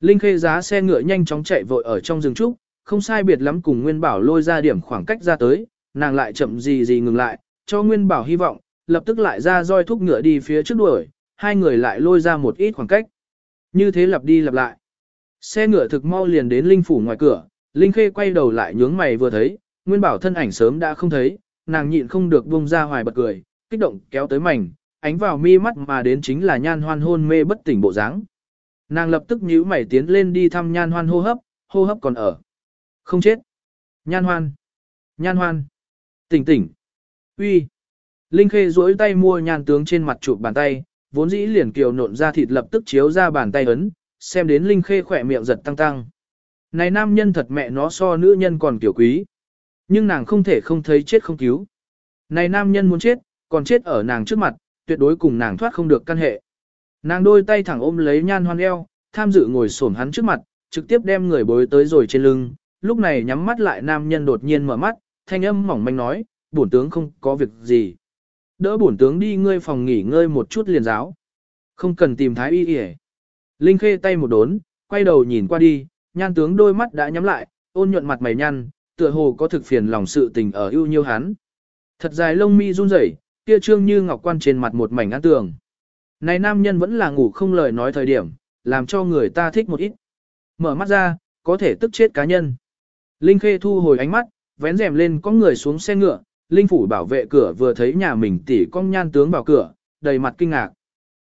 Linh Khê giá xe ngựa nhanh chóng chạy vội ở trong rừng trúc, không sai biệt lắm cùng Nguyên Bảo lôi ra điểm khoảng cách ra tới, nàng lại chậm gì gì ngừng lại, cho Nguyên Bảo hy vọng, lập tức lại ra roi thúc ngựa đi phía trước đuổi, hai người lại lôi ra một ít khoảng cách. Như thế lặp đi lặp lại. Xe ngựa thực mau liền đến Linh phủ ngoài cửa, Linh Khê quay đầu lại nhướng mày vừa thấy, Nguyên Bảo thân ảnh sớm đã không thấy, nàng nhịn không được buông ra hoài bật cười, kích động kéo tới mảnh, ánh vào mi mắt mà đến chính là nhan hoan hôn mê bất tỉnh bộ dáng. Nàng lập tức nhíu mày tiến lên đi thăm nhan hoan hô hấp, hô hấp còn ở. Không chết. Nhan hoan. Nhan hoan. Tỉnh tỉnh. Uy. Linh Khê duỗi tay mua nhan tướng trên mặt chụp bàn tay, vốn dĩ liền kiều nộn ra thịt lập tức chiếu ra bàn tay ấn, xem đến Linh Khê khỏe miệng giật tăng tăng. Này nam nhân thật mẹ nó so nữ nhân còn kiểu quý. Nhưng nàng không thể không thấy chết không cứu. Này nam nhân muốn chết, còn chết ở nàng trước mặt, tuyệt đối cùng nàng thoát không được căn hệ. Nàng đôi tay thẳng ôm lấy nhan hoan eo, tham dự ngồi xổm hắn trước mặt, trực tiếp đem người bối tới rồi trên lưng. Lúc này nhắm mắt lại nam nhân đột nhiên mở mắt, thanh âm mỏng manh nói, bổn tướng không có việc gì. Đỡ bổn tướng đi ngươi phòng nghỉ ngơi một chút liền giáo. Không cần tìm thái y y Linh khê tay một đốn, quay đầu nhìn qua đi, nhan tướng đôi mắt đã nhắm lại, ôn nhuận mặt mày nhăn, tựa hồ có thực phiền lòng sự tình ở ưu nhiêu hắn. Thật dài lông mi run rẩy, kia trương như ngọc quan trên mặt một mảnh an tường. Này nam nhân vẫn là ngủ không lời nói thời điểm, làm cho người ta thích một ít. Mở mắt ra, có thể tức chết cá nhân. Linh Khê thu hồi ánh mắt, vén rèm lên có người xuống xe ngựa, Linh phủ bảo vệ cửa vừa thấy nhà mình tỷ con nhan tướng vào cửa, đầy mặt kinh ngạc.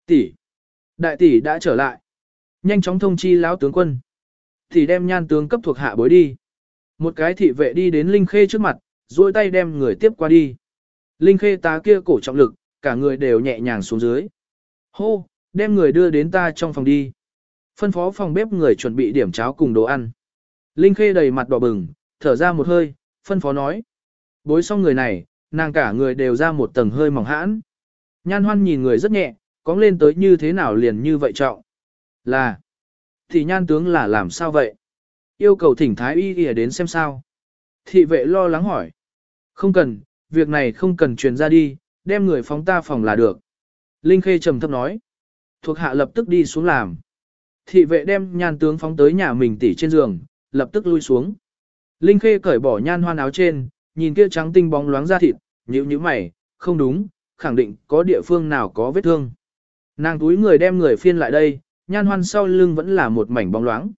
Tỷ, đại tỷ đã trở lại. Nhanh chóng thông chi lão tướng quân thì đem nhan tướng cấp thuộc hạ bối đi. Một cái thị vệ đi đến Linh Khê trước mặt, duỗi tay đem người tiếp qua đi. Linh Khê tá kia cổ trọng lực, cả người đều nhẹ nhàng xuống dưới. Hô, đem người đưa đến ta trong phòng đi. Phân phó phòng bếp người chuẩn bị điểm cháo cùng đồ ăn. Linh Khê đầy mặt đỏ bừng, thở ra một hơi, phân phó nói. Bối xong người này, nàng cả người đều ra một tầng hơi mỏng hãn. Nhan hoan nhìn người rất nhẹ, có lên tới như thế nào liền như vậy trọng. Là, thì nhan tướng là làm sao vậy? Yêu cầu thỉnh thái y ỉa đến xem sao. Thị vệ lo lắng hỏi. Không cần, việc này không cần truyền ra đi, đem người phóng ta phòng là được. Linh Khê trầm thấp nói. Thuộc hạ lập tức đi xuống làm. Thị vệ đem nhan tướng phóng tới nhà mình tỉ trên giường, lập tức lui xuống. Linh Khê cởi bỏ nhan hoan áo trên, nhìn kia trắng tinh bóng loáng ra thịt, nhíu nhíu mày, không đúng, khẳng định có địa phương nào có vết thương. Nàng túi người đem người phiên lại đây, nhan hoan sau lưng vẫn là một mảnh bóng loáng.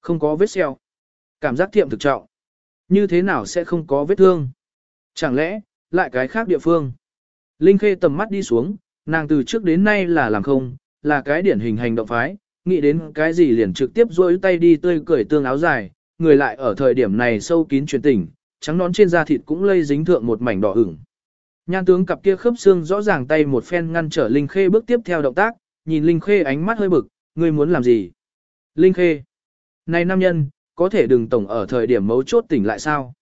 Không có vết xeo. Cảm giác thiệm thực trọng. Như thế nào sẽ không có vết thương? Chẳng lẽ, lại cái khác địa phương? Linh Khê tầm mắt đi xuống, nàng từ trước đến nay là làm không, là cái điển hình hành động phái, nghĩ đến cái gì liền trực tiếp duỗi tay đi tươi cười tương áo dài, người lại ở thời điểm này sâu kín truyền tình, trắng nón trên da thịt cũng lây dính thượng một mảnh đỏ ửng. Nhan tướng cặp kia khớp xương rõ ràng tay một phen ngăn trở Linh Khê bước tiếp theo động tác, nhìn Linh Khê ánh mắt hơi bực, ngươi muốn làm gì? Linh Khê, này nam nhân, có thể đừng tổng ở thời điểm mấu chốt tỉnh lại sao?